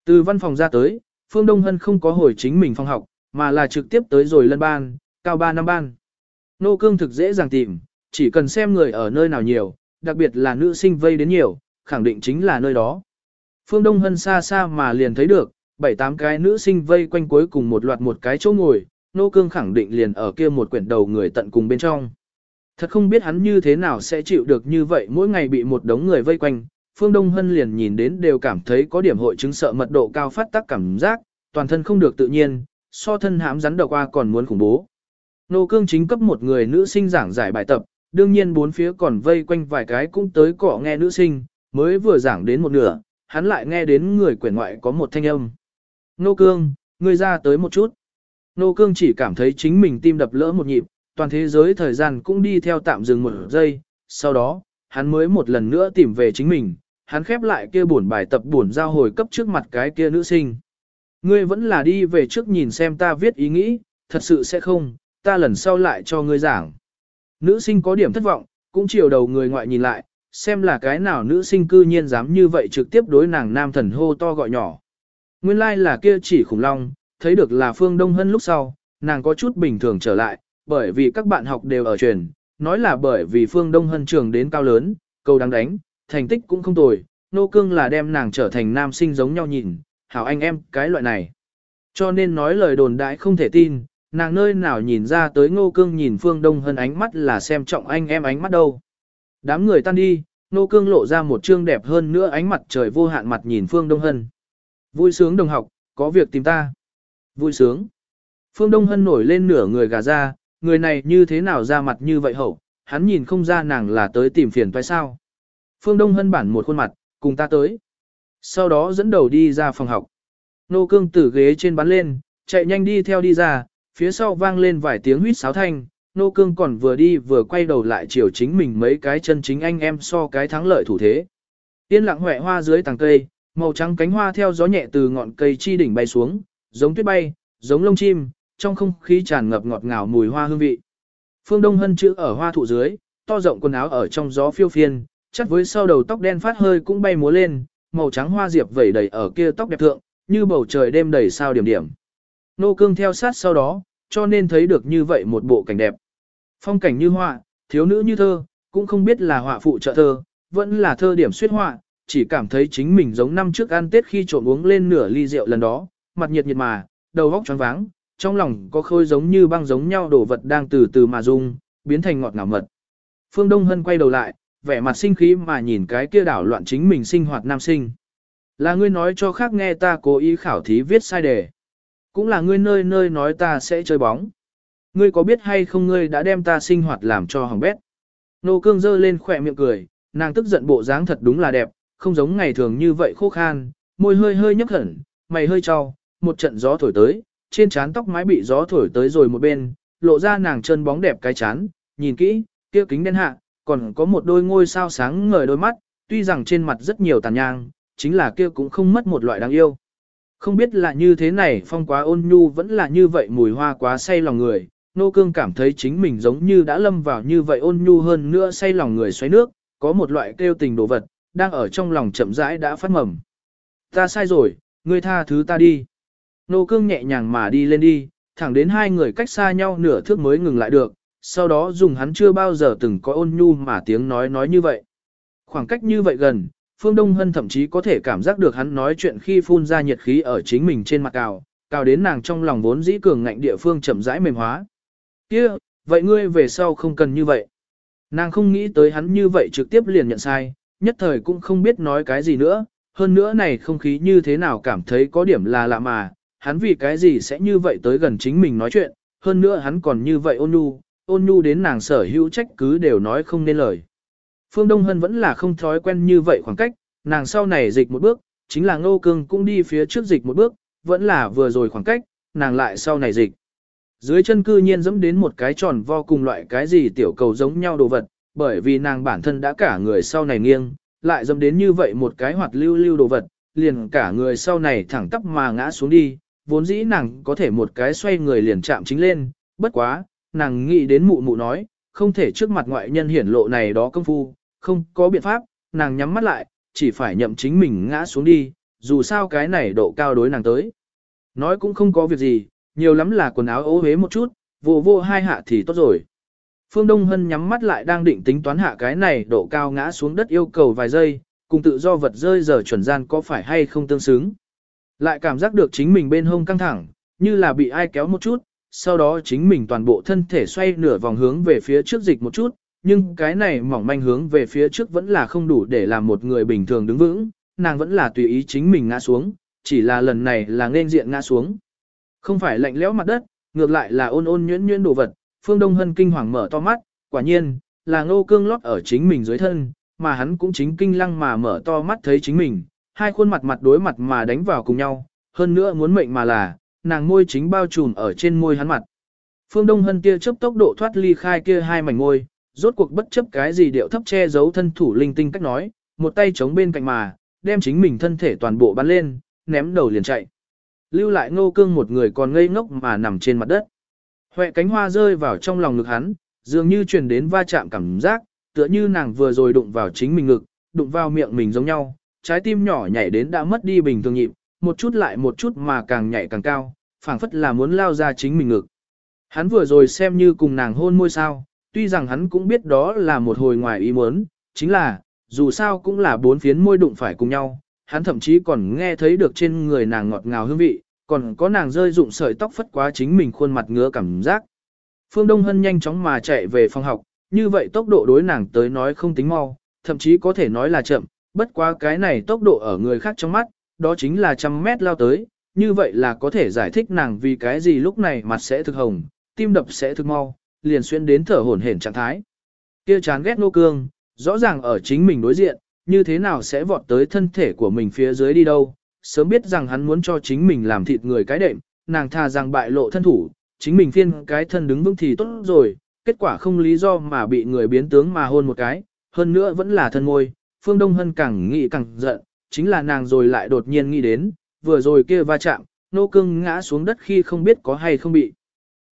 Từ văn phòng ra tới, Phương Đông Hân không có hồi chính mình phòng học, mà là trực tiếp tới rồi lân ban, cao 3 năm ban. Nô cương thực dễ dàng tìm, chỉ cần xem người ở nơi nào nhiều, đặc biệt là nữ sinh vây đến nhiều, khẳng định chính là nơi đó. Phương Đông Hân xa xa mà liền thấy được, bảy tám cái nữ sinh vây quanh cuối cùng một loạt một cái chỗ ngồi, nô cương khẳng định liền ở kia một quyển đầu người tận cùng bên trong. Thật không biết hắn như thế nào sẽ chịu được như vậy mỗi ngày bị một đống người vây quanh, Phương Đông Hân liền nhìn đến đều cảm thấy có điểm hội chứng sợ mật độ cao phát tác cảm giác, toàn thân không được tự nhiên, so thân hãm rắn độc qua còn muốn khủng bố. Nô cương chính cấp một người nữ sinh giảng giải bài tập, đương nhiên bốn phía còn vây quanh vài cái cũng tới cọ nghe nữ sinh, mới vừa giảng đến một nửa, hắn lại nghe đến người quyển ngoại có một thanh âm. Nô cương, ngươi ra tới một chút. Nô cương chỉ cảm thấy chính mình tim đập lỡ một nhịp, toàn thế giới thời gian cũng đi theo tạm dừng một giây, sau đó, hắn mới một lần nữa tìm về chính mình, hắn khép lại kia buồn bài tập buồn giao hồi cấp trước mặt cái kia nữ sinh. Ngươi vẫn là đi về trước nhìn xem ta viết ý nghĩ, thật sự sẽ không, ta lần sau lại cho ngươi giảng. Nữ sinh có điểm thất vọng, cũng chiều đầu người ngoại nhìn lại, xem là cái nào nữ sinh cư nhiên dám như vậy trực tiếp đối nàng nam thần hô to gọi nhỏ. Nguyên lai like là kia chỉ khủng long, thấy được là Phương Đông Hân lúc sau, nàng có chút bình thường trở lại, bởi vì các bạn học đều ở truyền, nói là bởi vì Phương Đông Hân trường đến cao lớn, câu đáng đánh, thành tích cũng không tồi, nô cương là đem nàng trở thành nam sinh giống nhau nhìn, hảo anh em cái loại này. Cho nên nói lời đồn đại không thể tin, nàng nơi nào nhìn ra tới ngô cương nhìn phương đông hân ánh mắt là xem trọng anh em ánh mắt đâu. Đám người tan đi, ngô cương lộ ra một trương đẹp hơn nữa ánh mặt trời vô hạn mặt nhìn phương đông hân. Vui sướng đồng học, có việc tìm ta. Vui sướng. Phương Đông Hân nổi lên nửa người gà ra, người này như thế nào ra mặt như vậy hậu, hắn nhìn không ra nàng là tới tìm phiền phải sao. Phương Đông Hân bản một khuôn mặt, cùng ta tới. Sau đó dẫn đầu đi ra phòng học. Nô cương từ ghế trên bắn lên, chạy nhanh đi theo đi ra, phía sau vang lên vài tiếng huýt sáo thanh, nô cương còn vừa đi vừa quay đầu lại chiều chính mình mấy cái chân chính anh em so cái thắng lợi thủ thế. Yên lặng hỏe hoa dưới tàng cây, màu trắng cánh hoa theo gió nhẹ từ ngọn cây chi đỉnh bay xuống, giống tuyết bay, giống lông chim, trong không khí tràn ngập ngọt ngào mùi hoa hương vị. Phương Đông Hân chữ ở hoa thụ dưới, to rộng quần áo ở trong gió phiêu phiên, chất với sau đầu tóc đen phát hơi cũng bay múa lên, màu trắng hoa diệp vẩy đầy ở kia tóc đẹp thượng, như bầu trời đêm đầy sao điểm điểm. Nô cương theo sát sau đó, cho nên thấy được như vậy một bộ cảnh đẹp. Phong cảnh như họa, thiếu nữ như thơ, cũng không biết là họa phụ trợ thơ, vẫn là thơ điểm suyết họa, chỉ cảm thấy chính mình giống năm trước ăn tết khi trộn uống lên nửa ly rượu lần đó, mặt nhiệt nhiệt mà, đầu óc choáng váng, trong lòng có khôi giống như băng giống nhau đổ vật đang từ từ mà rung, biến thành ngọt ngào mật. Phương Đông Hân quay đầu lại, vẻ mặt sinh khí mà nhìn cái kia đảo loạn chính mình sinh hoạt nam sinh. Là ngươi nói cho khác nghe ta cố ý khảo thí viết sai đề. Cũng là ngươi nơi nơi nói ta sẽ chơi bóng. Ngươi có biết hay không ngươi đã đem ta sinh hoạt làm cho hỏng bét. Nô cương dơ lên khỏe miệng cười, nàng tức giận bộ dáng thật đúng là đẹp, không giống ngày thường như vậy khô khan, môi hơi hơi nhấp hẳn, mày hơi trao, một trận gió thổi tới, trên trán tóc mái bị gió thổi tới rồi một bên, lộ ra nàng chân bóng đẹp cái chán, nhìn kỹ, kia kính đen hạ, còn có một đôi ngôi sao sáng ngời đôi mắt, tuy rằng trên mặt rất nhiều tàn nhang, chính là kia cũng không mất một loại đáng yêu. Không biết là như thế này phong quá ôn nhu vẫn là như vậy mùi hoa quá say lòng người, nô cương cảm thấy chính mình giống như đã lâm vào như vậy ôn nhu hơn nữa say lòng người xoáy nước, có một loại kêu tình đồ vật, đang ở trong lòng chậm rãi đã phát mầm. Ta sai rồi, ngươi tha thứ ta đi. Nô cương nhẹ nhàng mà đi lên đi, thẳng đến hai người cách xa nhau nửa thước mới ngừng lại được, sau đó dùng hắn chưa bao giờ từng có ôn nhu mà tiếng nói nói như vậy. Khoảng cách như vậy gần, Phương Đông Hân thậm chí có thể cảm giác được hắn nói chuyện khi phun ra nhiệt khí ở chính mình trên mặt cào, cào đến nàng trong lòng vốn dĩ cường ngạnh địa phương chậm rãi mềm hóa. Kia, vậy ngươi về sau không cần như vậy. Nàng không nghĩ tới hắn như vậy trực tiếp liền nhận sai, nhất thời cũng không biết nói cái gì nữa, hơn nữa này không khí như thế nào cảm thấy có điểm là lạ mà, hắn vì cái gì sẽ như vậy tới gần chính mình nói chuyện, hơn nữa hắn còn như vậy ôn nhu, ôn nhu đến nàng sở hữu trách cứ đều nói không nên lời. Phương Đông Hân vẫn là không thói quen như vậy khoảng cách, nàng sau này dịch một bước, chính là Ngô Cương cũng đi phía trước dịch một bước, vẫn là vừa rồi khoảng cách, nàng lại sau này dịch. Dưới chân cư nhiên dẫm đến một cái tròn vo cùng loại cái gì tiểu cầu giống nhau đồ vật, bởi vì nàng bản thân đã cả người sau này nghiêng, lại dẫm đến như vậy một cái hoạt lưu lưu đồ vật, liền cả người sau này thẳng tắp mà ngã xuống đi, vốn dĩ nàng có thể một cái xoay người liền chạm chính lên, bất quá, nàng nghĩ đến mụ mụ nói, không thể trước mặt ngoại nhân hiển lộ này đó công phu, không có biện pháp, nàng nhắm mắt lại, chỉ phải nhậm chính mình ngã xuống đi, dù sao cái này độ cao đối nàng tới. Nói cũng không có việc gì, nhiều lắm là quần áo ố hế một chút, vô vô hai hạ thì tốt rồi. Phương Đông Hân nhắm mắt lại đang định tính toán hạ cái này độ cao ngã xuống đất yêu cầu vài giây, cùng tự do vật rơi giờ chuẩn gian có phải hay không tương xứng. Lại cảm giác được chính mình bên hông căng thẳng, như là bị ai kéo một chút, sau đó chính mình toàn bộ thân thể xoay nửa vòng hướng về phía trước dịch một chút, nhưng cái này mỏng manh hướng về phía trước vẫn là không đủ để làm một người bình thường đứng vững, nàng vẫn là tùy ý chính mình ngã xuống, chỉ là lần này là nên diện ngã xuống. Không phải lạnh lẽo mặt đất, ngược lại là ôn ôn nhuyễn nhuyễn đồ vật, Phương Đông Hân kinh hoàng mở to mắt, quả nhiên, là ngô cương lót ở chính mình dưới thân, mà hắn cũng chính kinh lăng mà mở to mắt thấy chính mình, hai khuôn mặt mặt đối mặt mà đánh vào cùng nhau, hơn nữa muốn mệnh mà là, nàng môi chính bao trùm ở trên môi hắn mặt. Phương Đông Hân kia chấp tốc độ thoát ly khai kia hai mảnh môi, rốt cuộc bất chấp cái gì điệu thấp che giấu thân thủ linh tinh cách nói, một tay chống bên cạnh mà, đem chính mình thân thể toàn bộ bắn lên, ném đầu liền chạy. Lưu lại ngô cương một người còn ngây ngốc mà nằm trên mặt đất. Huệ cánh hoa rơi vào trong lòng ngực hắn, dường như truyền đến va chạm cảm giác, tựa như nàng vừa rồi đụng vào chính mình ngực, đụng vào miệng mình giống nhau, trái tim nhỏ nhảy đến đã mất đi bình thường nhịp, một chút lại một chút mà càng nhảy càng cao, phảng phất là muốn lao ra chính mình ngực. Hắn vừa rồi xem như cùng nàng hôn môi sao, tuy rằng hắn cũng biết đó là một hồi ngoài ý muốn, chính là, dù sao cũng là bốn phiến môi đụng phải cùng nhau, hắn thậm chí còn nghe thấy được trên người nàng ngọt ngào hương vị, còn có nàng rơi rụng sợi tóc phất quá chính mình khuôn mặt ngứa cảm giác. Phương Đông Hân nhanh chóng mà chạy về phòng học, như vậy tốc độ đối nàng tới nói không tính mau, thậm chí có thể nói là chậm, bất quá cái này tốc độ ở người khác trong mắt, đó chính là trăm mét lao tới, như vậy là có thể giải thích nàng vì cái gì lúc này mặt sẽ thực hồng, tim đập sẽ thực mau, liền xuyên đến thở hổn hển trạng thái. Kia chán ghét nô cương, rõ ràng ở chính mình đối diện, như thế nào sẽ vọt tới thân thể của mình phía dưới đi đâu, sớm biết rằng hắn muốn cho chính mình làm thịt người cái đệm, nàng tha rằng bại lộ thân thủ, chính mình phiên cái thân đứng vững thì tốt rồi, kết quả không lý do mà bị người biến tướng mà hôn một cái, hơn nữa vẫn là thân môi, Phương Đông Hân càng nghĩ càng giận, chính là nàng rồi lại đột nhiên nghĩ đến, vừa rồi kia va chạm, nô cưng ngã xuống đất khi không biết có hay không bị.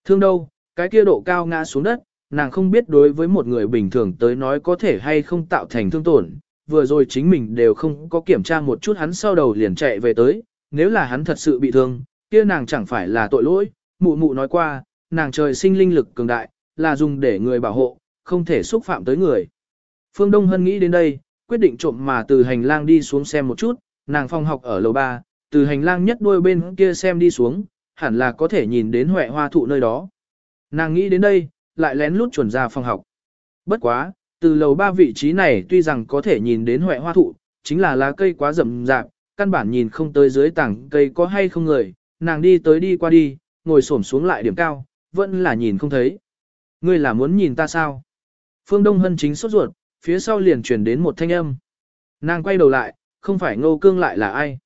Thương đâu, cái kia độ cao ngã xuống đất, nàng không biết đối với một người bình thường tới nói có thể hay không tạo thành thương tổn, vừa rồi chính mình đều không có kiểm tra một chút hắn sau đầu liền chạy về tới, nếu là hắn thật sự bị thương, kia nàng chẳng phải là tội lỗi, mụ mụ nói qua, nàng trời sinh linh lực cường đại, là dùng để người bảo hộ, không thể xúc phạm tới người. Phương Đông Hân nghĩ đến đây, quyết định trộm mà từ hành lang đi xuống xem một chút, nàng phòng học ở lầu 3, từ hành lang nhất đuôi bên kia xem đi xuống, hẳn là có thể nhìn đến huệ hoa thụ nơi đó. Nàng nghĩ đến đây, lại lén lút chuẩn ra phòng học. Bất quá, từ lầu 3 vị trí này tuy rằng có thể nhìn đến huệ hoa thụ, chính là lá cây quá rậm rạp, căn bản nhìn không tới dưới tảng cây có hay không người, nàng đi tới đi qua đi, ngồi xổm xuống lại điểm cao, vẫn là nhìn không thấy. Ngươi là muốn nhìn ta sao? Phương Đông Hân chính sốt ruột, phía sau liền truyền đến một thanh âm. Nàng quay đầu lại, không phải Ngô Cương lại là ai.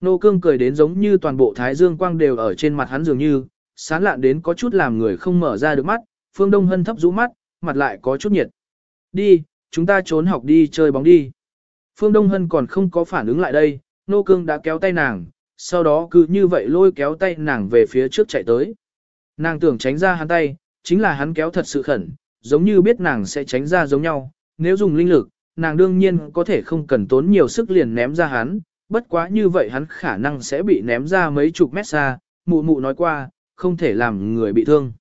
Ngô Cương cười đến giống như toàn bộ Thái Dương quang đều ở trên mặt hắn dường như, sán lạn đến có chút làm người không mở ra được mắt, Phương Đông Hân thấp rũ mắt, mặt lại có chút nhiệt. Đi, chúng ta trốn học đi chơi bóng đi. Phương Đông Hân còn không có phản ứng lại đây, Nô Cương đã kéo tay nàng, sau đó cứ như vậy lôi kéo tay nàng về phía trước chạy tới. Nàng tưởng tránh ra hắn tay, chính là hắn kéo thật sự khẩn, giống như biết nàng sẽ tránh ra giống nhau, nếu dùng linh lực, nàng đương nhiên có thể không cần tốn nhiều sức liền ném ra hắn, bất quá như vậy hắn khả năng sẽ bị ném ra mấy chục mét xa, mụ mụ nói qua, không thể làm người bị thương.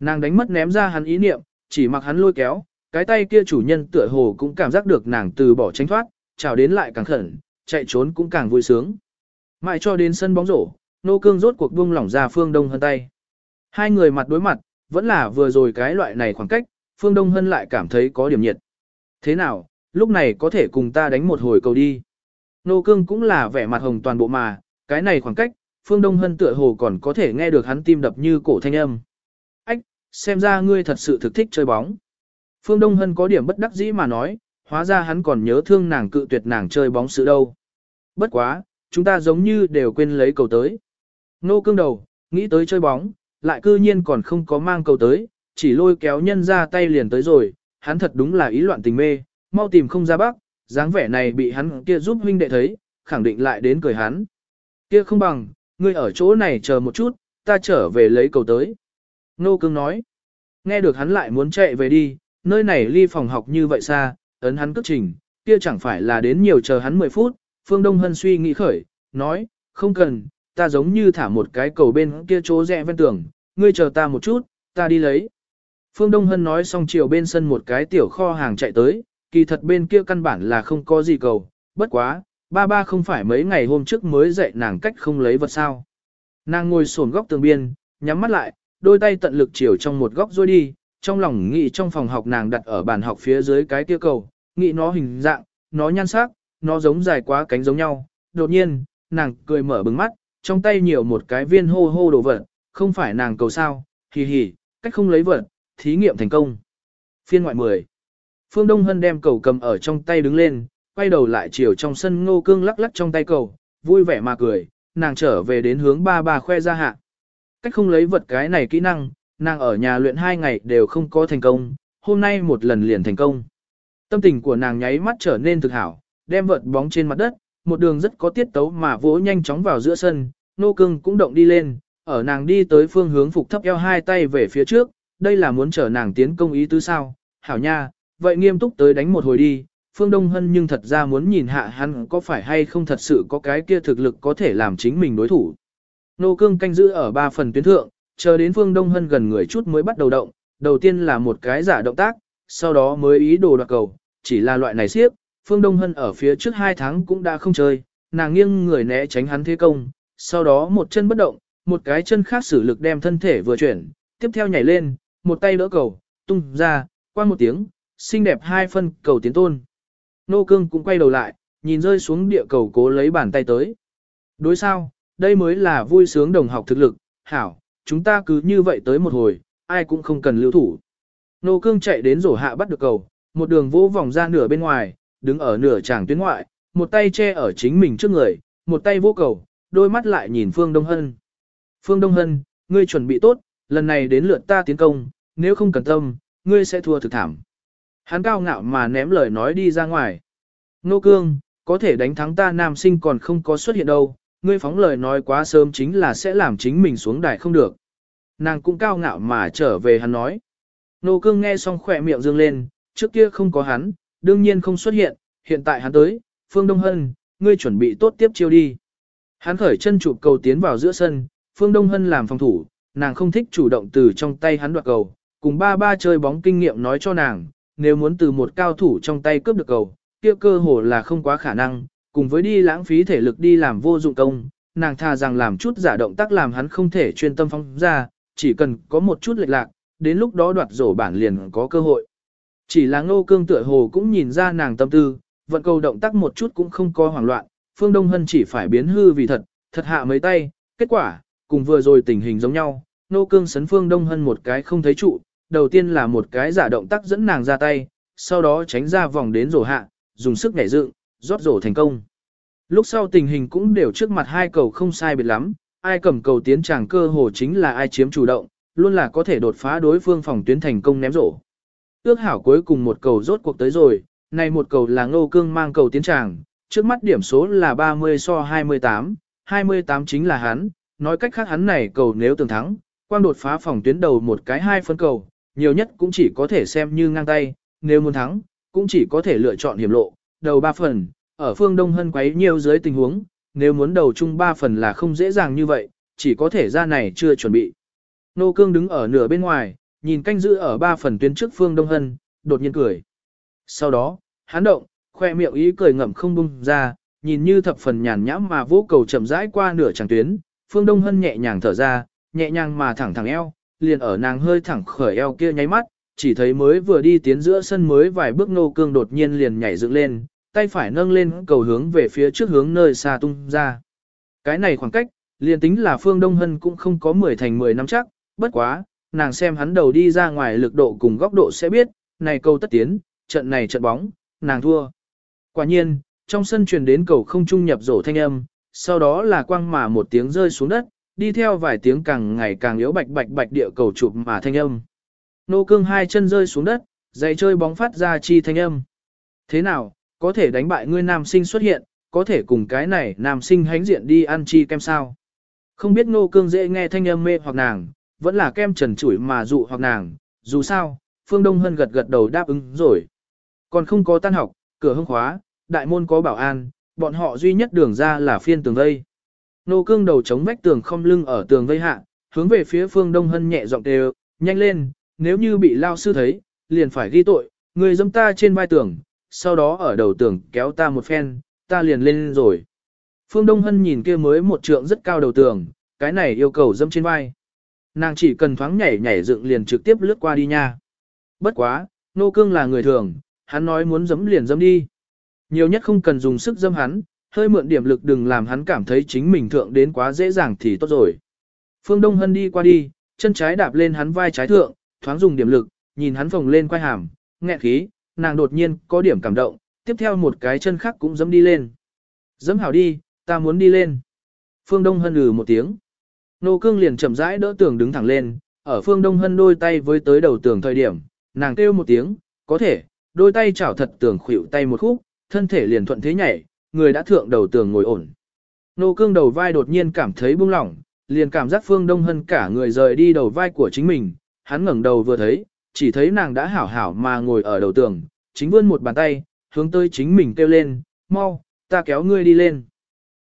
Nàng đánh mất ném ra hắn ý niệm, chỉ mặc hắn lôi kéo, cái tay kia chủ nhân tựa hồ cũng cảm giác được nàng từ bỏ tránh thoát, chào đến lại càng khẩn, chạy trốn cũng càng vui sướng. Mãi cho đến sân bóng rổ, nô cương rốt cuộc buông lỏng ra phương đông hơn tay. Hai người mặt đối mặt, vẫn là vừa rồi cái loại này khoảng cách, phương đông hân lại cảm thấy có điểm nhiệt. Thế nào, lúc này có thể cùng ta đánh một hồi cầu đi. Nô cương cũng là vẻ mặt hồng toàn bộ mà, cái này khoảng cách, phương đông hân tựa hồ còn có thể nghe được hắn tim đập như cổ thanh âm. Ách, xem ra ngươi thật sự thực thích chơi bóng. Phương Đông Hân có điểm bất đắc dĩ mà nói, hóa ra hắn còn nhớ thương nàng cự tuyệt nàng chơi bóng sự đâu. Bất quá, chúng ta giống như đều quên lấy cầu tới. Nô cương đầu, nghĩ tới chơi bóng, lại cư nhiên còn không có mang cầu tới, chỉ lôi kéo nhân ra tay liền tới rồi, hắn thật đúng là ý loạn tình mê, mau tìm không ra bác, dáng vẻ này bị hắn kia giúp huynh đệ thấy, khẳng định lại đến cười hắn. Kia không bằng, ngươi ở chỗ này chờ một chút, ta trở về lấy cầu tới. Nô cương nói, nghe được hắn lại muốn chạy về đi, nơi này ly phòng học như vậy xa, ấn hắn cất trình, kia chẳng phải là đến nhiều chờ hắn 10 phút, Phương Đông Hân suy nghĩ khởi, nói, không cần, ta giống như thả một cái cầu bên kia chỗ rẽ ven tường, ngươi chờ ta một chút, ta đi lấy. Phương Đông Hân nói xong chiều bên sân một cái tiểu kho hàng chạy tới, kỳ thật bên kia căn bản là không có gì cầu, bất quá, ba ba không phải mấy ngày hôm trước mới dạy nàng cách không lấy vật sao. Nàng ngồi sồn góc tường biên, nhắm mắt lại, đôi tay tận lực chiều trong một góc rồi đi, trong lòng nghĩ trong phòng học nàng đặt ở bàn học phía dưới cái kia cầu, nghĩ nó hình dạng, nó nhan sắc, nó giống dài quá cánh giống nhau. Đột nhiên, nàng cười mở bừng mắt, trong tay nhiều một cái viên hô hô đồ vật, không phải nàng cầu sao, hì hì, cách không lấy vật, thí nghiệm thành công. Phiên ngoại 10 Phương Đông Hân đem cầu cầm ở trong tay đứng lên, quay đầu lại chiều trong sân ngô cương lắc lắc trong tay cầu, vui vẻ mà cười, nàng trở về đến hướng ba ba khoe ra hạ. Cách không lấy vật cái này kỹ năng, nàng ở nhà luyện hai ngày đều không có thành công, hôm nay một lần liền thành công. Tâm tình của nàng nháy mắt trở nên thực hảo, đem vợt bóng trên mặt đất, một đường rất có tiết tấu mà vỗ nhanh chóng vào giữa sân, nô cương cũng động đi lên, ở nàng đi tới phương hướng phục thấp eo hai tay về phía trước, đây là muốn chờ nàng tiến công ý tứ sao, hảo nha, vậy nghiêm túc tới đánh một hồi đi, phương Đông Hân nhưng thật ra muốn nhìn hạ hắn có phải hay không thật sự có cái kia thực lực có thể làm chính mình đối thủ. Nô cương canh giữ ở ba phần tuyến thượng, chờ đến phương Đông Hân gần người chút mới bắt đầu động, đầu tiên là một cái giả động tác, sau đó mới ý đồ đoạt cầu, chỉ là loại này siếp, phương Đông Hân ở phía trước hai tháng cũng đã không chơi, nàng nghiêng người né tránh hắn thế công, sau đó một chân bất động, một cái chân khác sử lực đem thân thể vừa chuyển, tiếp theo nhảy lên, một tay đỡ cầu, tung ra, qua một tiếng, xinh đẹp hai phân cầu tiến tôn. Nô cương cũng quay đầu lại, nhìn rơi xuống địa cầu cố lấy bàn tay tới. Đối sao, đây mới là vui sướng đồng học thực lực, hảo, chúng ta cứ như vậy tới một hồi, ai cũng không cần lưu thủ. Nô cương chạy đến rổ hạ bắt được cầu, một đường vỗ vòng ra nửa bên ngoài, đứng ở nửa tràng tuyến ngoại, một tay che ở chính mình trước người, một tay vỗ cầu, đôi mắt lại nhìn Phương Đông Hân. Phương Đông Hân, ngươi chuẩn bị tốt, lần này đến lượt ta tiến công, nếu không cẩn tâm, ngươi sẽ thua thực thảm. Hắn cao ngạo mà ném lời nói đi ra ngoài. Nô cương, có thể đánh thắng ta nam sinh còn không có xuất hiện đâu, ngươi phóng lời nói quá sớm chính là sẽ làm chính mình xuống đài không được. Nàng cũng cao ngạo mà trở về hắn nói. Nô cương nghe xong khỏe miệng dương lên, trước kia không có hắn, đương nhiên không xuất hiện, hiện tại hắn tới, Phương Đông Hân, ngươi chuẩn bị tốt tiếp chiêu đi. Hắn khởi chân chụp cầu tiến vào giữa sân, Phương Đông Hân làm phòng thủ, nàng không thích chủ động từ trong tay hắn đoạt cầu, cùng ba ba chơi bóng kinh nghiệm nói cho nàng, nếu muốn từ một cao thủ trong tay cướp được cầu, kia cơ hồ là không quá khả năng, cùng với đi lãng phí thể lực đi làm vô dụng công, nàng thà rằng làm chút giả động tác làm hắn không thể chuyên tâm phóng ra, chỉ cần có một chút lệch lạc, đến lúc đó đoạt rổ bản liền có cơ hội. Chỉ là ngô cương tựa hồ cũng nhìn ra nàng tâm tư, vận cầu động tác một chút cũng không có hoảng loạn, Phương Đông Hân chỉ phải biến hư vì thật, thật hạ mấy tay, kết quả, cùng vừa rồi tình hình giống nhau, nô cương sấn Phương Đông Hân một cái không thấy trụ, đầu tiên là một cái giả động tác dẫn nàng ra tay, sau đó tránh ra vòng đến rổ hạ, dùng sức nhảy dựng, rót rổ thành công. Lúc sau tình hình cũng đều trước mặt hai cầu không sai biệt lắm, ai cầm cầu tiến tràng cơ hồ chính là ai chiếm chủ động, luôn là có thể đột phá đối phương phòng tuyến thành công ném rổ. Ước hảo cuối cùng một cầu rốt cuộc tới rồi, này một cầu là ngô cương mang cầu tiến tràng, trước mắt điểm số là 30 so 28, 28 chính là hắn, nói cách khác hắn này cầu nếu tường thắng, quang đột phá phòng tuyến đầu một cái hai phân cầu, nhiều nhất cũng chỉ có thể xem như ngang tay, nếu muốn thắng, cũng chỉ có thể lựa chọn hiểm lộ, đầu ba phần, ở phương Đông Hân quấy nhiều dưới tình huống, nếu muốn đầu chung ba phần là không dễ dàng như vậy, chỉ có thể ra này chưa chuẩn bị. Nô Cương đứng ở nửa bên ngoài, nhìn canh giữ ở ba phần tuyến trước phương Đông Hân, đột nhiên cười. Sau đó, hắn động, khoe miệng ý cười ngậm không bung ra, nhìn như thập phần nhàn nhãm mà vô cầu chậm rãi qua nửa tràng tuyến, Phương Đông Hân nhẹ nhàng thở ra, nhẹ nhàng mà thẳng thẳng eo, liền ở nàng hơi thẳng khởi eo kia nháy mắt, chỉ thấy mới vừa đi tiến giữa sân mới vài bước nô cương đột nhiên liền nhảy dựng lên, tay phải nâng lên cầu hướng về phía trước hướng nơi xa tung ra. Cái này khoảng cách, liền tính là Phương Đông Hân cũng không có 10 thành 10 năm chắc, bất quá, nàng xem hắn đầu đi ra ngoài lực độ cùng góc độ sẽ biết, này cầu tất tiến, trận này trận bóng, nàng thua. Quả nhiên, trong sân truyền đến cầu không trung nhập rổ thanh âm, sau đó là quang mà một tiếng rơi xuống đất, đi theo vài tiếng càng ngày càng yếu bạch bạch bạch địa cầu chụp mà thanh âm. Nô cương hai chân rơi xuống đất, giày chơi bóng phát ra chi thanh âm. Thế nào, có thể đánh bại ngươi nam sinh xuất hiện, có thể cùng cái này nam sinh hánh diện đi ăn chi kem sao. Không biết nô cương dễ nghe thanh âm mê hoặc nàng, vẫn là kem trần chủi mà dụ hoặc nàng, dù sao, Phương Đông Hân gật gật đầu đáp ứng rồi. Còn không có tan học, cửa hông khóa, đại môn có bảo an, bọn họ duy nhất đường ra là phiên tường vây. Nô cương đầu chống vách tường không lưng ở tường vây hạ, hướng về phía Phương Đông Hân nhẹ giọng đều, nhanh lên, nếu như bị lao sư thấy, liền phải ghi tội, người dâm ta trên vai tường, sau đó ở đầu tường kéo ta một phen, ta liền lên rồi. Phương Đông Hân nhìn kia mới một trượng rất cao đầu tường, cái này yêu cầu dâm trên vai. Nàng chỉ cần thoáng nhảy nhảy dựng liền trực tiếp lướt qua đi nha. Bất quá, nô cương là người thường, hắn nói muốn dấm liền dấm đi. Nhiều nhất không cần dùng sức dâm hắn, hơi mượn điểm lực đừng làm hắn cảm thấy chính mình thượng đến quá dễ dàng thì tốt rồi. Phương Đông Hân đi qua đi, chân trái đạp lên hắn vai trái thượng, thoáng dùng điểm lực, nhìn hắn phồng lên quay hàm, nghẹn khí, nàng đột nhiên có điểm cảm động, tiếp theo một cái chân khác cũng dẫm đi lên. Dẫm hảo đi, ta muốn đi lên. Phương Đông Hân ừ một tiếng. Nô cương liền chậm rãi đỡ tường đứng thẳng lên, ở Phương Đông Hân đôi tay với tới đầu tường thời điểm, nàng kêu một tiếng, có thể, đôi tay chảo thật tường khuỷu tay một khúc, thân thể liền thuận thế nhảy, người đã thượng đầu tường ngồi ổn. Nô cương đầu vai đột nhiên cảm thấy buông lỏng, liền cảm giác Phương Đông Hân cả người rời đi đầu vai của chính mình, hắn ngẩng đầu vừa thấy, chỉ thấy nàng đã hảo hảo mà ngồi ở đầu tường, chính vươn một bàn tay, hướng tới chính mình kêu lên, mau, ta kéo ngươi đi lên.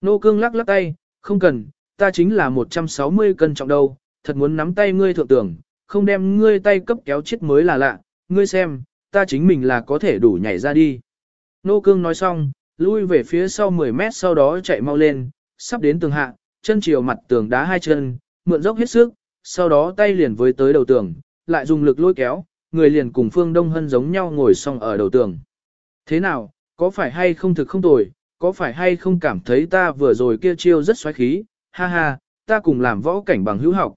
Nô cương lắc lắc tay, không cần, ta chính là 160 cân trọng đâu, thật muốn nắm tay ngươi thượng tường, không đem ngươi tay cấp kéo chết mới là lạ, ngươi xem, ta chính mình là có thể đủ nhảy ra đi. Nô cương nói xong, lui về phía sau 10 mét sau đó chạy mau lên, sắp đến tường hạ, chân chiều mặt tường đá hai chân, mượn dốc hết sức, sau đó tay liền với tới đầu tường, lại dùng lực lôi kéo, người liền cùng Phương Đông Hân giống nhau ngồi xong ở đầu tường. Thế nào, có phải hay không thực không tồi, có phải hay không cảm thấy ta vừa rồi kia chiêu rất xoáy khí, ha ha, ta cùng làm võ cảnh bằng hữu học.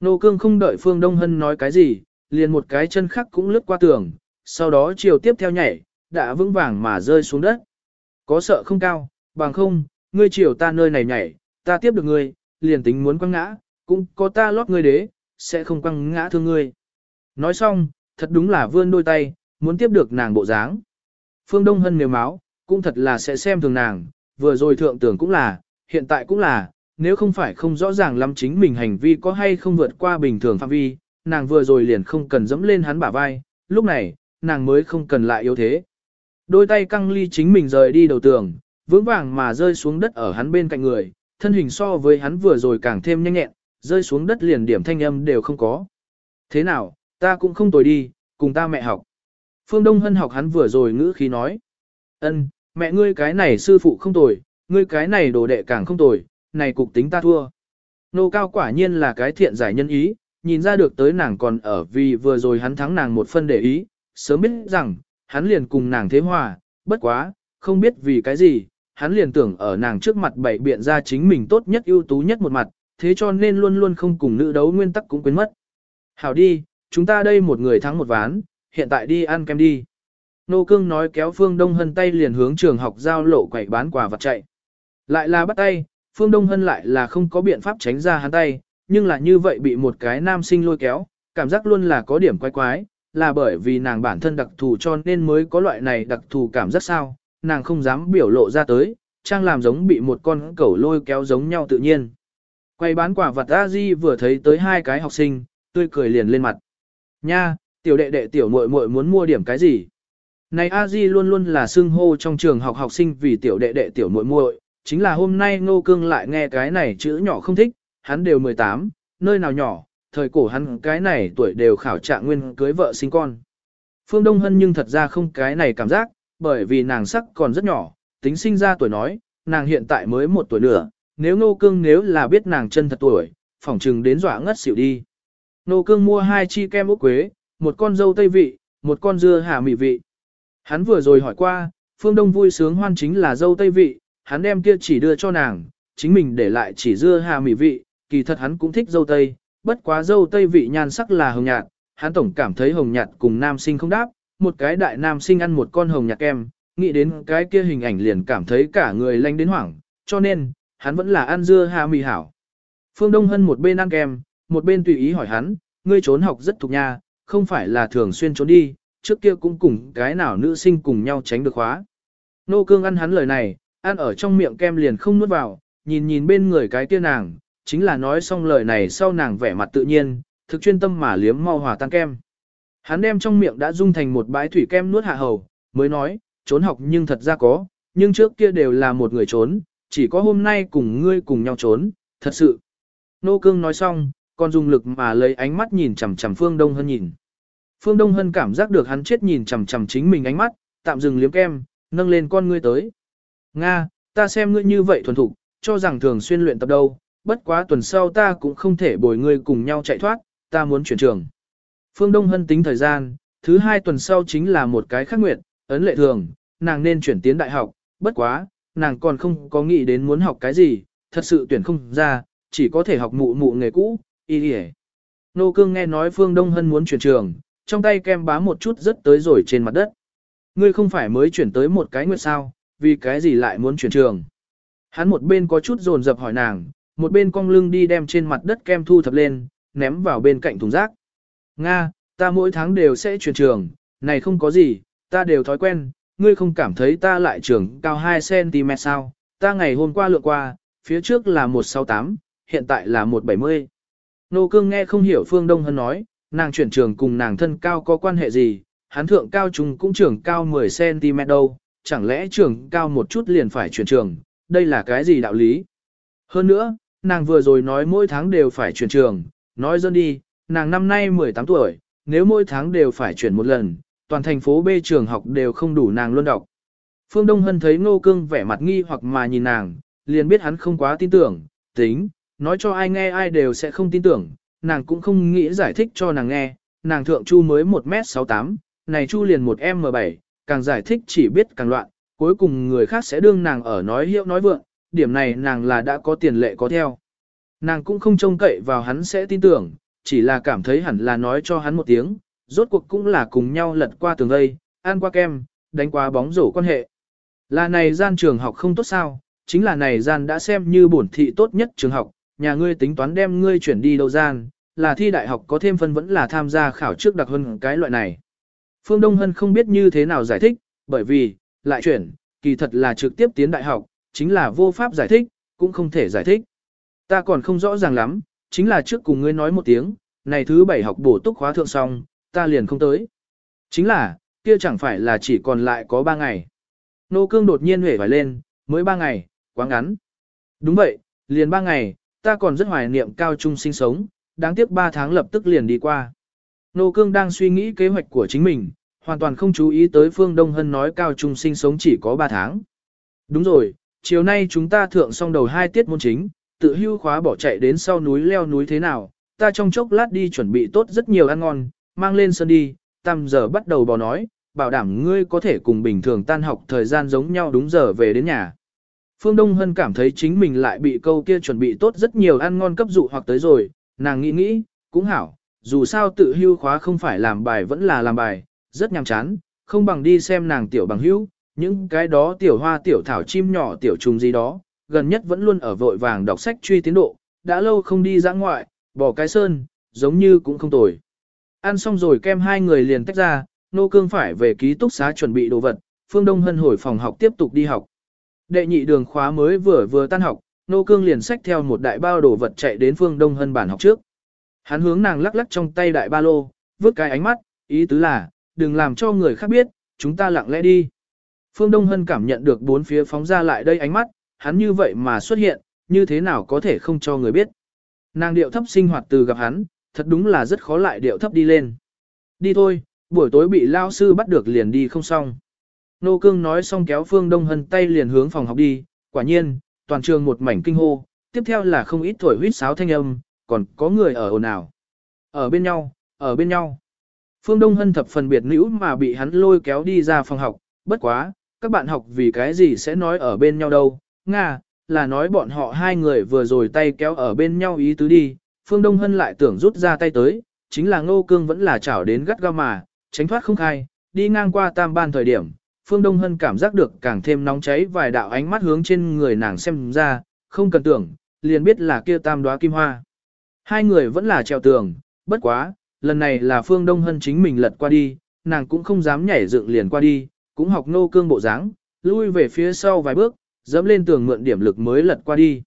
Nô cương không đợi Phương Đông Hân nói cái gì, liền một cái chân khác cũng lướt qua tường, sau đó chiều tiếp theo nhảy, đã vững vàng mà rơi xuống đất. Có sợ không cao, bằng không, ngươi chiều ta nơi này nhảy, ta tiếp được ngươi, liền tính muốn quăng ngã, cũng có ta lót ngươi đế, sẽ không quăng ngã thương ngươi. Nói xong, thật đúng là vươn đôi tay, muốn tiếp được nàng bộ dáng. Phương Đông Hân nếu máu, cũng thật là sẽ xem thường nàng, vừa rồi thượng tưởng cũng là, hiện tại cũng là, nếu không phải không rõ ràng lắm chính mình hành vi có hay không vượt qua bình thường phạm vi, nàng vừa rồi liền không cần dẫm lên hắn bả vai, lúc này, nàng mới không cần lại yếu thế. Đôi tay căng ly chính mình rời đi đầu tường, vững vàng mà rơi xuống đất ở hắn bên cạnh người, thân hình so với hắn vừa rồi càng thêm nhanh nhẹn, rơi xuống đất liền điểm thanh âm đều không có. Thế nào, ta cũng không tồi đi, cùng ta mẹ học. Phương Đông Hân học hắn vừa rồi ngữ khí nói. ân mẹ ngươi cái này sư phụ không tồi, ngươi cái này đồ đệ càng không tồi, này cục tính ta thua. Nô cao quả nhiên là cái thiện giải nhân ý, nhìn ra được tới nàng còn ở vì vừa rồi hắn thắng nàng một phân để ý, sớm biết rằng, hắn liền cùng nàng thế hòa, bất quá, không biết vì cái gì, hắn liền tưởng ở nàng trước mặt bày biện ra chính mình tốt nhất ưu tú nhất một mặt, thế cho nên luôn luôn không cùng nữ đấu nguyên tắc cũng quên mất. Hảo đi, chúng ta đây một người thắng một ván, hiện tại đi ăn kem đi. Nô Cương nói kéo Phương Đông Hân tay liền hướng trường học giao lộ quẩy bán quà vật chạy. Lại là bắt tay, Phương Đông Hân lại là không có biện pháp tránh ra hắn tay, nhưng là như vậy bị một cái nam sinh lôi kéo, cảm giác luôn là có điểm quái quái, là bởi vì nàng bản thân đặc thù cho nên mới có loại này đặc thù cảm giác sao, nàng không dám biểu lộ ra tới, trang làm giống bị một con cẩu lôi kéo giống nhau tự nhiên. Quay bán quả vật a di vừa thấy tới hai cái học sinh, tươi cười liền lên mặt. Nha, tiểu đệ đệ tiểu muội muội muốn mua điểm cái gì? Này a di luôn luôn là xưng hô trong trường học học sinh vì tiểu đệ đệ tiểu muội muội, chính là hôm nay Ngô Cương lại nghe cái này chữ nhỏ không thích, hắn đều 18, nơi nào nhỏ, thời cổ hắn cái này tuổi đều khảo trạng nguyên cưới vợ sinh con. Phương Đông Hân nhưng thật ra không cái này cảm giác, bởi vì nàng sắc còn rất nhỏ, tính sinh ra tuổi nói, nàng hiện tại mới một tuổi nữa, nếu Nô Cương nếu là biết nàng chân thật tuổi, phỏng chừng đến dọa ngất xỉu đi. Nô Cương mua hai chi kem ốc quế, một con dâu tây vị, một con dưa hà mị vị. Hắn vừa rồi hỏi qua, Phương Đông vui sướng hoan chính là dâu tây vị, hắn đem kia chỉ đưa cho nàng, chính mình để lại chỉ dưa hà mị vị, kỳ thật hắn cũng thích dâu tây, bất quá dâu tây vị nhan sắc là hồng nhạt, hắn tổng cảm thấy hồng nhạt cùng nam sinh không đáp, một cái đại nam sinh ăn một con hồng nhạt kem, nghĩ đến cái kia hình ảnh liền cảm thấy cả người lanh đến hoảng, cho nên, hắn vẫn là ăn dưa hà mì hảo. Phương Đông Hân một bên ăn kem, một bên tùy ý hỏi hắn, ngươi trốn học rất thuộc nha, không phải là thường xuyên trốn đi, trước kia cũng cùng cái nào nữ sinh cùng nhau tránh được khóa. Nô cương ăn hắn lời này, ăn ở trong miệng kem liền không nuốt vào, nhìn nhìn bên người cái kia nàng, chính là nói xong lời này sau nàng vẻ mặt tự nhiên, thực chuyên tâm mà liếm mau hòa tan kem. Hắn đem trong miệng đã dung thành một bãi thủy kem nuốt hạ hầu, mới nói, trốn học nhưng thật ra có, nhưng trước kia đều là một người trốn, chỉ có hôm nay cùng ngươi cùng nhau trốn, thật sự. Nô cương nói xong, còn dùng lực mà lấy ánh mắt nhìn chằm chằm Phương Đông Hân nhìn. Phương Đông Hân cảm giác được hắn chết nhìn chằm chằm chính mình ánh mắt, tạm dừng liếm kem, nâng lên con ngươi tới. Nga, ta xem ngươi như vậy thuần thục, cho rằng thường xuyên luyện tập đâu, bất quá tuần sau ta cũng không thể bồi ngươi cùng nhau chạy thoát, ta muốn chuyển trường. Phương Đông Hân tính thời gian, thứ hai tuần sau chính là một cái khắc nguyện, ấn lệ thường, nàng nên chuyển tiến đại học, bất quá, nàng còn không có nghĩ đến muốn học cái gì, thật sự tuyển không ra, chỉ có thể học mụ mụ nghề cũ, y y Nô Cương nghe nói Phương Đông Hân muốn chuyển trường, trong tay kem bá một chút rất tới rồi trên mặt đất. Ngươi không phải mới chuyển tới một cái nguyệt sao, vì cái gì lại muốn chuyển trường. Hắn một bên có chút dồn dập hỏi nàng, một bên cong lưng đi đem trên mặt đất kem thu thập lên, ném vào bên cạnh thùng rác. Nga, ta mỗi tháng đều sẽ chuyển trường, này không có gì, ta đều thói quen, ngươi không cảm thấy ta lại trưởng cao 2cm sao, ta ngày hôm qua lượt qua, phía trước là 168, hiện tại là 170. Nô cương nghe không hiểu Phương Đông Hân nói, nàng chuyển trường cùng nàng thân cao có quan hệ gì, hắn thượng cao trung cũng trưởng cao 10cm đâu, chẳng lẽ trưởng cao một chút liền phải chuyển trường, đây là cái gì đạo lý? Hơn nữa, nàng vừa rồi nói mỗi tháng đều phải chuyển trường, nói dân đi, nàng năm nay 18 tuổi, nếu mỗi tháng đều phải chuyển một lần, toàn thành phố B trường học đều không đủ nàng luôn đọc. Phương Đông Hân thấy Ngô Cương vẻ mặt nghi hoặc mà nhìn nàng, liền biết hắn không quá tin tưởng, tính, nói cho ai nghe ai đều sẽ không tin tưởng, nàng cũng không nghĩ giải thích cho nàng nghe, nàng thượng chu mới 1m68, này chu liền 1m7, càng giải thích chỉ biết càng loạn, cuối cùng người khác sẽ đương nàng ở nói hiệu nói vượng, điểm này nàng là đã có tiền lệ có theo. Nàng cũng không trông cậy vào hắn sẽ tin tưởng, chỉ là cảm thấy hẳn là nói cho hắn một tiếng, rốt cuộc cũng là cùng nhau lật qua tường gây, ăn qua kem, đánh qua bóng rổ quan hệ. Là này gian trường học không tốt sao, chính là này gian đã xem như bổn thị tốt nhất trường học, nhà ngươi tính toán đem ngươi chuyển đi đâu gian, là thi đại học có thêm phân vẫn là tham gia khảo trước đặc hơn cái loại này. Phương Đông Hân không biết như thế nào giải thích, bởi vì, lại chuyển, kỳ thật là trực tiếp tiến đại học, chính là vô pháp giải thích, cũng không thể giải thích. Ta còn không rõ ràng lắm, chính là trước cùng ngươi nói một tiếng, này thứ bảy học bổ túc khóa thượng xong, ta liền không tới. Chính là, kia chẳng phải là chỉ còn lại có ba ngày. Nô cương đột nhiên hể phải lên, mới ba ngày, quá ngắn. Đúng vậy, liền ba ngày, ta còn rất hoài niệm cao trung sinh sống, đáng tiếc ba tháng lập tức liền đi qua. Nô cương đang suy nghĩ kế hoạch của chính mình, hoàn toàn không chú ý tới Phương Đông Hân nói cao trung sinh sống chỉ có ba tháng. Đúng rồi, chiều nay chúng ta thượng xong đầu hai tiết môn chính, tự hưu khóa bỏ chạy đến sau núi leo núi thế nào, ta trong chốc lát đi chuẩn bị tốt rất nhiều ăn ngon, mang lên sân đi, tam giờ bắt đầu bò nói, bảo đảm ngươi có thể cùng bình thường tan học thời gian giống nhau đúng giờ về đến nhà. Phương Đông Hân cảm thấy chính mình lại bị câu kia chuẩn bị tốt rất nhiều ăn ngon cấp dụ hoặc tới rồi, nàng nghĩ nghĩ, cũng hảo, dù sao tự hưu khóa không phải làm bài vẫn là làm bài, rất nhàm chán, không bằng đi xem nàng tiểu bằng hữu, những cái đó tiểu hoa tiểu thảo chim nhỏ tiểu trùng gì đó, gần nhất vẫn luôn ở vội vàng đọc sách truy tiến độ, đã lâu không đi ra ngoại, bỏ cái sơn, giống như cũng không tồi. Ăn xong rồi kem hai người liền tách ra, nô cương phải về ký túc xá chuẩn bị đồ vật, phương đông hân hồi phòng học tiếp tục đi học. Đệ nhị đường khóa mới vừa vừa tan học, nô cương liền xách theo một đại bao đồ vật chạy đến phương đông hân bản học trước. Hắn hướng nàng lắc lắc trong tay đại ba lô, vứt cái ánh mắt, ý tứ là, đừng làm cho người khác biết, chúng ta lặng lẽ đi. Phương Đông Hân cảm nhận được bốn phía phóng ra lại đây ánh mắt, hắn như vậy mà xuất hiện, như thế nào có thể không cho người biết. Nàng điệu thấp sinh hoạt từ gặp hắn, thật đúng là rất khó lại điệu thấp đi lên. Đi thôi, buổi tối bị lao sư bắt được liền đi không xong. Nô Cương nói xong kéo Phương Đông Hân tay liền hướng phòng học đi, quả nhiên, toàn trường một mảnh kinh hô, tiếp theo là không ít thổi huýt sáo thanh âm, còn có người ở ồn ào. Ở bên nhau, ở bên nhau. Phương Đông Hân thập phần biệt nữ mà bị hắn lôi kéo đi ra phòng học, bất quá, các bạn học vì cái gì sẽ nói ở bên nhau đâu, Nga, là nói bọn họ hai người vừa rồi tay kéo ở bên nhau ý tứ đi, Phương Đông Hân lại tưởng rút ra tay tới, chính là Ngô Cương vẫn là chảo đến gắt gao mà, tránh thoát không khai, đi ngang qua tam ban thời điểm, Phương Đông Hân cảm giác được càng thêm nóng cháy vài đạo ánh mắt hướng trên người nàng xem ra, không cần tưởng, liền biết là kia tam đóa kim hoa. Hai người vẫn là treo tường, bất quá, lần này là Phương Đông Hân chính mình lật qua đi, nàng cũng không dám nhảy dựng liền qua đi, cũng học nô cương bộ dáng, lui về phía sau vài bước, dẫm lên tường mượn điểm lực mới lật qua đi.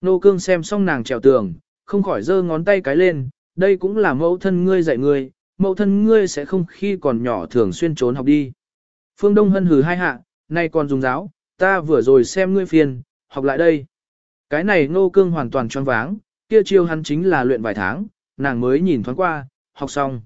Nô cương xem xong nàng trèo tường, không khỏi giơ ngón tay cái lên, đây cũng là mẫu thân ngươi dạy ngươi, mẫu thân ngươi sẽ không khi còn nhỏ thường xuyên trốn học đi. Phương Đông Hân hừ hai hạ, nay còn dùng giáo, ta vừa rồi xem ngươi phiền, học lại đây. Cái này nô cương hoàn toàn choáng váng, kia chiêu hắn chính là luyện vài tháng, nàng mới nhìn thoáng qua, học xong.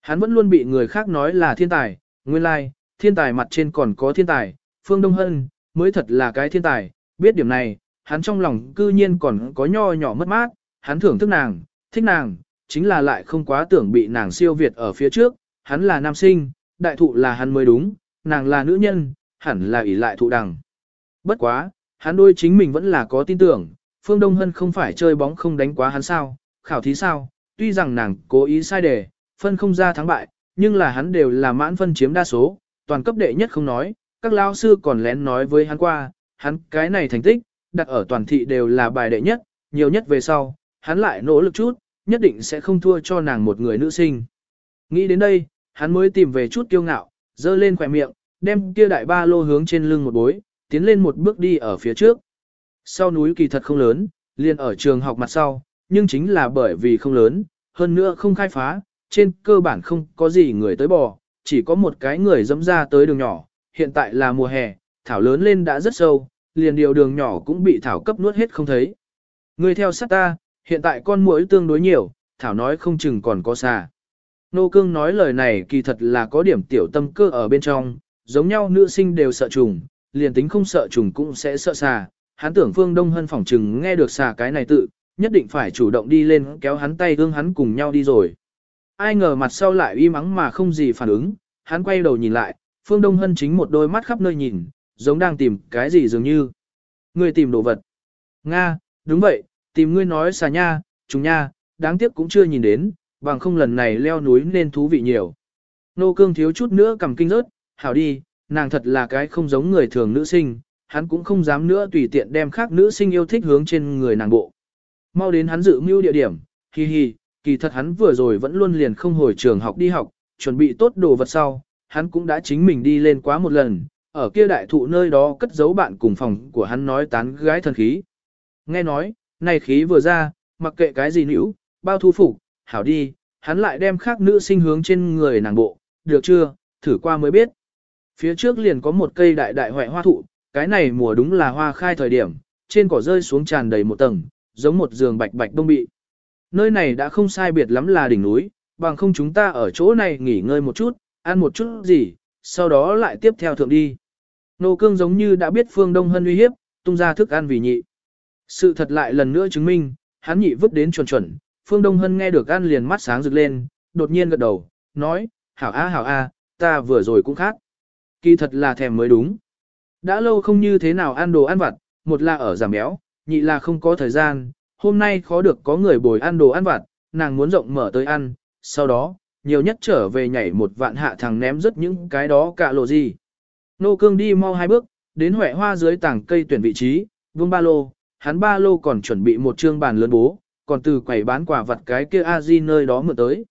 Hắn vẫn luôn bị người khác nói là thiên tài, nguyên lai, like, thiên tài mặt trên còn có thiên tài, Phương Đông Hân, mới thật là cái thiên tài, biết điểm này, hắn trong lòng cư nhiên còn có nho nhỏ mất mát, hắn thưởng thức nàng, thích nàng, chính là lại không quá tưởng bị nàng siêu việt ở phía trước, hắn là nam sinh, đại thụ là hắn mới đúng, nàng là nữ nhân, hẳn là ỷ lại thụ đằng. Bất quá, hắn đôi chính mình vẫn là có tin tưởng, Phương Đông Hân không phải chơi bóng không đánh quá hắn sao, khảo thí sao, tuy rằng nàng cố ý sai đề, phân không ra thắng bại, nhưng là hắn đều là mãn phân chiếm đa số, toàn cấp đệ nhất không nói, các lao sư còn lén nói với hắn qua, hắn cái này thành tích, đặt ở toàn thị đều là bài đệ nhất, nhiều nhất về sau, hắn lại nỗ lực chút, nhất định sẽ không thua cho nàng một người nữ sinh. Nghĩ đến đây, hắn mới tìm về chút kiêu ngạo, dơ lên khỏe miệng, đem kia đại ba lô hướng trên lưng một bối, tiến lên một bước đi ở phía trước. Sau núi kỳ thật không lớn, liền ở trường học mặt sau, nhưng chính là bởi vì không lớn, hơn nữa không khai phá, trên cơ bản không có gì người tới bò, chỉ có một cái người dẫm ra tới đường nhỏ, hiện tại là mùa hè, thảo lớn lên đã rất sâu, liền điều đường nhỏ cũng bị thảo cấp nuốt hết không thấy. Người theo sát ta, hiện tại con muỗi tương đối nhiều, thảo nói không chừng còn có xà. Nô cương nói lời này kỳ thật là có điểm tiểu tâm cơ ở bên trong, giống nhau nữ sinh đều sợ trùng, liền tính không sợ trùng cũng sẽ sợ xà. Hắn tưởng Phương Đông Hân phỏng chừng nghe được xà cái này tự, nhất định phải chủ động đi lên kéo hắn tay gương hắn cùng nhau đi rồi. Ai ngờ mặt sau lại uy mắng mà không gì phản ứng, hắn quay đầu nhìn lại, Phương Đông Hân chính một đôi mắt khắp nơi nhìn, giống đang tìm cái gì dường như. Ngươi tìm đồ vật. Nga, đúng vậy, tìm ngươi nói xà nha, chúng nha, đáng tiếc cũng chưa nhìn đến, bằng không lần này leo núi nên thú vị nhiều. Nô cương thiếu chút nữa cầm kinh rớt, hảo đi, nàng thật là cái không giống người thường nữ sinh, hắn cũng không dám nữa tùy tiện đem khác nữ sinh yêu thích hướng trên người nàng bộ. Mau đến hắn dự mưu địa điểm, hi hi, kỳ thật hắn vừa rồi vẫn luôn liền không hồi trường học đi học, chuẩn bị tốt đồ vật sau, hắn cũng đã chính mình đi lên quá một lần, ở kia đại thụ nơi đó cất giấu bạn cùng phòng của hắn nói tán gái thần khí. Nghe nói, này khí vừa ra, mặc kệ cái gì nữ, bao thu phục, hảo đi, hắn lại đem khác nữ sinh hướng trên người nàng bộ, được chưa, thử qua mới biết. Phía trước liền có một cây đại đại hoại hoa thụ, cái này mùa đúng là hoa khai thời điểm, trên cỏ rơi xuống tràn đầy một tầng, giống một giường bạch bạch đông bị. Nơi này đã không sai biệt lắm là đỉnh núi, bằng không chúng ta ở chỗ này nghỉ ngơi một chút, ăn một chút gì, sau đó lại tiếp theo thượng đi. Nô cương giống như đã biết phương Đông Hân uy hiếp, tung ra thức ăn vì nhị. Sự thật lại lần nữa chứng minh, hắn nhị vứt đến chuẩn chuẩn, phương Đông Hân nghe được ăn liền mắt sáng rực lên, đột nhiên gật đầu, nói, hảo a hảo a, ta vừa rồi cũng khác. Kỳ thật là thèm mới đúng. Đã lâu không như thế nào ăn đồ ăn vặt, một là ở giảm béo, nhị là không có thời gian, hôm nay khó được có người bồi ăn đồ ăn vặt, nàng muốn rộng mở tới ăn, sau đó, nhiều nhất trở về nhảy một vạn hạ thằng ném rất những cái đó cả lộ gì. Nô cương đi mau hai bước, đến huệ hoa dưới tảng cây tuyển vị trí, vương ba lô, hắn ba lô còn chuẩn bị một trương bàn lớn bố, còn từ quầy bán quả vật cái kia a di nơi đó mượn tới.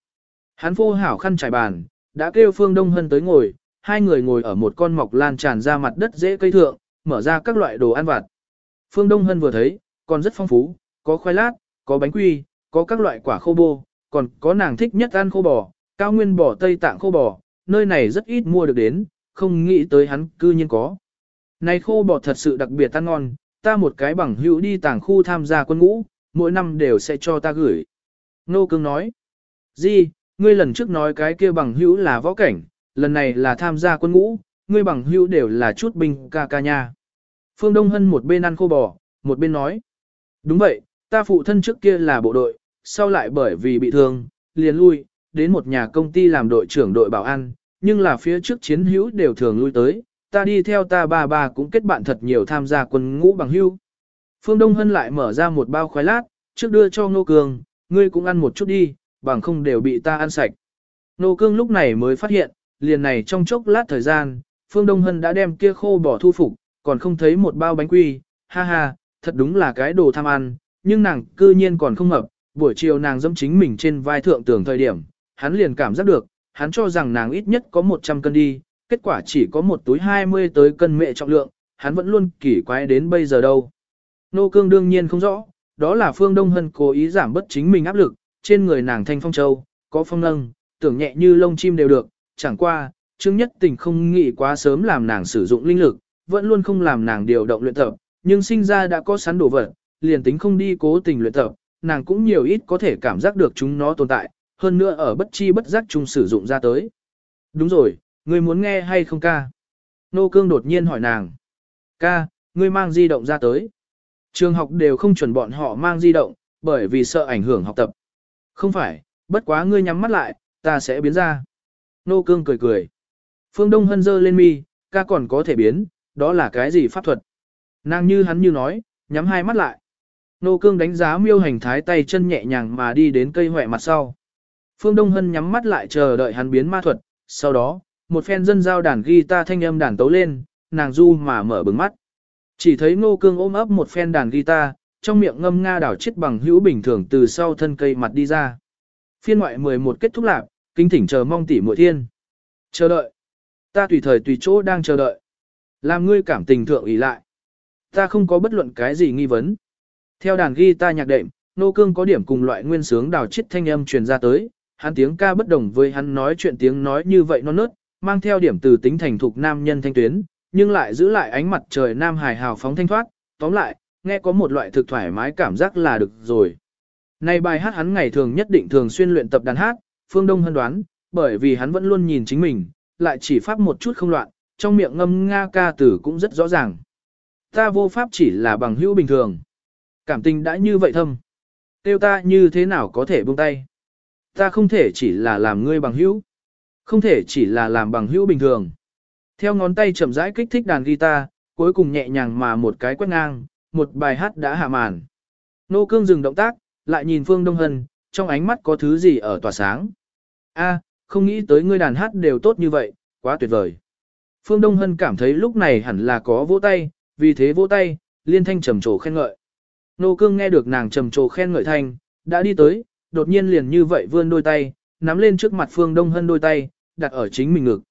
Hắn phô hảo khăn trải bàn, đã kêu Phương Đông Hân tới ngồi, hai người ngồi ở một con mọc lan tràn ra mặt đất dễ cây thượng, mở ra các loại đồ ăn vặt. Phương Đông Hân vừa thấy, còn rất phong phú, có khoai lát, có bánh quy, có các loại quả khô bô, còn có nàng thích nhất ăn khô bò, cao nguyên bò Tây Tạng khô bò, nơi này rất ít mua được đến, không nghĩ tới hắn cư nhiên có. Này khô bò thật sự đặc biệt ăn ngon, ta một cái bằng hữu đi tàng khu tham gia quân ngũ, mỗi năm đều sẽ cho ta gửi. Nô cương nói, di, ngươi lần trước nói cái kia bằng hữu là võ cảnh, lần này là tham gia quân ngũ, ngươi bằng hữu đều là chút binh ca ca nha. Phương Đông Hân một bên ăn khô bò, một bên nói. Đúng vậy, ta phụ thân trước kia là bộ đội, sau lại bởi vì bị thương, liền lui, đến một nhà công ty làm đội trưởng đội bảo an, nhưng là phía trước chiến hữu đều thường lui tới, ta đi theo ta ba ba cũng kết bạn thật nhiều tham gia quân ngũ bằng hữu. Phương Đông Hân lại mở ra một bao khoái lát, trước đưa cho Ngô Cường, ngươi cũng ăn một chút đi, bằng không đều bị ta ăn sạch. Nô Cương lúc này mới phát hiện, liền này trong chốc lát thời gian, Phương Đông Hân đã đem kia khô bỏ thu phục, còn không thấy một bao bánh quy, ha ha, thật đúng là cái đồ tham ăn, nhưng nàng cư nhiên còn không mập, buổi chiều nàng dẫm chính mình trên vai thượng tưởng thời điểm, hắn liền cảm giác được, hắn cho rằng nàng ít nhất có 100 cân đi, kết quả chỉ có một túi 20 tới cân mẹ trọng lượng, hắn vẫn luôn kỳ quái đến bây giờ đâu. Nô Cương đương nhiên không rõ, đó là Phương Đông Hân cố ý giảm bớt chính mình áp lực, trên người nàng thanh phong châu, có phong nâng, tưởng nhẹ như lông chim đều được, chẳng qua, Trương Nhất Tình không nghĩ quá sớm làm nàng sử dụng linh lực, vẫn luôn không làm nàng điều động luyện tập, nhưng sinh ra đã có sẵn đồ vật, liền tính không đi cố tình luyện tập, nàng cũng nhiều ít có thể cảm giác được chúng nó tồn tại, hơn nữa ở bất chi bất giác chung sử dụng ra tới. Đúng rồi, ngươi muốn nghe hay không ca? Nô Cương đột nhiên hỏi nàng. Ca, ngươi mang di động ra tới. Trường học đều không chuẩn bọn họ mang di động, bởi vì sợ ảnh hưởng học tập. Không phải, bất quá ngươi nhắm mắt lại, ta sẽ biến ra. Nô Cương cười cười. Phương Đông Hân dơ lên mi, ca còn có thể biến, đó là cái gì pháp thuật? Nàng như hắn như nói, nhắm hai mắt lại. Nô Cương đánh giá miêu hành thái tay chân nhẹ nhàng mà đi đến cây hỏe mặt sau. Phương Đông Hân nhắm mắt lại chờ đợi hắn biến ma thuật, sau đó, một phen dân giao đàn guitar thanh âm đàn tấu lên, nàng du mà mở bừng mắt. Chỉ thấy Nô Cương ôm ấp một phen đàn guitar, trong miệng ngâm nga đảo chết bằng hữu bình thường từ sau thân cây mặt đi ra. Phiên ngoại 11 kết thúc lạc, kinh thỉnh chờ mong tỷ muội thiên. Chờ đợi. Ta tùy thời tùy chỗ đang chờ đợi. Làm ngươi cảm tình thượng ý lại. Ta không có bất luận cái gì nghi vấn. Theo đàn guitar nhạc đệm, nô cương có điểm cùng loại nguyên sướng đào chết thanh âm truyền ra tới, hắn tiếng ca bất đồng với hắn nói chuyện tiếng nói như vậy non nớt, mang theo điểm từ tính thành thục nam nhân thanh tuyến, nhưng lại giữ lại ánh mặt trời nam hài hào phóng thanh thoát, tóm lại, nghe có một loại thực thoải mái cảm giác là được rồi. Này bài hát hắn ngày thường nhất định thường xuyên luyện tập đàn hát, Phương Đông hân đoán, bởi vì hắn vẫn luôn nhìn chính mình, lại chỉ pháp một chút không loạn, trong miệng ngâm nga ca tử cũng rất rõ ràng. Ta vô pháp chỉ là bằng hữu bình thường. Cảm tình đã như vậy thâm. Tiêu ta như thế nào có thể buông tay. Ta không thể chỉ là làm ngươi bằng hữu. Không thể chỉ là làm bằng hữu bình thường. Theo ngón tay chậm rãi kích thích đàn guitar, cuối cùng nhẹ nhàng mà một cái quét ngang, một bài hát đã hạ màn. Nô cương dừng động tác, lại nhìn Phương Đông Hân, trong ánh mắt có thứ gì ở tỏa sáng. A, không nghĩ tới ngươi đàn hát đều tốt như vậy, quá tuyệt vời. Phương Đông Hân cảm thấy lúc này hẳn là có vỗ tay, vì thế vỗ tay, liên thanh trầm trồ khen ngợi. Nô cương nghe được nàng trầm trồ khen ngợi thanh, đã đi tới, đột nhiên liền như vậy vươn đôi tay, nắm lên trước mặt Phương Đông Hân đôi tay, đặt ở chính mình ngực.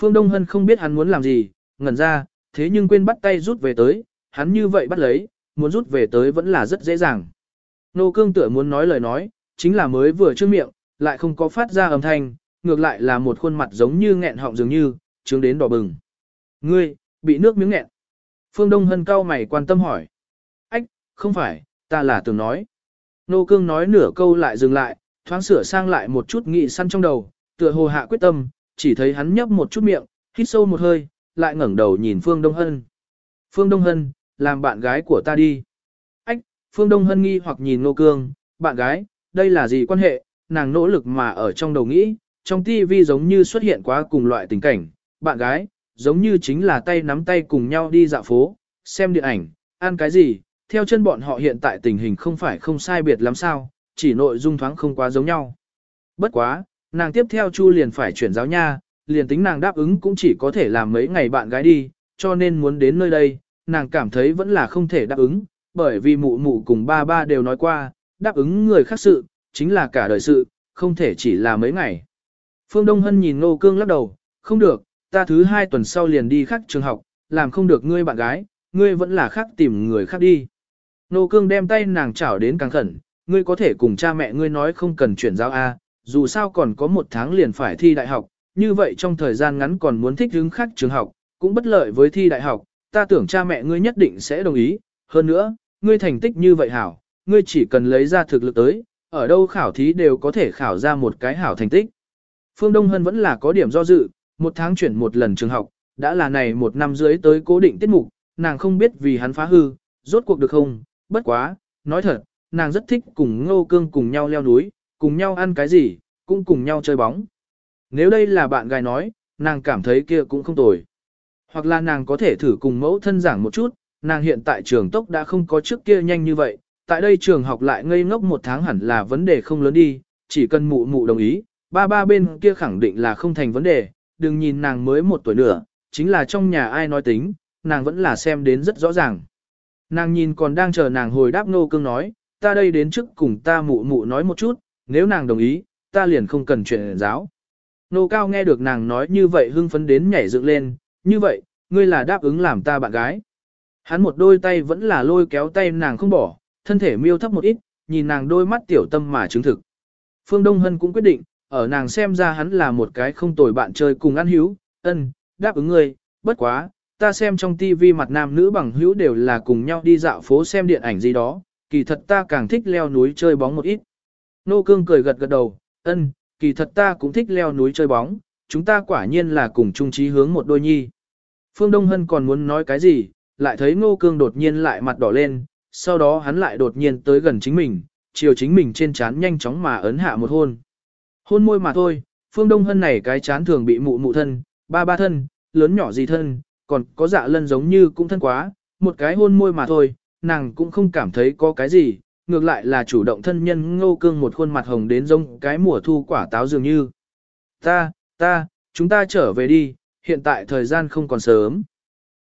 Phương Đông Hân không biết hắn muốn làm gì, ngẩn ra, thế nhưng quên bắt tay rút về tới, hắn như vậy bắt lấy, muốn rút về tới vẫn là rất dễ dàng. Nô cương tựa muốn nói lời nói, chính là mới vừa trước miệng, lại không có phát ra âm thanh, ngược lại là một khuôn mặt giống như nghẹn họng dường như, trướng đến đỏ bừng. Ngươi, bị nước miếng nghẹn. Phương Đông Hân cao mày quan tâm hỏi. Không phải, ta là tưởng nói. Nô cương nói nửa câu lại dừng lại, thoáng sửa sang lại một chút nghị săn trong đầu, tựa hồ hạ quyết tâm, chỉ thấy hắn nhấp một chút miệng, hít sâu một hơi, lại ngẩng đầu nhìn Phương Đông Hân. Phương Đông Hân, làm bạn gái của ta đi. Ách, Phương Đông Hân nghi hoặc nhìn Nô Cương, bạn gái, đây là gì quan hệ, nàng nỗ lực mà ở trong đầu nghĩ, trong TV giống như xuất hiện quá cùng loại tình cảnh, bạn gái, giống như chính là tay nắm tay cùng nhau đi dạo phố, xem điện ảnh, ăn cái gì, theo chân bọn họ hiện tại tình hình không phải không sai biệt lắm sao, chỉ nội dung thoáng không quá giống nhau. Bất quá, nàng tiếp theo Chu liền phải chuyển giáo nha, liền tính nàng đáp ứng cũng chỉ có thể làm mấy ngày bạn gái đi, cho nên muốn đến nơi đây, nàng cảm thấy vẫn là không thể đáp ứng, bởi vì mụ mụ cùng ba ba đều nói qua, đáp ứng người khác sự, chính là cả đời sự, không thể chỉ là mấy ngày. Phương Đông Hân nhìn Ngô Cương lắc đầu, không được, ta thứ hai tuần sau liền đi khác trường học, làm không được ngươi bạn gái, ngươi vẫn là khác tìm người khác đi. Nô Cương đem tay nàng chảo đến càng khẩn, ngươi có thể cùng cha mẹ ngươi nói không cần chuyển giao A, dù sao còn có một tháng liền phải thi đại học, như vậy trong thời gian ngắn còn muốn thích hướng khác trường học, cũng bất lợi với thi đại học, ta tưởng cha mẹ ngươi nhất định sẽ đồng ý, hơn nữa, ngươi thành tích như vậy hảo, ngươi chỉ cần lấy ra thực lực tới, ở đâu khảo thí đều có thể khảo ra một cái hảo thành tích. Phương Đông Hân vẫn là có điểm do dự, một tháng chuyển một lần trường học, đã là này một năm dưới tới cố định tiết mục, nàng không biết vì hắn phá hư, rốt cuộc được không, bất quá, nói thật, nàng rất thích cùng ngô cương cùng nhau leo núi, cùng nhau ăn cái gì, cũng cùng nhau chơi bóng. Nếu đây là bạn gái nói, nàng cảm thấy kia cũng không tồi. Hoặc là nàng có thể thử cùng mẫu thân giảng một chút, nàng hiện tại trường tốc đã không có trước kia nhanh như vậy, tại đây trường học lại ngây ngốc một tháng hẳn là vấn đề không lớn đi, chỉ cần mụ mụ đồng ý, ba ba bên kia khẳng định là không thành vấn đề, đừng nhìn nàng mới một tuổi nữa, chính là trong nhà ai nói tính, nàng vẫn là xem đến rất rõ ràng. Nàng nhìn còn đang chờ nàng hồi đáp nô cương nói, ta đây đến trước cùng ta mụ mụ nói một chút, nếu nàng đồng ý, ta liền không cần chuyện giáo. Nô cao nghe được nàng nói như vậy hưng phấn đến nhảy dựng lên, như vậy, ngươi là đáp ứng làm ta bạn gái. Hắn một đôi tay vẫn là lôi kéo tay nàng không bỏ, thân thể miêu thấp một ít, nhìn nàng đôi mắt tiểu tâm mà chứng thực. Phương Đông Hân cũng quyết định, ở nàng xem ra hắn là một cái không tồi bạn chơi cùng ăn hữu, ân, đáp ứng ngươi, bất quá, ta xem trong tivi mặt nam nữ bằng hữu đều là cùng nhau đi dạo phố xem điện ảnh gì đó, kỳ thật ta càng thích leo núi chơi bóng một ít. Nô Cương cười gật gật đầu, ân, kỳ thật ta cũng thích leo núi chơi bóng, chúng ta quả nhiên là cùng chung trí hướng một đôi nhi. Phương Đông Hân còn muốn nói cái gì, lại thấy Ngô Cương đột nhiên lại mặt đỏ lên, sau đó hắn lại đột nhiên tới gần chính mình, chiều chính mình trên chán nhanh chóng mà ấn hạ một hôn. Hôn môi mà thôi, Phương Đông Hân này cái chán thường bị mụ mụ thân, ba ba thân, lớn nhỏ gì thân, còn có dạ lân giống như cũng thân quá, một cái hôn môi mà thôi, nàng cũng không cảm thấy có cái gì, ngược lại là chủ động thân nhân ngô cương một khuôn mặt hồng đến giống cái mùa thu quả táo dường như. Ta, ta, chúng ta trở về đi, hiện tại thời gian không còn sớm.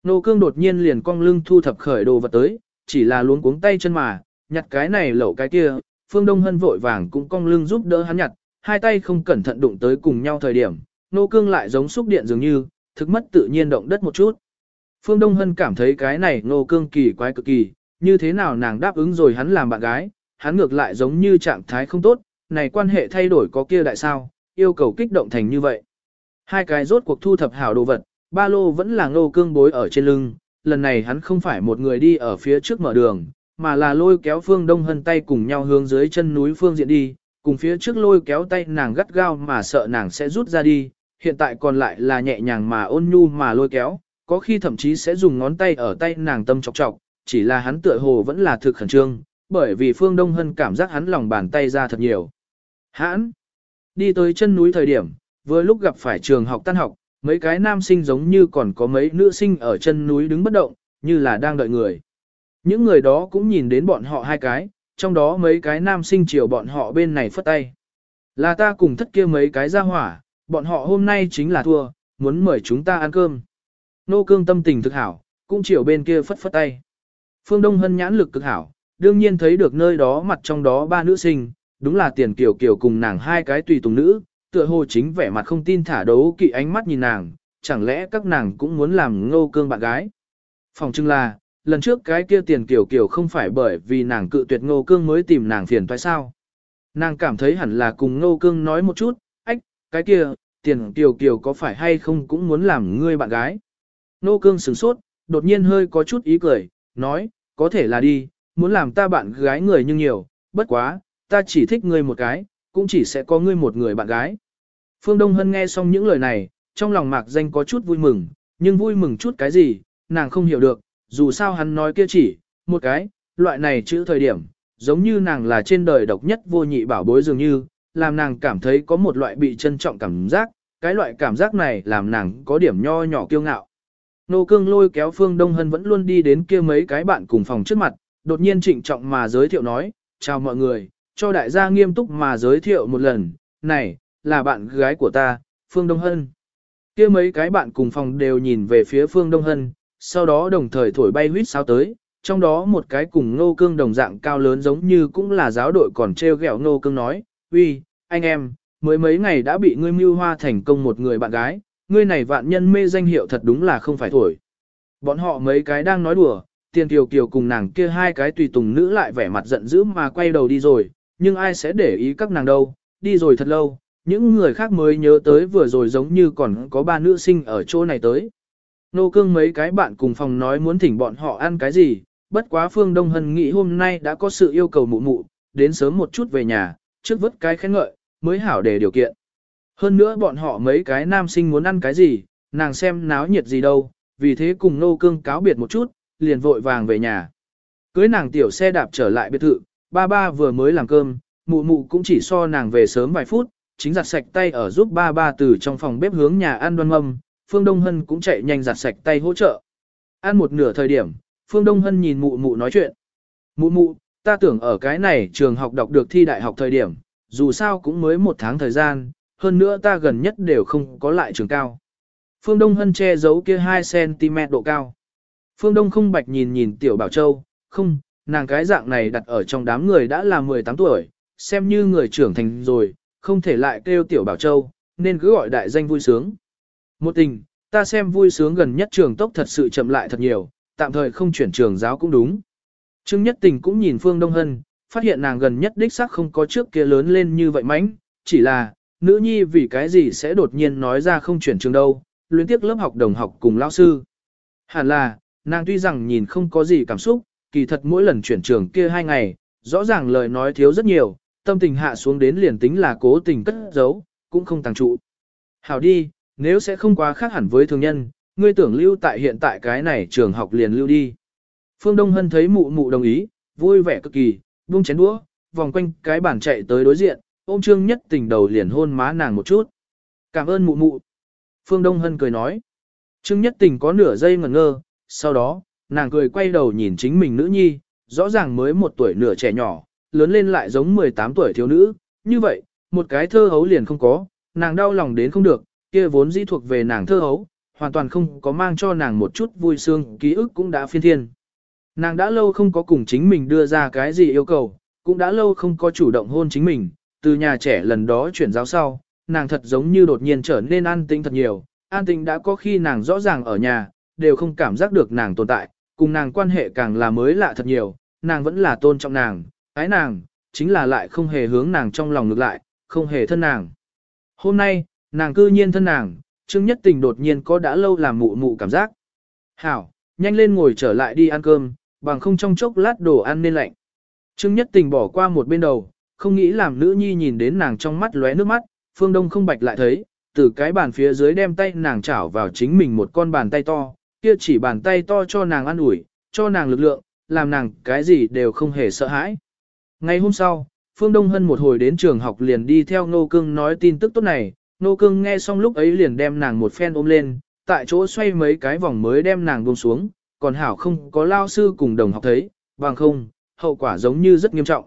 Ngô cương đột nhiên liền cong lưng thu thập khởi đồ vật tới, chỉ là luống cuống tay chân mà, nhặt cái này lẩu cái kia, phương đông hân vội vàng cũng cong lưng giúp đỡ hắn nhặt, hai tay không cẩn thận đụng tới cùng nhau thời điểm, nô cương lại giống xúc điện dường như, thực mất tự nhiên động đất một chút. Phương Đông Hân cảm thấy cái này Ngô cương kỳ quái cực kỳ, như thế nào nàng đáp ứng rồi hắn làm bạn gái, hắn ngược lại giống như trạng thái không tốt, này quan hệ thay đổi có kia đại sao, yêu cầu kích động thành như vậy. Hai cái rốt cuộc thu thập hảo đồ vật, ba lô vẫn là ngô cương bối ở trên lưng, lần này hắn không phải một người đi ở phía trước mở đường, mà là lôi kéo Phương Đông Hân tay cùng nhau hướng dưới chân núi Phương diện đi, cùng phía trước lôi kéo tay nàng gắt gao mà sợ nàng sẽ rút ra đi, hiện tại còn lại là nhẹ nhàng mà ôn nhu mà lôi kéo, có khi thậm chí sẽ dùng ngón tay ở tay nàng tâm chọc chọc, chỉ là hắn tựa hồ vẫn là thực khẩn trương, bởi vì Phương Đông Hân cảm giác hắn lòng bàn tay ra thật nhiều. Hãn! Đi tới chân núi thời điểm, vừa lúc gặp phải trường học tan học, mấy cái nam sinh giống như còn có mấy nữ sinh ở chân núi đứng bất động, như là đang đợi người. Những người đó cũng nhìn đến bọn họ hai cái, trong đó mấy cái nam sinh chiều bọn họ bên này phất tay. Là ta cùng thất kia mấy cái ra hỏa, bọn họ hôm nay chính là thua, muốn mời chúng ta ăn cơm. Nô cương tâm tình thực hảo, cũng chiều bên kia phất phất tay. Phương Đông Hân nhãn lực cực hảo, đương nhiên thấy được nơi đó mặt trong đó ba nữ sinh, đúng là tiền kiều kiều cùng nàng hai cái tùy tùng nữ, tựa hồ chính vẻ mặt không tin thả đấu kỵ ánh mắt nhìn nàng, chẳng lẽ các nàng cũng muốn làm ngô cương bạn gái. Phòng trưng là, lần trước cái kia tiền kiều kiều không phải bởi vì nàng cự tuyệt ngô cương mới tìm nàng phiền toái sao. Nàng cảm thấy hẳn là cùng ngô cương nói một chút, cái kia, tiền tiểu kiều có phải hay không cũng muốn làm ngươi bạn gái. Nô cương sửng sốt, đột nhiên hơi có chút ý cười, nói, có thể là đi, muốn làm ta bạn gái người nhưng nhiều, bất quá, ta chỉ thích ngươi một cái, cũng chỉ sẽ có ngươi một người bạn gái. Phương Đông Hân nghe xong những lời này, trong lòng mạc danh có chút vui mừng, nhưng vui mừng chút cái gì, nàng không hiểu được, dù sao hắn nói kia chỉ, một cái, loại này chữ thời điểm, giống như nàng là trên đời độc nhất vô nhị bảo bối dường như, làm nàng cảm thấy có một loại bị trân trọng cảm giác, cái loại cảm giác này làm nàng có điểm nho nhỏ kiêu ngạo. Nô cương lôi kéo Phương Đông Hân vẫn luôn đi đến kia mấy cái bạn cùng phòng trước mặt, đột nhiên trịnh trọng mà giới thiệu nói, chào mọi người, cho đại gia nghiêm túc mà giới thiệu một lần, này, là bạn gái của ta, Phương Đông Hân. Kia mấy cái bạn cùng phòng đều nhìn về phía Phương Đông Hân, sau đó đồng thời thổi bay huýt sao tới, trong đó một cái cùng Nô Cương đồng dạng cao lớn giống như cũng là giáo đội còn treo gẹo Nô Cương nói, uy, anh em, mới mấy ngày đã bị ngươi mưu hoa thành công một người bạn gái, ngươi này vạn nhân mê danh hiệu thật đúng là không phải thổi. Bọn họ mấy cái đang nói đùa, tiền kiều kiều cùng nàng kia hai cái tùy tùng nữ lại vẻ mặt giận dữ mà quay đầu đi rồi, nhưng ai sẽ để ý các nàng đâu, đi rồi thật lâu, những người khác mới nhớ tới vừa rồi giống như còn có ba nữ sinh ở chỗ này tới. Nô cương mấy cái bạn cùng phòng nói muốn thỉnh bọn họ ăn cái gì, bất quá Phương Đông Hân nghĩ hôm nay đã có sự yêu cầu mụ mụ, đến sớm một chút về nhà, trước vứt cái khen ngợi, mới hảo để điều kiện. Hơn nữa bọn họ mấy cái nam sinh muốn ăn cái gì, nàng xem náo nhiệt gì đâu, vì thế cùng nô cương cáo biệt một chút, liền vội vàng về nhà. Cưới nàng tiểu xe đạp trở lại biệt thự, ba ba vừa mới làm cơm, mụ mụ cũng chỉ so nàng về sớm vài phút, chính giặt sạch tay ở giúp ba ba từ trong phòng bếp hướng nhà ăn đoan mâm, Phương Đông Hân cũng chạy nhanh giặt sạch tay hỗ trợ. Ăn một nửa thời điểm, Phương Đông Hân nhìn mụ mụ nói chuyện. Mụ mụ, ta tưởng ở cái này trường học đọc được thi đại học thời điểm, dù sao cũng mới một tháng thời gian, hơn nữa ta gần nhất đều không có lại trường cao. Phương Đông Hân che giấu kia 2cm độ cao. Phương Đông không bạch nhìn nhìn Tiểu Bảo Châu, không, nàng cái dạng này đặt ở trong đám người đã là 18 tuổi, xem như người trưởng thành rồi, không thể lại kêu Tiểu Bảo Châu, nên cứ gọi đại danh vui sướng. Một tình, ta xem vui sướng gần nhất trường tốc thật sự chậm lại thật nhiều, tạm thời không chuyển trường giáo cũng đúng. Trương Nhất Tình cũng nhìn Phương Đông Hân, phát hiện nàng gần nhất đích xác không có trước kia lớn lên như vậy mánh, chỉ là, nữ nhi vì cái gì sẽ đột nhiên nói ra không chuyển trường đâu, luyến tiếc lớp học đồng học cùng lão sư. Hẳn là, nàng tuy rằng nhìn không có gì cảm xúc, kỳ thật mỗi lần chuyển trường kia hai ngày, rõ ràng lời nói thiếu rất nhiều, tâm tình hạ xuống đến liền tính là cố tình cất giấu, cũng không tàng trụ. Hảo đi, nếu sẽ không quá khác hẳn với thường nhân, ngươi tưởng lưu tại hiện tại cái này trường học liền lưu đi. Phương Đông Hân thấy mụ mụ đồng ý, vui vẻ cực kỳ, buông chén đũa, vòng quanh cái bàn chạy tới đối diện, ôm trương nhất tình đầu liền hôn má nàng một chút. Cảm ơn mụ mụ. Phương Đông Hân cười nói. Trương nhất tình có nửa giây ngẩn ngơ, sau đó, nàng cười quay đầu nhìn chính mình nữ nhi, rõ ràng mới một tuổi nửa trẻ nhỏ, lớn lên lại giống 18 tuổi thiếu nữ, như vậy, một cái thơ hấu liền không có, nàng đau lòng đến không được, kia vốn dĩ thuộc về nàng thơ hấu, hoàn toàn không có mang cho nàng một chút vui sướng, ký ức cũng đã phiên thiên. Nàng đã lâu không có cùng chính mình đưa ra cái gì yêu cầu, cũng đã lâu không có chủ động hôn chính mình, từ nhà trẻ lần đó chuyển giáo sau, nàng thật giống như đột nhiên trở nên an tĩnh thật nhiều, an tĩnh đã có khi nàng rõ ràng ở nhà, đều không cảm giác được nàng tồn tại, cùng nàng quan hệ càng là mới lạ thật nhiều, nàng vẫn là tôn trọng nàng, ái nàng, chính là lại không hề hướng nàng trong lòng ngược lại, không hề thân nàng. Hôm nay, nàng cư nhiên thân nàng, Trương Nhất Tình đột nhiên có đã lâu làm mụ mụ cảm giác. Hảo, nhanh lên ngồi trở lại đi ăn cơm, bằng không trong chốc lát đồ ăn nên lạnh. Trương Nhất Tình bỏ qua một bên đầu, không nghĩ làm nữ nhi nhìn đến nàng trong mắt lóe nước mắt, Phương Đông không bạch lại thấy, từ cái bàn phía dưới đem tay nàng chảo vào chính mình một con bàn tay to, kia chỉ bàn tay to cho nàng ăn ủi, cho nàng lực lượng, làm nàng cái gì đều không hề sợ hãi. Ngày hôm sau, Phương Đông Hân một hồi đến trường học liền đi theo Nô Cương nói tin tức tốt này, Nô Cương nghe xong lúc ấy liền đem nàng một phen ôm lên, tại chỗ xoay mấy cái vòng mới đem nàng buông xuống, còn hảo không có lao sư cùng đồng học thấy, bằng không, hậu quả giống như rất nghiêm trọng.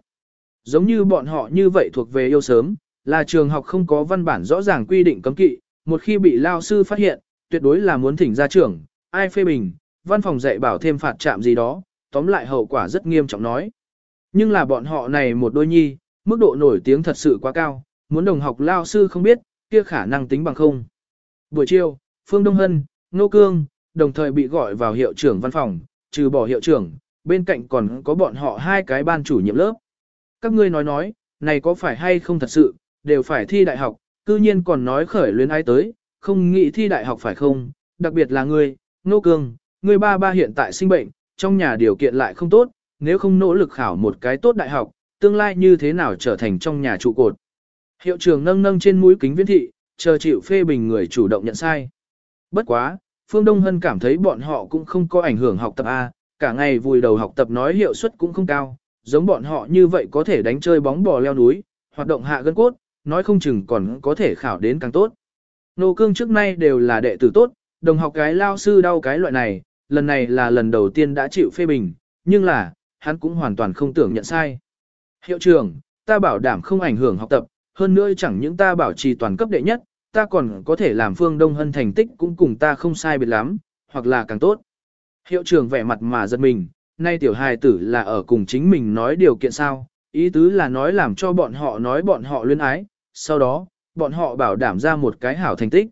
Giống như bọn họ như vậy thuộc về yêu sớm, là trường học không có văn bản rõ ràng quy định cấm kỵ, một khi bị lao sư phát hiện, tuyệt đối là muốn thỉnh ra trưởng, ai phê bình, văn phòng dạy bảo thêm phạt chạm gì đó, tóm lại hậu quả rất nghiêm trọng nói. Nhưng là bọn họ này một đôi nhi, mức độ nổi tiếng thật sự quá cao, muốn đồng học lao sư không biết, kia khả năng tính bằng không. Buổi chiều, Phương Đông Hân, Nô Cương, đồng thời bị gọi vào hiệu trưởng văn phòng, trừ bỏ hiệu trưởng, bên cạnh còn có bọn họ hai cái ban chủ nhiệm lớp. Các ngươi nói nói, này có phải hay không thật sự, đều phải thi đại học, cư nhiên còn nói khởi luyến ai tới, không nghĩ thi đại học phải không, đặc biệt là ngươi, Nô Cương, ngươi ba ba hiện tại sinh bệnh, trong nhà điều kiện lại không tốt, nếu không nỗ lực khảo một cái tốt đại học, tương lai như thế nào trở thành trong nhà trụ cột. Hiệu trưởng nâng nâng trên mũi kính viễn thị, chờ chịu phê bình người chủ động nhận sai. Bất quá, Phương Đông Hân cảm thấy bọn họ cũng không có ảnh hưởng học tập A, cả ngày vùi đầu học tập nói hiệu suất cũng không cao, giống bọn họ như vậy có thể đánh chơi bóng bò leo núi, hoạt động hạ gân cốt, nói không chừng còn có thể khảo đến càng tốt. Nô cương trước nay đều là đệ tử tốt, đồng học cái lao sư đau cái loại này, lần này là lần đầu tiên đã chịu phê bình, nhưng là, hắn cũng hoàn toàn không tưởng nhận sai. Hiệu trưởng, ta bảo đảm không ảnh hưởng học tập, hơn nữa chẳng những ta bảo trì toàn cấp đệ nhất, ta còn có thể làm phương Đông Hân thành tích cũng cùng ta không sai biệt lắm, hoặc là càng tốt. Hiệu trưởng vẻ mặt mà giật mình, nay tiểu hài tử là ở cùng chính mình nói điều kiện sao, ý tứ là nói làm cho bọn họ nói bọn họ luyến ái, sau đó, bọn họ bảo đảm ra một cái hảo thành tích.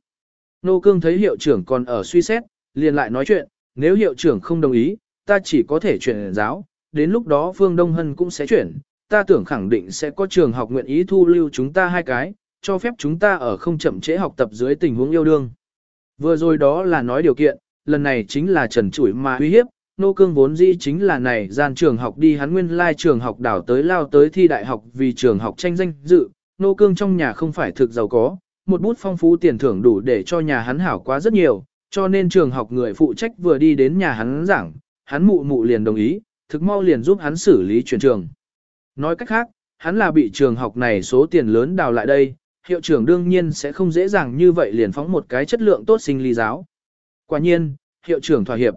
Nô Cương thấy hiệu trưởng còn ở suy xét, liền lại nói chuyện, nếu hiệu trưởng không đồng ý, ta chỉ có thể chuyển giáo, đến lúc đó Phương Đông Hân cũng sẽ chuyển, ta tưởng khẳng định sẽ có trường học nguyện ý thu lưu chúng ta hai cái, cho phép chúng ta ở không chậm trễ học tập dưới tình huống yêu đương. Vừa rồi đó là nói điều kiện, lần này chính là trần chủi mà uy hiếp, Nô Cương vốn dĩ chính là này gian trường học đi hắn nguyên lai trường học đảo tới lao tới thi đại học vì trường học tranh danh dự, Nô Cương trong nhà không phải thực giàu có, một bút phong phú tiền thưởng đủ để cho nhà hắn hảo quá rất nhiều, cho nên trường học người phụ trách vừa đi đến nhà hắn giảng, hắn mụ mụ liền đồng ý, thực mau liền giúp hắn xử lý chuyển trường. Nói cách khác, hắn là bị trường học này số tiền lớn đào lại đây, hiệu trưởng đương nhiên sẽ không dễ dàng như vậy liền phóng một cái chất lượng tốt sinh lý giáo. Quả nhiên, hiệu trưởng thỏa hiệp.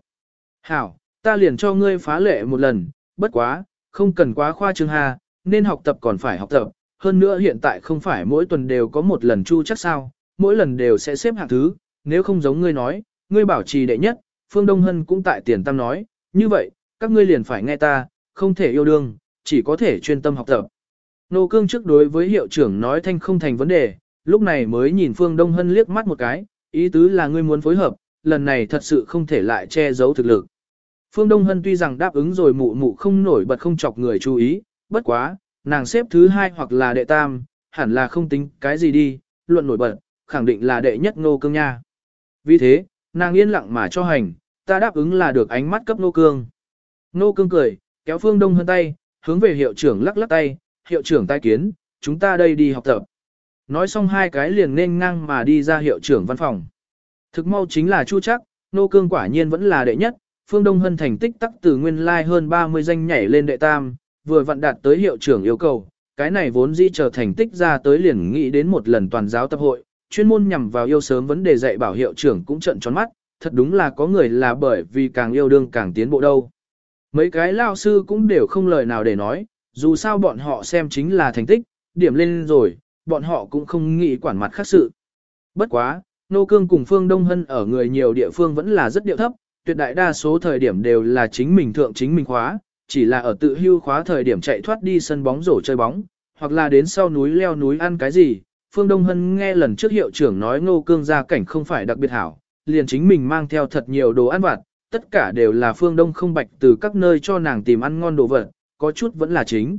Hảo, ta liền cho ngươi phá lệ một lần, bất quá, không cần quá khoa trương hà, nên học tập còn phải học tập. Hơn nữa hiện tại không phải mỗi tuần đều có một lần chu chắc sao, mỗi lần đều sẽ xếp hạng thứ, nếu không giống ngươi nói, ngươi bảo trì đệ nhất, Phương Đông Hân cũng tại tiền tam nói, như vậy, các ngươi liền phải nghe ta, không thể yêu đương, chỉ có thể chuyên tâm học tập. Nô Cương trước đối với hiệu trưởng nói thanh không thành vấn đề, lúc này mới nhìn Phương Đông Hân liếc mắt một cái, ý tứ là ngươi muốn phối hợp, lần này thật sự không thể lại che giấu thực lực. Phương Đông Hân tuy rằng đáp ứng rồi mụ mụ không nổi bật không chọc người chú ý, bất quá, nàng xếp thứ hai hoặc là đệ tam, hẳn là không tính cái gì đi, luận nổi bật, khẳng định là đệ nhất Nô Cương nha. Vì thế, nàng yên lặng mà cho hành, ta đáp ứng là được ánh mắt cấp Nô Cương. Nô Cương cười, kéo Phương Đông Hân tay, hướng về hiệu trưởng lắc lắc tay, hiệu trưởng tai kiến, chúng ta đây đi học tập. Nói xong hai cái liền nên ngang mà đi ra hiệu trưởng văn phòng. Thực mau chính là Chu chắc, nô cương quả nhiên vẫn là đệ nhất, phương Đông Hân thành tích tắc từ nguyên lai like hơn 30 danh nhảy lên đệ tam, vừa vặn đạt tới hiệu trưởng yêu cầu. Cái này vốn dĩ trở thành tích ra tới liền nghĩ đến một lần toàn giáo tập hội, chuyên môn nhằm vào yêu sớm vấn đề dạy bảo hiệu trưởng cũng trận tròn mắt, thật đúng là có người là bởi vì càng yêu đương càng tiến bộ đâu. Mấy cái lao sư cũng đều không lời nào để nói, dù sao bọn họ xem chính là thành tích, điểm lên rồi, bọn họ cũng không nghĩ quản mặt khác sự. Bất quá, Nô Cương cùng Phương Đông Hân ở người nhiều địa phương vẫn là rất điệu thấp, tuyệt đại đa số thời điểm đều là chính mình thượng chính mình khóa, chỉ là ở tự hưu khóa thời điểm chạy thoát đi sân bóng rổ chơi bóng, hoặc là đến sau núi leo núi ăn cái gì. Phương Đông Hân nghe lần trước hiệu trưởng nói Ngô Cương gia cảnh không phải đặc biệt hảo, liền chính mình mang theo thật nhiều đồ ăn vặt, tất cả đều là Phương Đông không bạch từ các nơi cho nàng tìm ăn ngon đồ vật, có chút vẫn là chính.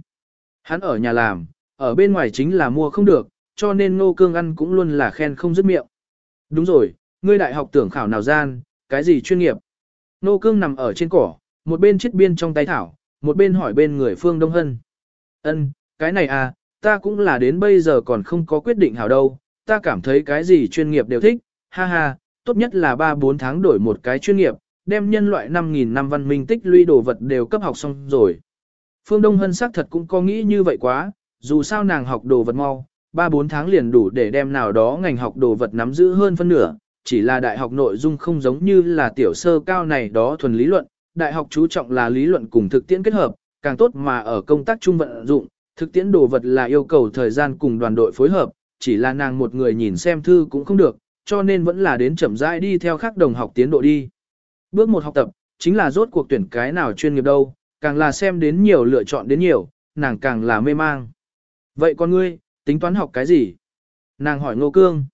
Hắn ở nhà làm, ở bên ngoài chính là mua không được, cho nên Ngô Cương ăn cũng luôn là khen không dứt miệng. Đúng rồi, ngươi đại học tưởng khảo nào gian, cái gì chuyên nghiệp? Ngô Cương nằm ở trên cỏ, một bên chiết biên trong tay thảo, một bên hỏi bên người Phương Đông Hân. Ân, cái này à, ta cũng là đến bây giờ còn không có quyết định hảo đâu, ta cảm thấy cái gì chuyên nghiệp đều thích, ha ha, tốt nhất là 3-4 tháng đổi một cái chuyên nghiệp, đem nhân loại 5.000 năm văn minh tích lũy đồ vật đều cấp học xong rồi. Phương Đông Hân xác thật cũng có nghĩ như vậy quá, dù sao nàng học đồ vật mau, 3-4 tháng liền đủ để đem nào đó ngành học đồ vật nắm giữ hơn phân nửa, chỉ là đại học nội dung không giống như là tiểu sơ cao này đó thuần lý luận, đại học chú trọng là lý luận cùng thực tiễn kết hợp, càng tốt mà ở công tác trung vận dụng, thực tiễn đồ vật là yêu cầu thời gian cùng đoàn đội phối hợp, chỉ là nàng một người nhìn xem thư cũng không được, cho nên vẫn là đến chậm rãi đi theo các đồng học tiến độ đi. Bước một học tập, chính là rốt cuộc tuyển cái nào chuyên nghiệp đâu, càng là xem đến nhiều lựa chọn đến nhiều, nàng càng là mê mang. Vậy con ngươi, tính toán học cái gì? Nàng hỏi Ngô Cương.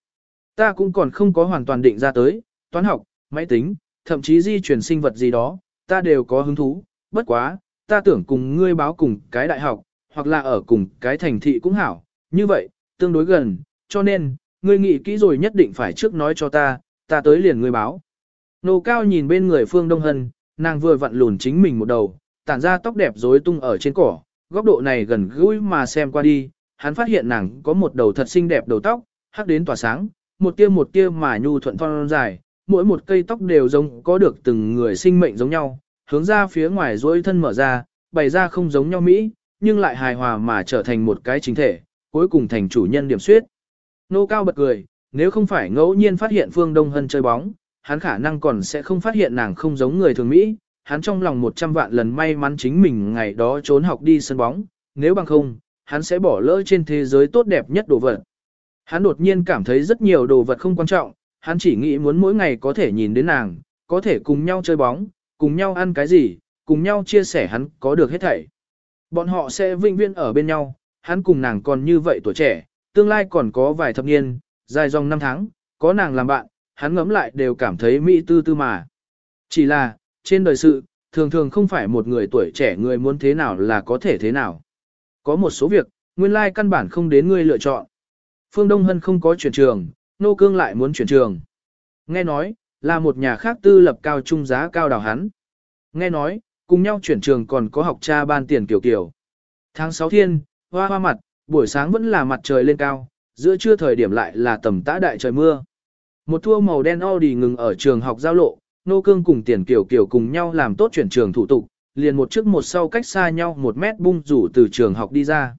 Ta cũng còn không có hoàn toàn định ra tới, toán học, máy tính, thậm chí di chuyển sinh vật gì đó, ta đều có hứng thú, bất quá, ta tưởng cùng ngươi báo cùng cái đại học, hoặc là ở cùng cái thành thị cũng hảo, như vậy, tương đối gần, cho nên, ngươi nghĩ kỹ rồi nhất định phải trước nói cho ta, ta tới liền ngươi báo. Nô Cao nhìn bên người Phương Đông Hân, nàng vừa vặn lùn chính mình một đầu, tản ra tóc đẹp rối tung ở trên cỏ, góc độ này gần gũi mà xem qua đi, hắn phát hiện nàng có một đầu thật xinh đẹp đầu tóc, hắc đến tỏa sáng, một tia một tia mà nhu thuận thon dài, mỗi một cây tóc đều giống có được từng người sinh mệnh giống nhau, hướng ra phía ngoài rối thân mở ra, bày ra không giống nhau mỹ, nhưng lại hài hòa mà trở thành một cái chính thể, cuối cùng thành chủ nhân điểm suyết. Nô cao bật cười, nếu không phải ngẫu nhiên phát hiện Phương Đông Hân chơi bóng, hắn khả năng còn sẽ không phát hiện nàng không giống người thường Mỹ, hắn trong lòng một trăm vạn lần may mắn chính mình ngày đó trốn học đi sân bóng, nếu bằng không, hắn sẽ bỏ lỡ trên thế giới tốt đẹp nhất đồ vật. Hắn đột nhiên cảm thấy rất nhiều đồ vật không quan trọng, hắn chỉ nghĩ muốn mỗi ngày có thể nhìn đến nàng, có thể cùng nhau chơi bóng, cùng nhau ăn cái gì, cùng nhau chia sẻ hắn có được hết thảy. Bọn họ sẽ vinh viên ở bên nhau, hắn cùng nàng còn như vậy tuổi trẻ, tương lai còn có vài thập niên, dài dòng năm tháng, có nàng làm bạn, hắn ngẫm lại đều cảm thấy mỹ tư tư mà. Chỉ là, trên đời sự, thường thường không phải một người tuổi trẻ người muốn thế nào là có thể thế nào. Có một số việc, nguyên lai căn bản không đến ngươi lựa chọn. Phương Đông Hân không có chuyển trường, Nô Cương lại muốn chuyển trường. Nghe nói, là một nhà khác tư lập cao trung giá cao đào hắn. Nghe nói, cùng nhau chuyển trường còn có học cha ban tiền kiểu kiểu. Tháng 6 thiên, hoa hoa mặt, buổi sáng vẫn là mặt trời lên cao, giữa trưa thời điểm lại là tầm tã đại trời mưa. Một thua màu đen Audi ngừng ở trường học giao lộ, nô cương cùng tiền kiểu kiểu cùng nhau làm tốt chuyển trường thủ tục, liền một trước một sau cách xa nhau một mét bung rủ từ trường học đi ra.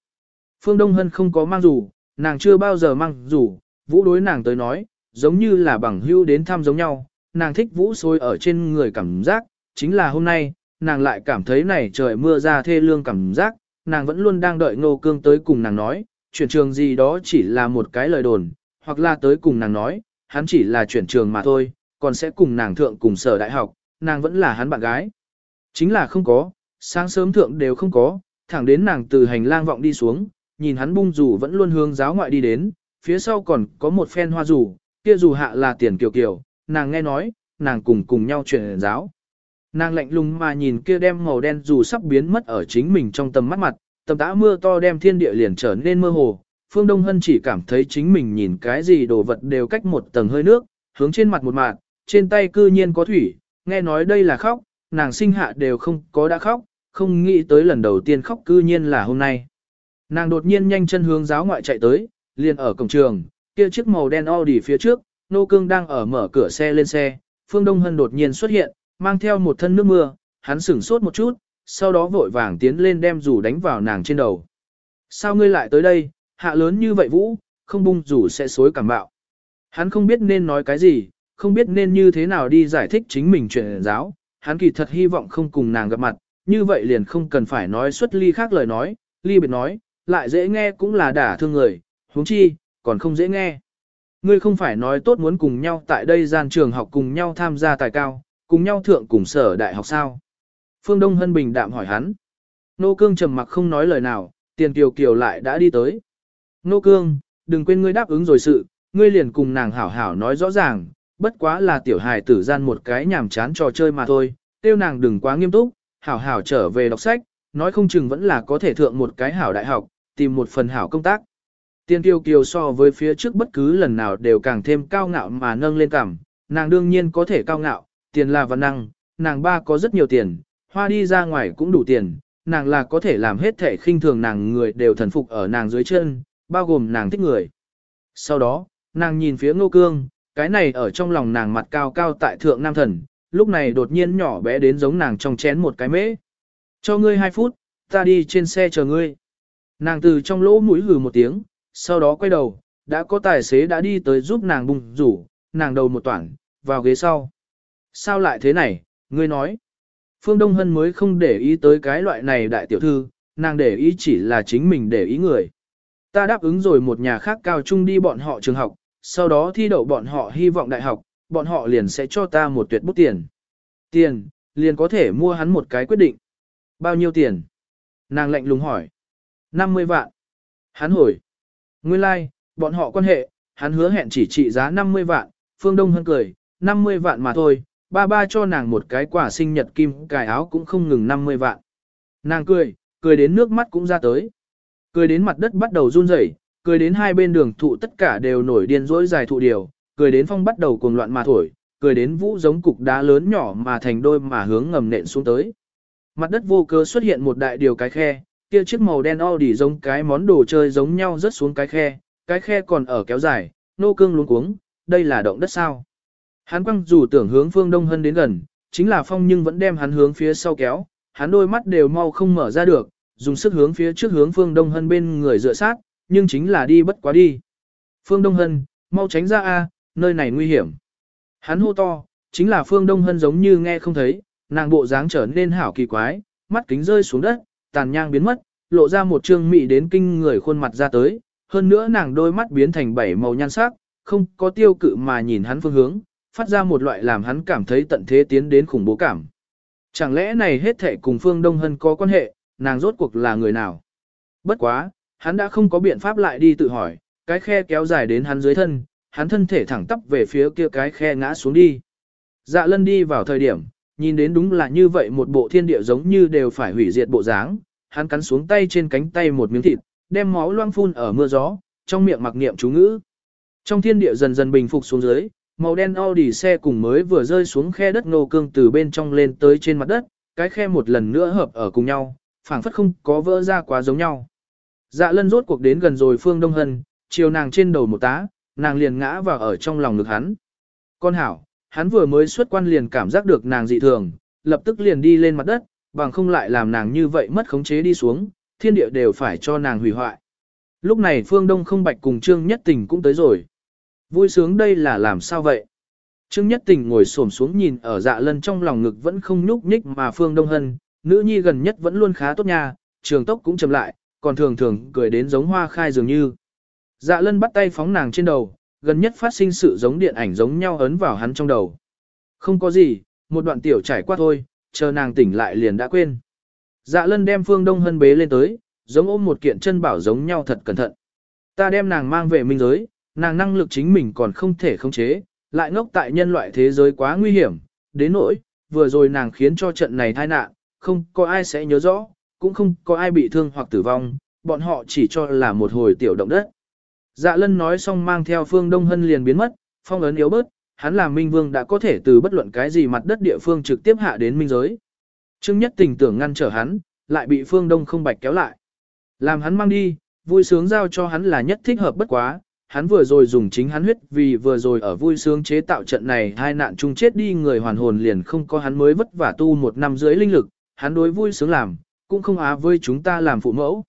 Phương Đông Hân không có mang rủ, nàng chưa bao giờ mang rủ, vũ đối nàng tới nói, giống như là bằng hưu đến thăm giống nhau, nàng thích vũ sôi ở trên người cảm giác, chính là hôm nay, nàng lại cảm thấy này trời mưa ra thê lương cảm giác, nàng vẫn luôn đang đợi Ngô Cương tới cùng nàng nói, chuyển trường gì đó chỉ là một cái lời đồn, hoặc là tới cùng nàng nói, hắn chỉ là chuyển trường mà thôi, còn sẽ cùng nàng thượng cùng sở đại học, nàng vẫn là hắn bạn gái. Chính là không có, sáng sớm thượng đều không có, thẳng đến nàng từ hành lang vọng đi xuống, nhìn hắn bung rủ vẫn luôn hướng giáo ngoại đi đến, phía sau còn có một phen hoa rủ, kia dù hạ là tiền kiều kiều, nàng nghe nói, nàng cùng cùng nhau chuyển giáo. Nàng lạnh lùng mà nhìn kia đem màu đen dù sắp biến mất ở chính mình trong tầm mắt mặt, tầm tã mưa to đem thiên địa liền trở nên mơ hồ. Phương Đông Hân chỉ cảm thấy chính mình nhìn cái gì đồ vật đều cách một tầng hơi nước, hướng trên mặt một mạng, trên tay cư nhiên có thủy, nghe nói đây là khóc, nàng sinh hạ đều không có đã khóc, không nghĩ tới lần đầu tiên khóc cư nhiên là hôm nay. Nàng đột nhiên nhanh chân hướng giáo ngoại chạy tới, liền ở cổng trường, kia chiếc màu đen Audi phía trước, Nô Cương đang ở mở cửa xe lên xe, Phương Đông Hân đột nhiên xuất hiện, mang theo một thân nước mưa, hắn sửng sốt một chút, sau đó vội vàng tiến lên đem rủ đánh vào nàng trên đầu. Sao ngươi lại tới đây, hạ lớn như vậy vũ, không bung rủ sẽ xối cảm bạo. Hắn không biết nên nói cái gì, không biết nên như thế nào đi giải thích chính mình chuyện giáo, hắn kỳ thật hy vọng không cùng nàng gặp mặt, như vậy liền không cần phải nói xuất ly khác lời nói, ly biệt nói, lại dễ nghe cũng là đả thương người, huống chi, còn không dễ nghe. Ngươi không phải nói tốt muốn cùng nhau tại đây gian trường học cùng nhau tham gia tài cao, cùng nhau thượng cùng sở đại học sao? Phương Đông Hân bình đạm hỏi hắn. Nô Cương trầm mặc không nói lời nào, tiền kiều kiều lại đã đi tới. Nô Cương, đừng quên ngươi đáp ứng rồi sự, ngươi liền cùng nàng hảo hảo nói rõ ràng, bất quá là tiểu hài tử gian một cái nhảm chán trò chơi mà thôi, tiêu nàng đừng quá nghiêm túc, hảo hảo trở về đọc sách, nói không chừng vẫn là có thể thượng một cái hảo đại học, tìm một phần hảo công tác. Tiên kiều kiều so với phía trước bất cứ lần nào đều càng thêm cao ngạo mà nâng lên cảm, nàng đương nhiên có thể cao ngạo, tiền là văn năng, nàng ba có rất nhiều tiền, hoa đi ra ngoài cũng đủ tiền, nàng là có thể làm hết thể khinh thường nàng người đều thần phục ở nàng dưới chân, bao gồm nàng thích người. Sau đó, nàng nhìn phía ngô cương, cái này ở trong lòng nàng mặt cao cao tại thượng nam thần, lúc này đột nhiên nhỏ bé đến giống nàng trong chén một cái mễ. Cho ngươi hai phút, ta đi trên xe chờ ngươi. Nàng từ trong lỗ mũi hừ một tiếng, sau đó quay đầu, đã có tài xế đã đi tới giúp nàng bùng rủ, nàng đầu một toảng, vào ghế sau. Sao lại thế này, ngươi nói. Phương Đông Hân mới không để ý tới cái loại này đại tiểu thư, nàng để ý chỉ là chính mình để ý người. Ta đáp ứng rồi một nhà khác cao trung đi bọn họ trường học, sau đó thi đậu bọn họ hy vọng đại học, bọn họ liền sẽ cho ta một tuyệt bút tiền. Tiền, liền có thể mua hắn một cái quyết định. Bao nhiêu tiền? Nàng lạnh lùng hỏi. 50 vạn. Hắn hồi. Nguyên lai, like, bọn họ quan hệ, hắn hứa hẹn chỉ trị giá 50 vạn, Phương Đông Hân cười, 50 vạn mà thôi, ba ba cho nàng một cái quả sinh nhật kim cài áo cũng không ngừng 50 vạn. Nàng cười, cười đến nước mắt cũng ra tới. Cười đến mặt đất bắt đầu run rẩy, cười đến hai bên đường thụ tất cả đều nổi điên rỗi dài thụ điều, cười đến phong bắt đầu cuồng loạn mà thổi, cười đến vũ giống cục đá lớn nhỏ mà thành đôi mà hướng ngầm nện xuống tới. Mặt đất vô cơ xuất hiện một đại điều cái khe, kia chiếc màu đen Audi giống cái món đồ chơi giống nhau rớt xuống cái khe, cái khe còn ở kéo dài, nô cương luống cuống, đây là động đất sao. Hắn quăng dù tưởng hướng phương đông hơn đến gần, chính là phong nhưng vẫn đem hắn hướng phía sau kéo, hắn đôi mắt đều mau không mở ra được, dùng sức hướng phía trước hướng phương đông hơn bên người dựa sát, nhưng chính là đi bất quá đi. Phương Đông Hân, mau tránh ra a, nơi này nguy hiểm. Hắn hô to, chính là Phương Đông Hân giống như nghe không thấy, nàng bộ dáng trở nên hảo kỳ quái, mắt kính rơi xuống đất, tàn nhang biến mất, lộ ra một trương mị đến kinh người khuôn mặt ra tới, hơn nữa nàng đôi mắt biến thành bảy màu nhan sắc, không có tiêu cự mà nhìn hắn phương hướng, phát ra một loại làm hắn cảm thấy tận thế tiến đến khủng bố cảm. Chẳng lẽ này hết thể cùng Phương Đông Hân có quan hệ, nàng rốt cuộc là người nào? Bất quá, hắn đã không có biện pháp lại đi tự hỏi, cái khe kéo dài đến hắn dưới thân, hắn thân thể thẳng tắp về phía kia cái khe ngã xuống đi. Dạ lân đi vào thời điểm, nhìn đến đúng là như vậy một bộ thiên địa giống như đều phải hủy diệt bộ dáng, hắn cắn xuống tay trên cánh tay một miếng thịt, đem máu loang phun ở mưa gió, trong miệng mặc niệm chú ngữ. Trong thiên địa dần dần bình phục xuống dưới, màu đen Audi xe cùng mới vừa rơi xuống khe đất nô cương từ bên trong lên tới trên mặt đất, cái khe một lần nữa hợp ở cùng nhau, phảng phất không có vỡ ra quá giống nhau. Dạ lân rốt cuộc đến gần rồi Phương Đông Hân, chiều nàng trên đầu một tá, nàng liền ngã vào ở trong lòng ngực hắn. Con hảo, hắn vừa mới xuất quan liền cảm giác được nàng dị thường, lập tức liền đi lên mặt đất, bằng không lại làm nàng như vậy mất khống chế đi xuống, thiên địa đều phải cho nàng hủy hoại. Lúc này Phương Đông không bạch cùng Trương Nhất Tình cũng tới rồi. Vui sướng đây là làm sao vậy? Trương Nhất Tình ngồi xổm xuống nhìn ở dạ lân trong lòng ngực vẫn không nhúc nhích mà Phương Đông Hân, nữ nhi gần nhất vẫn luôn khá tốt nha, trường tốc cũng chậm lại, còn thường thường cười đến giống hoa khai dường như. Dạ lân bắt tay phóng nàng trên đầu, gần nhất phát sinh sự giống điện ảnh giống nhau ấn vào hắn trong đầu. Không có gì, một đoạn tiểu trải qua thôi, chờ nàng tỉnh lại liền đã quên. Dạ lân đem Phương Đông Hân bế lên tới, giống ôm một kiện chân bảo giống nhau thật cẩn thận. Ta đem nàng mang về minh giới, nàng năng lực chính mình còn không thể khống chế, lại ngốc tại nhân loại thế giới quá nguy hiểm, đến nỗi, vừa rồi nàng khiến cho trận này tai nạn, không có ai sẽ nhớ rõ, cũng không có ai bị thương hoặc tử vong, bọn họ chỉ cho là một hồi tiểu động đất. Dạ lân nói xong mang theo phương Đông Hân liền biến mất, phong ấn yếu bớt, hắn là minh vương đã có thể từ bất luận cái gì mặt đất địa phương trực tiếp hạ đến minh giới. Trương nhất tình tưởng ngăn trở hắn, lại bị phương Đông không bạch kéo lại. Làm hắn mang đi, vui sướng giao cho hắn là nhất thích hợp bất quá, hắn vừa rồi dùng chính hắn huyết vì vừa rồi ở vui sướng chế tạo trận này hai nạn chung chết đi người hoàn hồn liền không có hắn mới vất vả tu một năm dưới linh lực, hắn đối vui sướng làm, cũng không á với chúng ta làm phụ mẫu.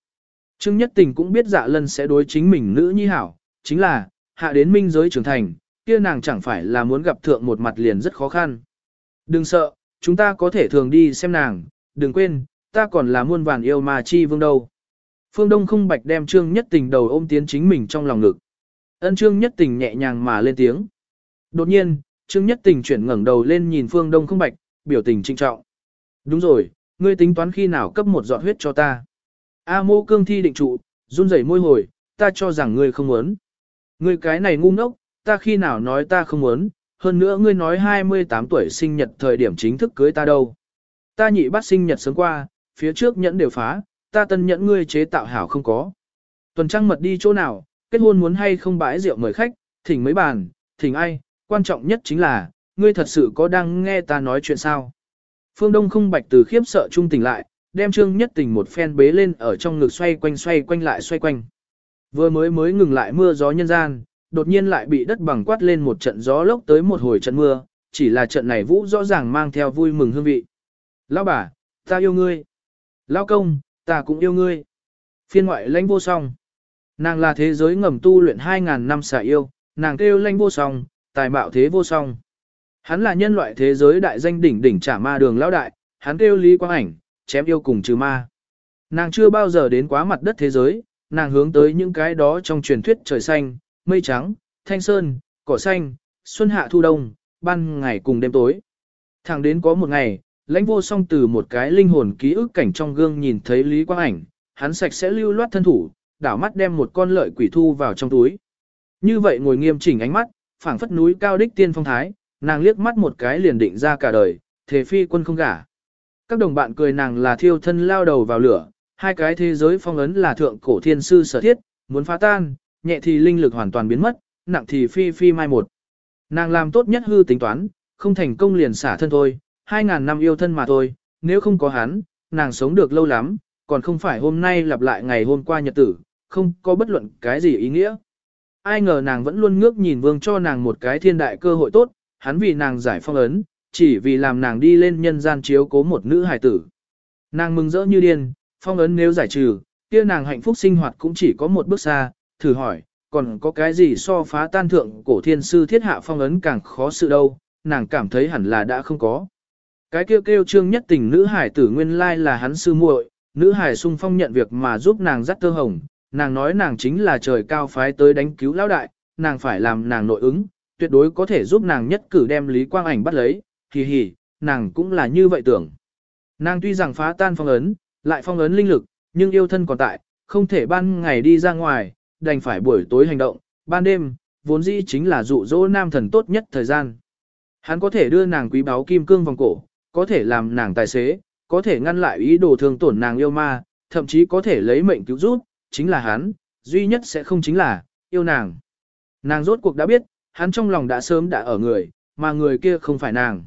Trương Nhất Tình cũng biết dạ lân sẽ đối chính mình nữ nhi hảo, chính là, hạ đến minh giới trưởng thành, kia nàng chẳng phải là muốn gặp thượng một mặt liền rất khó khăn. Đừng sợ, chúng ta có thể thường đi xem nàng, đừng quên, ta còn là muôn vàn yêu mà chi vương đâu. Phương Đông không bạch đem Trương Nhất Tình đầu ôm tiến chính mình trong lòng ngực. Ân Trương Nhất Tình nhẹ nhàng mà lên tiếng. Đột nhiên, Trương Nhất Tình chuyển ngẩng đầu lên nhìn Phương Đông không bạch, biểu tình trinh trọng. Đúng rồi, ngươi tính toán khi nào cấp một giọt huyết cho ta. A mô cương thi định trụ, run rẩy môi hồi, ta cho rằng ngươi không muốn. Ngươi cái này ngu ngốc, ta khi nào nói ta không muốn, hơn nữa ngươi nói 28 tuổi sinh nhật thời điểm chính thức cưới ta đâu. Ta nhị bắt sinh nhật sớm qua, phía trước nhẫn đều phá, ta tân nhẫn ngươi chế tạo hảo không có. Tuần trăng mật đi chỗ nào, kết hôn muốn hay không bãi rượu mời khách, thỉnh mấy bàn, thỉnh ai, quan trọng nhất chính là, ngươi thật sự có đang nghe ta nói chuyện sao. Phương Đông không bạch từ khiếp sợ trung tỉnh lại, đem trương nhất tình một phen bế lên ở trong ngực xoay quanh xoay quanh lại xoay quanh. Vừa mới mới ngừng lại mưa gió nhân gian, đột nhiên lại bị đất bằng quát lên một trận gió lốc tới một hồi trận mưa, chỉ là trận này vũ rõ ràng mang theo vui mừng hương vị. Lão bà, ta yêu ngươi. Lão công, ta cũng yêu ngươi. Phiên ngoại lãnh vô song. Nàng là thế giới ngầm tu luyện 2.000 năm xả yêu, nàng kêu lãnh vô song, tài mạo thế vô song. Hắn là nhân loại thế giới đại danh đỉnh đỉnh trả ma đường lão đại, hắn kêu Lý Quang Ảnh, chém yêu cùng trừ ma. Nàng chưa bao giờ đến quá mặt đất thế giới, nàng hướng tới những cái đó trong truyền thuyết trời xanh, mây trắng, thanh sơn, cỏ xanh, xuân hạ thu đông, ban ngày cùng đêm tối. Thẳng đến có một ngày, lãnh vô song từ một cái linh hồn ký ức cảnh trong gương nhìn thấy Lý Quang Ảnh, hắn sạch sẽ lưu loát thân thủ, đảo mắt đem một con lợi quỷ thu vào trong túi. Như vậy ngồi nghiêm chỉnh ánh mắt, phảng phất núi cao đích tiên phong thái, nàng liếc mắt một cái liền định ra cả đời, thế phi quân không gả. Các đồng bạn cười nàng là thiêu thân lao đầu vào lửa, hai cái thế giới phong ấn là thượng cổ thiên sư sở thiết, muốn phá tan, nhẹ thì linh lực hoàn toàn biến mất, nặng thì phi phi mai một. Nàng làm tốt nhất hư tính toán, không thành công liền xả thân thôi, hai ngàn năm yêu thân mà thôi, nếu không có hắn, nàng sống được lâu lắm, còn không phải hôm nay lặp lại ngày hôm qua nhật tử, không có bất luận cái gì ý nghĩa. Ai ngờ nàng vẫn luôn ngước nhìn vương cho nàng một cái thiên đại cơ hội tốt, hắn vì nàng giải phong ấn, chỉ vì làm nàng đi lên nhân gian chiếu cố một nữ hài tử. Nàng mừng rỡ như điên, phong ấn nếu giải trừ, kia nàng hạnh phúc sinh hoạt cũng chỉ có một bước xa, thử hỏi, còn có cái gì so phá tan thượng cổ thiên sư thiết hạ phong ấn càng khó sự đâu, nàng cảm thấy hẳn là đã không có. Cái kêu kêu trương nhất tình nữ hải tử nguyên lai là hắn sư muội, nữ hải sung phong nhận việc mà giúp nàng dắt tơ hồng, nàng nói nàng chính là trời cao phái tới đánh cứu lão đại, nàng phải làm nàng nội ứng, tuyệt đối có thể giúp nàng nhất cử đem Lý Quang Ảnh bắt lấy, hì hì, nàng cũng là như vậy tưởng. Nàng tuy rằng phá tan phong ấn, lại phong ấn linh lực, nhưng yêu thân còn tại, không thể ban ngày đi ra ngoài, đành phải buổi tối hành động, ban đêm, vốn dĩ chính là dụ dỗ nam thần tốt nhất thời gian. Hắn có thể đưa nàng quý báu kim cương vòng cổ, có thể làm nàng tài xế, có thể ngăn lại ý đồ thương tổn nàng yêu ma, thậm chí có thể lấy mệnh cứu giúp, chính là hắn, duy nhất sẽ không chính là, yêu nàng. Nàng rốt cuộc đã biết, hắn trong lòng đã sớm đã ở người, mà người kia không phải nàng.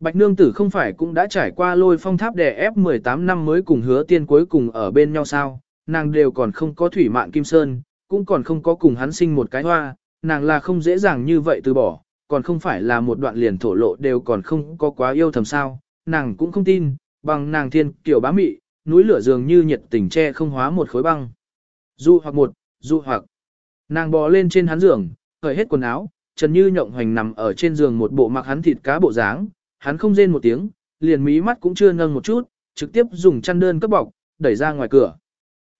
Bạch nương tử không phải cũng đã trải qua lôi phong tháp đè ép 18 năm mới cùng hứa tiên cuối cùng ở bên nhau sao, nàng đều còn không có thủy mạn kim sơn, cũng còn không có cùng hắn sinh một cái hoa, nàng là không dễ dàng như vậy từ bỏ, còn không phải là một đoạn liền thổ lộ đều còn không có quá yêu thầm sao, nàng cũng không tin, bằng nàng thiên kiểu bá mị, núi lửa dường như nhiệt tình che không hóa một khối băng. Dù hoặc một, dù hoặc. Nàng bò lên trên hắn giường, cởi hết quần áo, Trần Như nhộng hoành nằm ở trên giường một bộ mặc hắn thịt cá bộ dáng, hắn không rên một tiếng, liền mí mắt cũng chưa nâng một chút, trực tiếp dùng chăn đơn cấp bọc, đẩy ra ngoài cửa.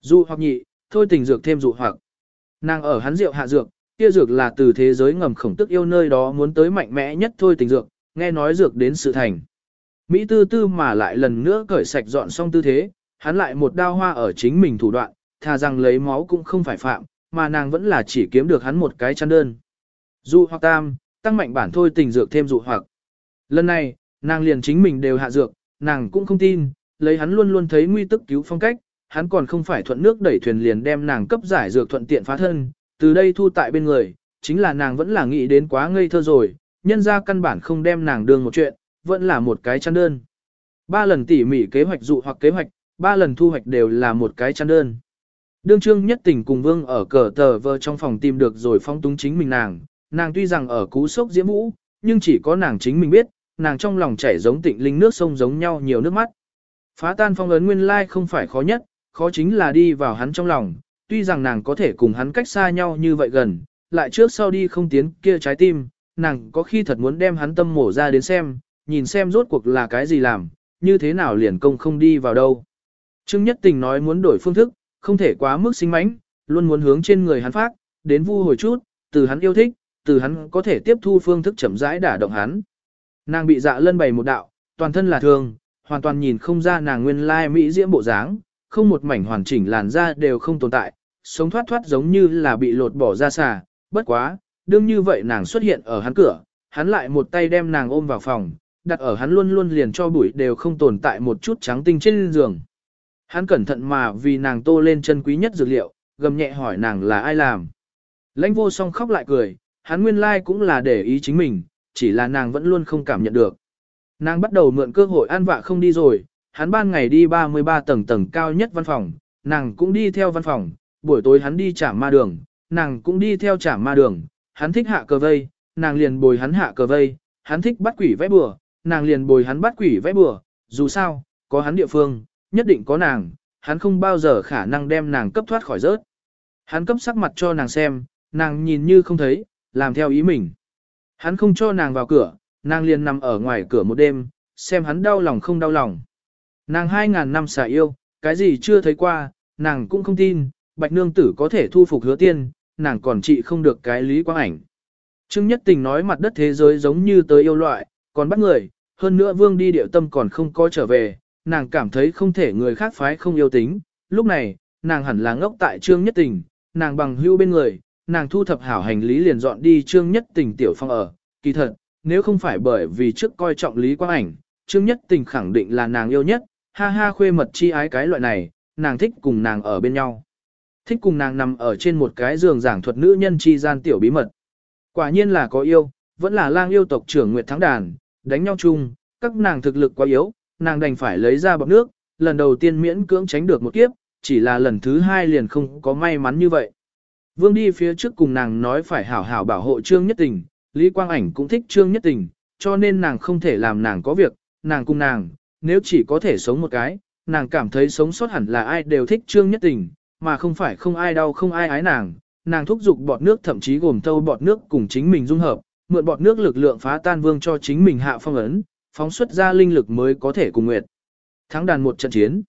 dụ hoặc nhị, thôi tình dược thêm dụ hoặc. Nàng ở hắn rượu hạ dược, kia dược là từ thế giới ngầm khổng tức yêu nơi đó muốn tới mạnh mẽ nhất thôi tình dược, nghe nói dược đến sự thành. Mỹ tư tư mà lại lần nữa cởi sạch dọn xong tư thế, hắn lại một đao hoa ở chính mình thủ đoạn, thà rằng lấy máu cũng không phải phạm, mà nàng vẫn là chỉ kiếm được hắn một cái chăn đơn. Dụ hoặc tam, tăng mạnh bản thôi tình dược thêm dụ hoặc. Lần này, nàng liền chính mình đều hạ dược, nàng cũng không tin, lấy hắn luôn luôn thấy nguy tức cứu phong cách, hắn còn không phải thuận nước đẩy thuyền liền đem nàng cấp giải dược thuận tiện phá thân, từ đây thu tại bên người, chính là nàng vẫn là nghĩ đến quá ngây thơ rồi, nhân ra căn bản không đem nàng đương một chuyện, vẫn là một cái chăn đơn. Ba lần tỉ mỉ kế hoạch dụ hoặc kế hoạch, ba lần thu hoạch đều là một cái chăn đơn. Đương trương nhất tình cùng vương ở cờ tờ vơ trong phòng tìm được rồi phong túng chính mình nàng, nàng tuy rằng ở cú sốc diễm vũ, nhưng chỉ có nàng chính mình biết, nàng trong lòng chảy giống tịnh linh nước sông giống nhau nhiều nước mắt. Phá tan phong ấn nguyên lai không phải khó nhất, khó chính là đi vào hắn trong lòng, tuy rằng nàng có thể cùng hắn cách xa nhau như vậy gần, lại trước sau đi không tiến kia trái tim, nàng có khi thật muốn đem hắn tâm mổ ra đến xem, nhìn xem rốt cuộc là cái gì làm, như thế nào liền công không đi vào đâu. Trương Nhất Tình nói muốn đổi phương thức, không thể quá mức sinh mánh, luôn muốn hướng trên người hắn phát, đến vu hồi chút, từ hắn yêu thích, từ hắn có thể tiếp thu phương thức chậm rãi đả động hắn. Nàng bị dạ lân bày một đạo, toàn thân là thương, hoàn toàn nhìn không ra nàng nguyên lai mỹ diễm bộ dáng, không một mảnh hoàn chỉnh làn da đều không tồn tại, sống thoát thoát giống như là bị lột bỏ ra xà, bất quá, đương như vậy nàng xuất hiện ở hắn cửa, hắn lại một tay đem nàng ôm vào phòng, đặt ở hắn luôn luôn liền cho bụi đều không tồn tại một chút trắng tinh trên giường. Hắn cẩn thận mà vì nàng tô lên chân quý nhất dược liệu, gầm nhẹ hỏi nàng là ai làm. Lãnh vô song khóc lại cười, hắn nguyên lai like cũng là để ý chính mình, chỉ là nàng vẫn luôn không cảm nhận được. Nàng bắt đầu mượn cơ hội an vạ không đi rồi, hắn ban ngày đi 33 tầng tầng cao nhất văn phòng, nàng cũng đi theo văn phòng, buổi tối hắn đi trả ma đường, nàng cũng đi theo trả ma đường, hắn thích hạ cờ vây, nàng liền bồi hắn hạ cờ vây, hắn thích bắt quỷ vẽ bừa, nàng liền bồi hắn bắt quỷ vẽ bừa, dù sao, có hắn địa phương, nhất định có nàng, hắn không bao giờ khả năng đem nàng cấp thoát khỏi rớt. Hắn cấp sắc mặt cho nàng xem, nàng nhìn như không thấy, làm theo ý mình. Hắn không cho nàng vào cửa, nàng liền nằm ở ngoài cửa một đêm, xem hắn đau lòng không đau lòng. Nàng hai ngàn năm xả yêu, cái gì chưa thấy qua, nàng cũng không tin, bạch nương tử có thể thu phục hứa tiên, nàng còn trị không được cái lý quang ảnh. Trương Nhất Tình nói mặt đất thế giới giống như tới yêu loại, còn bắt người, hơn nữa vương đi điệu tâm còn không có trở về, nàng cảm thấy không thể người khác phái không yêu tính. Lúc này, nàng hẳn là ngốc tại Trương Nhất Tình, nàng bằng hưu bên người, nàng thu thập hảo hành lý liền dọn đi Trương Nhất Tình tiểu phong ở. Kỳ thật, nếu không phải bởi vì trước coi trọng lý quang ảnh, Trương Nhất Tình khẳng định là nàng yêu nhất, ha ha khuê mật chi ái cái loại này, nàng thích cùng nàng ở bên nhau. Thích cùng nàng nằm ở trên một cái giường giảng thuật nữ nhân chi gian tiểu bí mật. Quả nhiên là có yêu, vẫn là lang yêu tộc trưởng Nguyệt Thắng Đàn, đánh nhau chung, các nàng thực lực quá yếu, nàng đành phải lấy ra bọc nước, lần đầu tiên miễn cưỡng tránh được một kiếp, chỉ là lần thứ hai liền không có may mắn như vậy. Vương đi phía trước cùng nàng nói phải hảo hảo bảo hộ Trương Nhất Tình, Lý Quang Ảnh cũng thích Trương Nhất Tình, cho nên nàng không thể làm nàng có việc, nàng cùng nàng, nếu chỉ có thể sống một cái, nàng cảm thấy sống sót hẳn là ai đều thích Trương Nhất Tình, mà không phải không ai đau không ai ái nàng, nàng thúc giục bọt nước thậm chí gồm thâu bọt nước cùng chính mình dung hợp, mượn bọt nước lực lượng phá tan vương cho chính mình hạ phong ấn, phóng xuất ra linh lực mới có thể cùng nguyệt. Thắng đàn một trận chiến.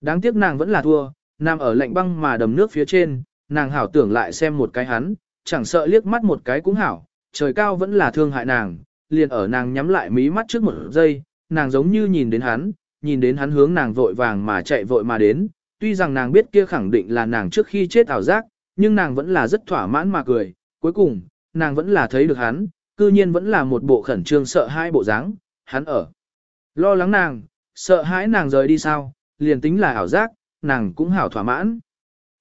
Đáng tiếc nàng vẫn là thua, nằm ở lạnh băng mà đầm nước phía trên, nàng hảo tưởng lại xem một cái hắn, chẳng sợ liếc mắt một cái cũng hảo, trời cao vẫn là thương hại nàng, liền ở nàng nhắm lại mí mắt trước một giây, nàng giống như nhìn đến hắn, nhìn đến hắn hướng nàng vội vàng mà chạy vội mà đến, tuy rằng nàng biết kia khẳng định là nàng trước khi chết ảo giác, nhưng nàng vẫn là rất thỏa mãn mà cười, cuối cùng, nàng vẫn là thấy được hắn, cư nhiên vẫn là một bộ khẩn trương sợ hai bộ dáng, hắn ở. Lo lắng nàng, sợ hãi nàng rời đi sao, liền tính là ảo giác, nàng cũng hảo thỏa mãn.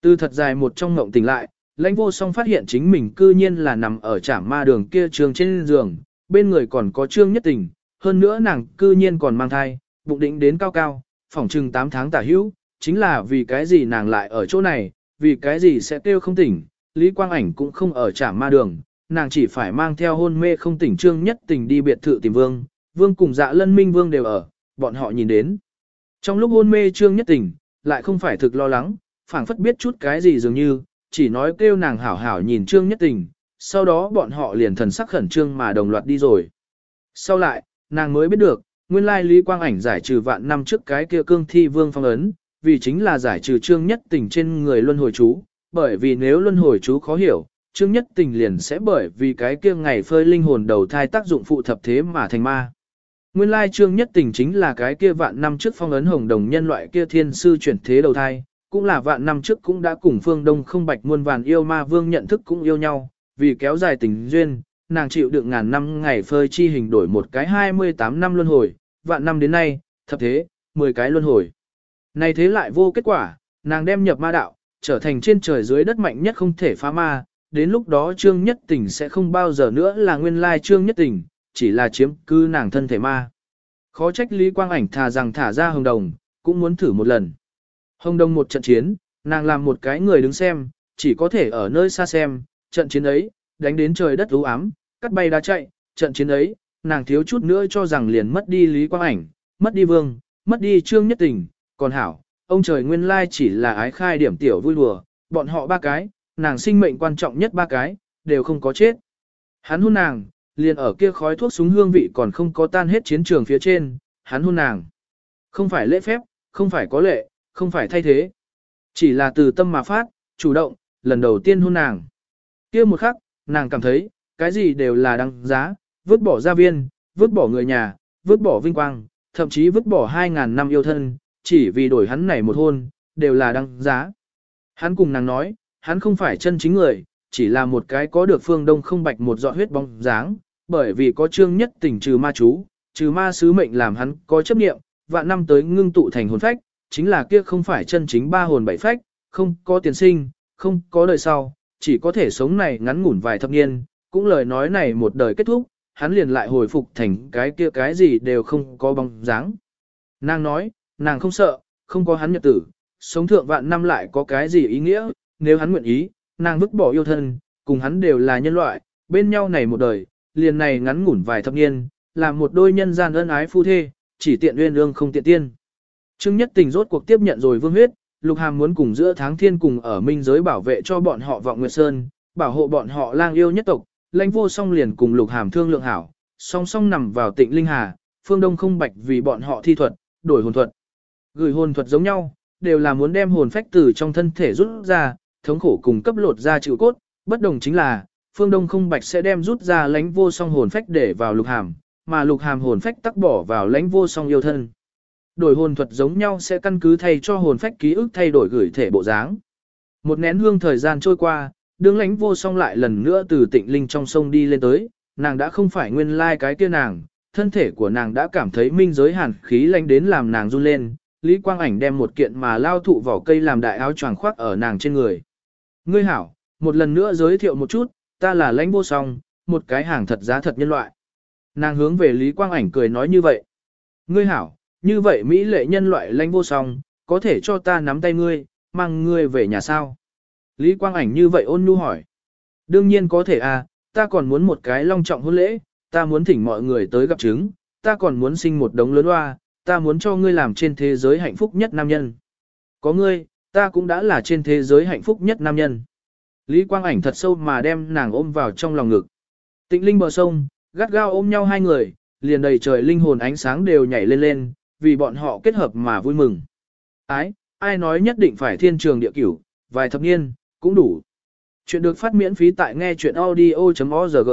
Từ thật dài một trong ngộng tỉnh lại, lãnh vô song phát hiện chính mình cư nhiên là nằm ở trảm ma đường kia trường trên giường, bên người còn có trương nhất tình, hơn nữa nàng cư nhiên còn mang thai, bụng đỉnh đến cao cao, phỏng chừng 8 tháng tả hữu, chính là vì cái gì nàng lại ở chỗ này, vì cái gì sẽ tiêu không tỉnh, Lý Quang Ảnh cũng không ở trạm ma đường, nàng chỉ phải mang theo hôn mê không tỉnh trương nhất tình đi biệt thự tìm vương, vương cùng dạ lân minh vương đều ở, bọn họ nhìn đến. Trong lúc hôn mê trương nhất tình, lại không phải thực lo lắng, phảng phất biết chút cái gì dường như, chỉ nói kêu nàng hảo hảo nhìn trương nhất tình, sau đó bọn họ liền thần sắc khẩn trương mà đồng loạt đi rồi. Sau lại, nàng mới biết được, nguyên lai Lý Quang Ảnh giải trừ vạn năm trước cái kia cương thi vương phong ấn, vì chính là giải trừ trương nhất tình trên người luân hồi chú, bởi vì nếu luân hồi chú khó hiểu, trương nhất tình liền sẽ bởi vì cái kia ngày phơi linh hồn đầu thai tác dụng phụ thập thế mà thành ma. Nguyên lai trương nhất tình chính là cái kia vạn năm trước phong ấn hồng đồng nhân loại kia thiên sư chuyển thế đầu thai, cũng là vạn năm trước cũng đã cùng phương đông không bạch muôn vàn yêu ma vương nhận thức cũng yêu nhau, vì kéo dài tình duyên, nàng chịu đựng ngàn năm ngày phơi chi hình đổi một cái 28 năm luân hồi, vạn năm đến nay, thập thế, 10 cái luân hồi. Này thế lại vô kết quả, nàng đem nhập ma đạo, trở thành trên trời dưới đất mạnh nhất không thể phá ma, đến lúc đó trương nhất tình sẽ không bao giờ nữa là nguyên lai trương nhất tình, chỉ là chiếm cư nàng thân thể ma. Khó trách Lý Quang Ảnh thà rằng thả ra hồng đồng, cũng muốn thử một lần. Hồng đồng một trận chiến, nàng làm một cái người đứng xem, chỉ có thể ở nơi xa xem, trận chiến ấy, đánh đến trời đất u ám, cắt bay đá chạy, trận chiến ấy, nàng thiếu chút nữa cho rằng liền mất đi Lý Quang Ảnh, mất đi Vương, mất đi Trương Nhất Tình, còn hảo, ông trời nguyên lai chỉ là ái khai điểm tiểu vui đùa, bọn họ ba cái, nàng sinh mệnh quan trọng nhất ba cái, đều không có chết. Hắn hôn nàng, liền ở kia khói thuốc súng hương vị còn không có tan hết chiến trường phía trên, hắn hôn nàng. Không phải lễ phép, không phải có lệ, không phải thay thế. Chỉ là từ tâm mà phát, chủ động, lần đầu tiên hôn nàng. kia một khắc, nàng cảm thấy, cái gì đều là đăng giá, vứt bỏ gia viên, vứt bỏ người nhà, vứt bỏ vinh quang, thậm chí vứt bỏ 2.000 năm yêu thân, chỉ vì đổi hắn này một hôn, đều là đăng giá. Hắn cùng nàng nói, hắn không phải chân chính người, chỉ là một cái có được phương đông không bạch một giọt huyết bóng dáng, bởi vì có trương nhất tình trừ ma chú, trừ ma sứ mệnh làm hắn có chấp niệm, vạn năm tới ngưng tụ thành hồn phách, chính là kia không phải chân chính ba hồn bảy phách, không có tiền sinh, không có đời sau, chỉ có thể sống này ngắn ngủn vài thập niên, cũng lời nói này một đời kết thúc, hắn liền lại hồi phục thành cái kia cái gì đều không có bóng dáng. Nàng nói, nàng không sợ, không có hắn nhật tử, sống thượng vạn năm lại có cái gì ý nghĩa, nếu hắn nguyện ý, nàng vứt bỏ yêu thân, cùng hắn đều là nhân loại, bên nhau này một đời, liền này ngắn ngủn vài thập niên, là một đôi nhân gian ân ái phu thê, chỉ tiện uyên ương không tiện tiên. Trương Nhất Tình rốt cuộc tiếp nhận rồi vương huyết, Lục Hàm muốn cùng giữa tháng thiên cùng ở minh giới bảo vệ cho bọn họ vọng Nguyệt Sơn, bảo hộ bọn họ lang yêu nhất tộc, lãnh vô song liền cùng Lục Hàm thương lượng hảo, song song nằm vào tịnh linh hà, phương đông không bạch vì bọn họ thi thuật, đổi hồn thuật. Gửi hồn thuật giống nhau, đều là muốn đem hồn phách từ trong thân thể rút ra, thống khổ cùng cấp lột ra chịu cốt, bất đồng chính là, phương đông không bạch sẽ đem rút ra lãnh vô song hồn phách để vào lục hàm, mà lục hàm hồn phách tắc bỏ vào lãnh vô song yêu thân. Đổi hồn thuật giống nhau sẽ căn cứ thay cho hồn phách ký ức thay đổi gửi thể bộ dáng. Một nén hương thời gian trôi qua, đương lãnh vô song lại lần nữa từ tịnh linh trong sông đi lên tới, nàng đã không phải nguyên lai cái kia nàng, thân thể của nàng đã cảm thấy minh giới hàn khí lạnh đến làm nàng run lên, Lý Quang Ảnh đem một kiện mà lao thụ vỏ cây làm đại áo choàng khoác ở nàng trên người. Ngươi hảo, một lần nữa giới thiệu một chút, ta là lãnh vô song, một cái hàng thật giá thật nhân loại. Nàng hướng về Lý Quang Ảnh cười nói như vậy. Ngươi hảo, như vậy Mỹ lệ nhân loại lãnh vô song, có thể cho ta nắm tay ngươi, mang ngươi về nhà sao? Lý Quang Ảnh như vậy ôn nhu hỏi. Đương nhiên có thể à, ta còn muốn một cái long trọng hôn lễ, ta muốn thỉnh mọi người tới gặp chứng, ta còn muốn sinh một đống lớn hoa, ta muốn cho ngươi làm trên thế giới hạnh phúc nhất nam nhân. Có ngươi, ta cũng đã là trên thế giới hạnh phúc nhất nam nhân. Lý Quang Ảnh thật sâu mà đem nàng ôm vào trong lòng ngực. Tịnh linh bờ sông, gắt gao ôm nhau hai người, liền đầy trời linh hồn ánh sáng đều nhảy lên lên, vì bọn họ kết hợp mà vui mừng. Ái, ai nói nhất định phải thiên trường địa cửu, vài thập niên, cũng đủ. Chuyện được phát miễn phí tại nghe chuyện audio.org.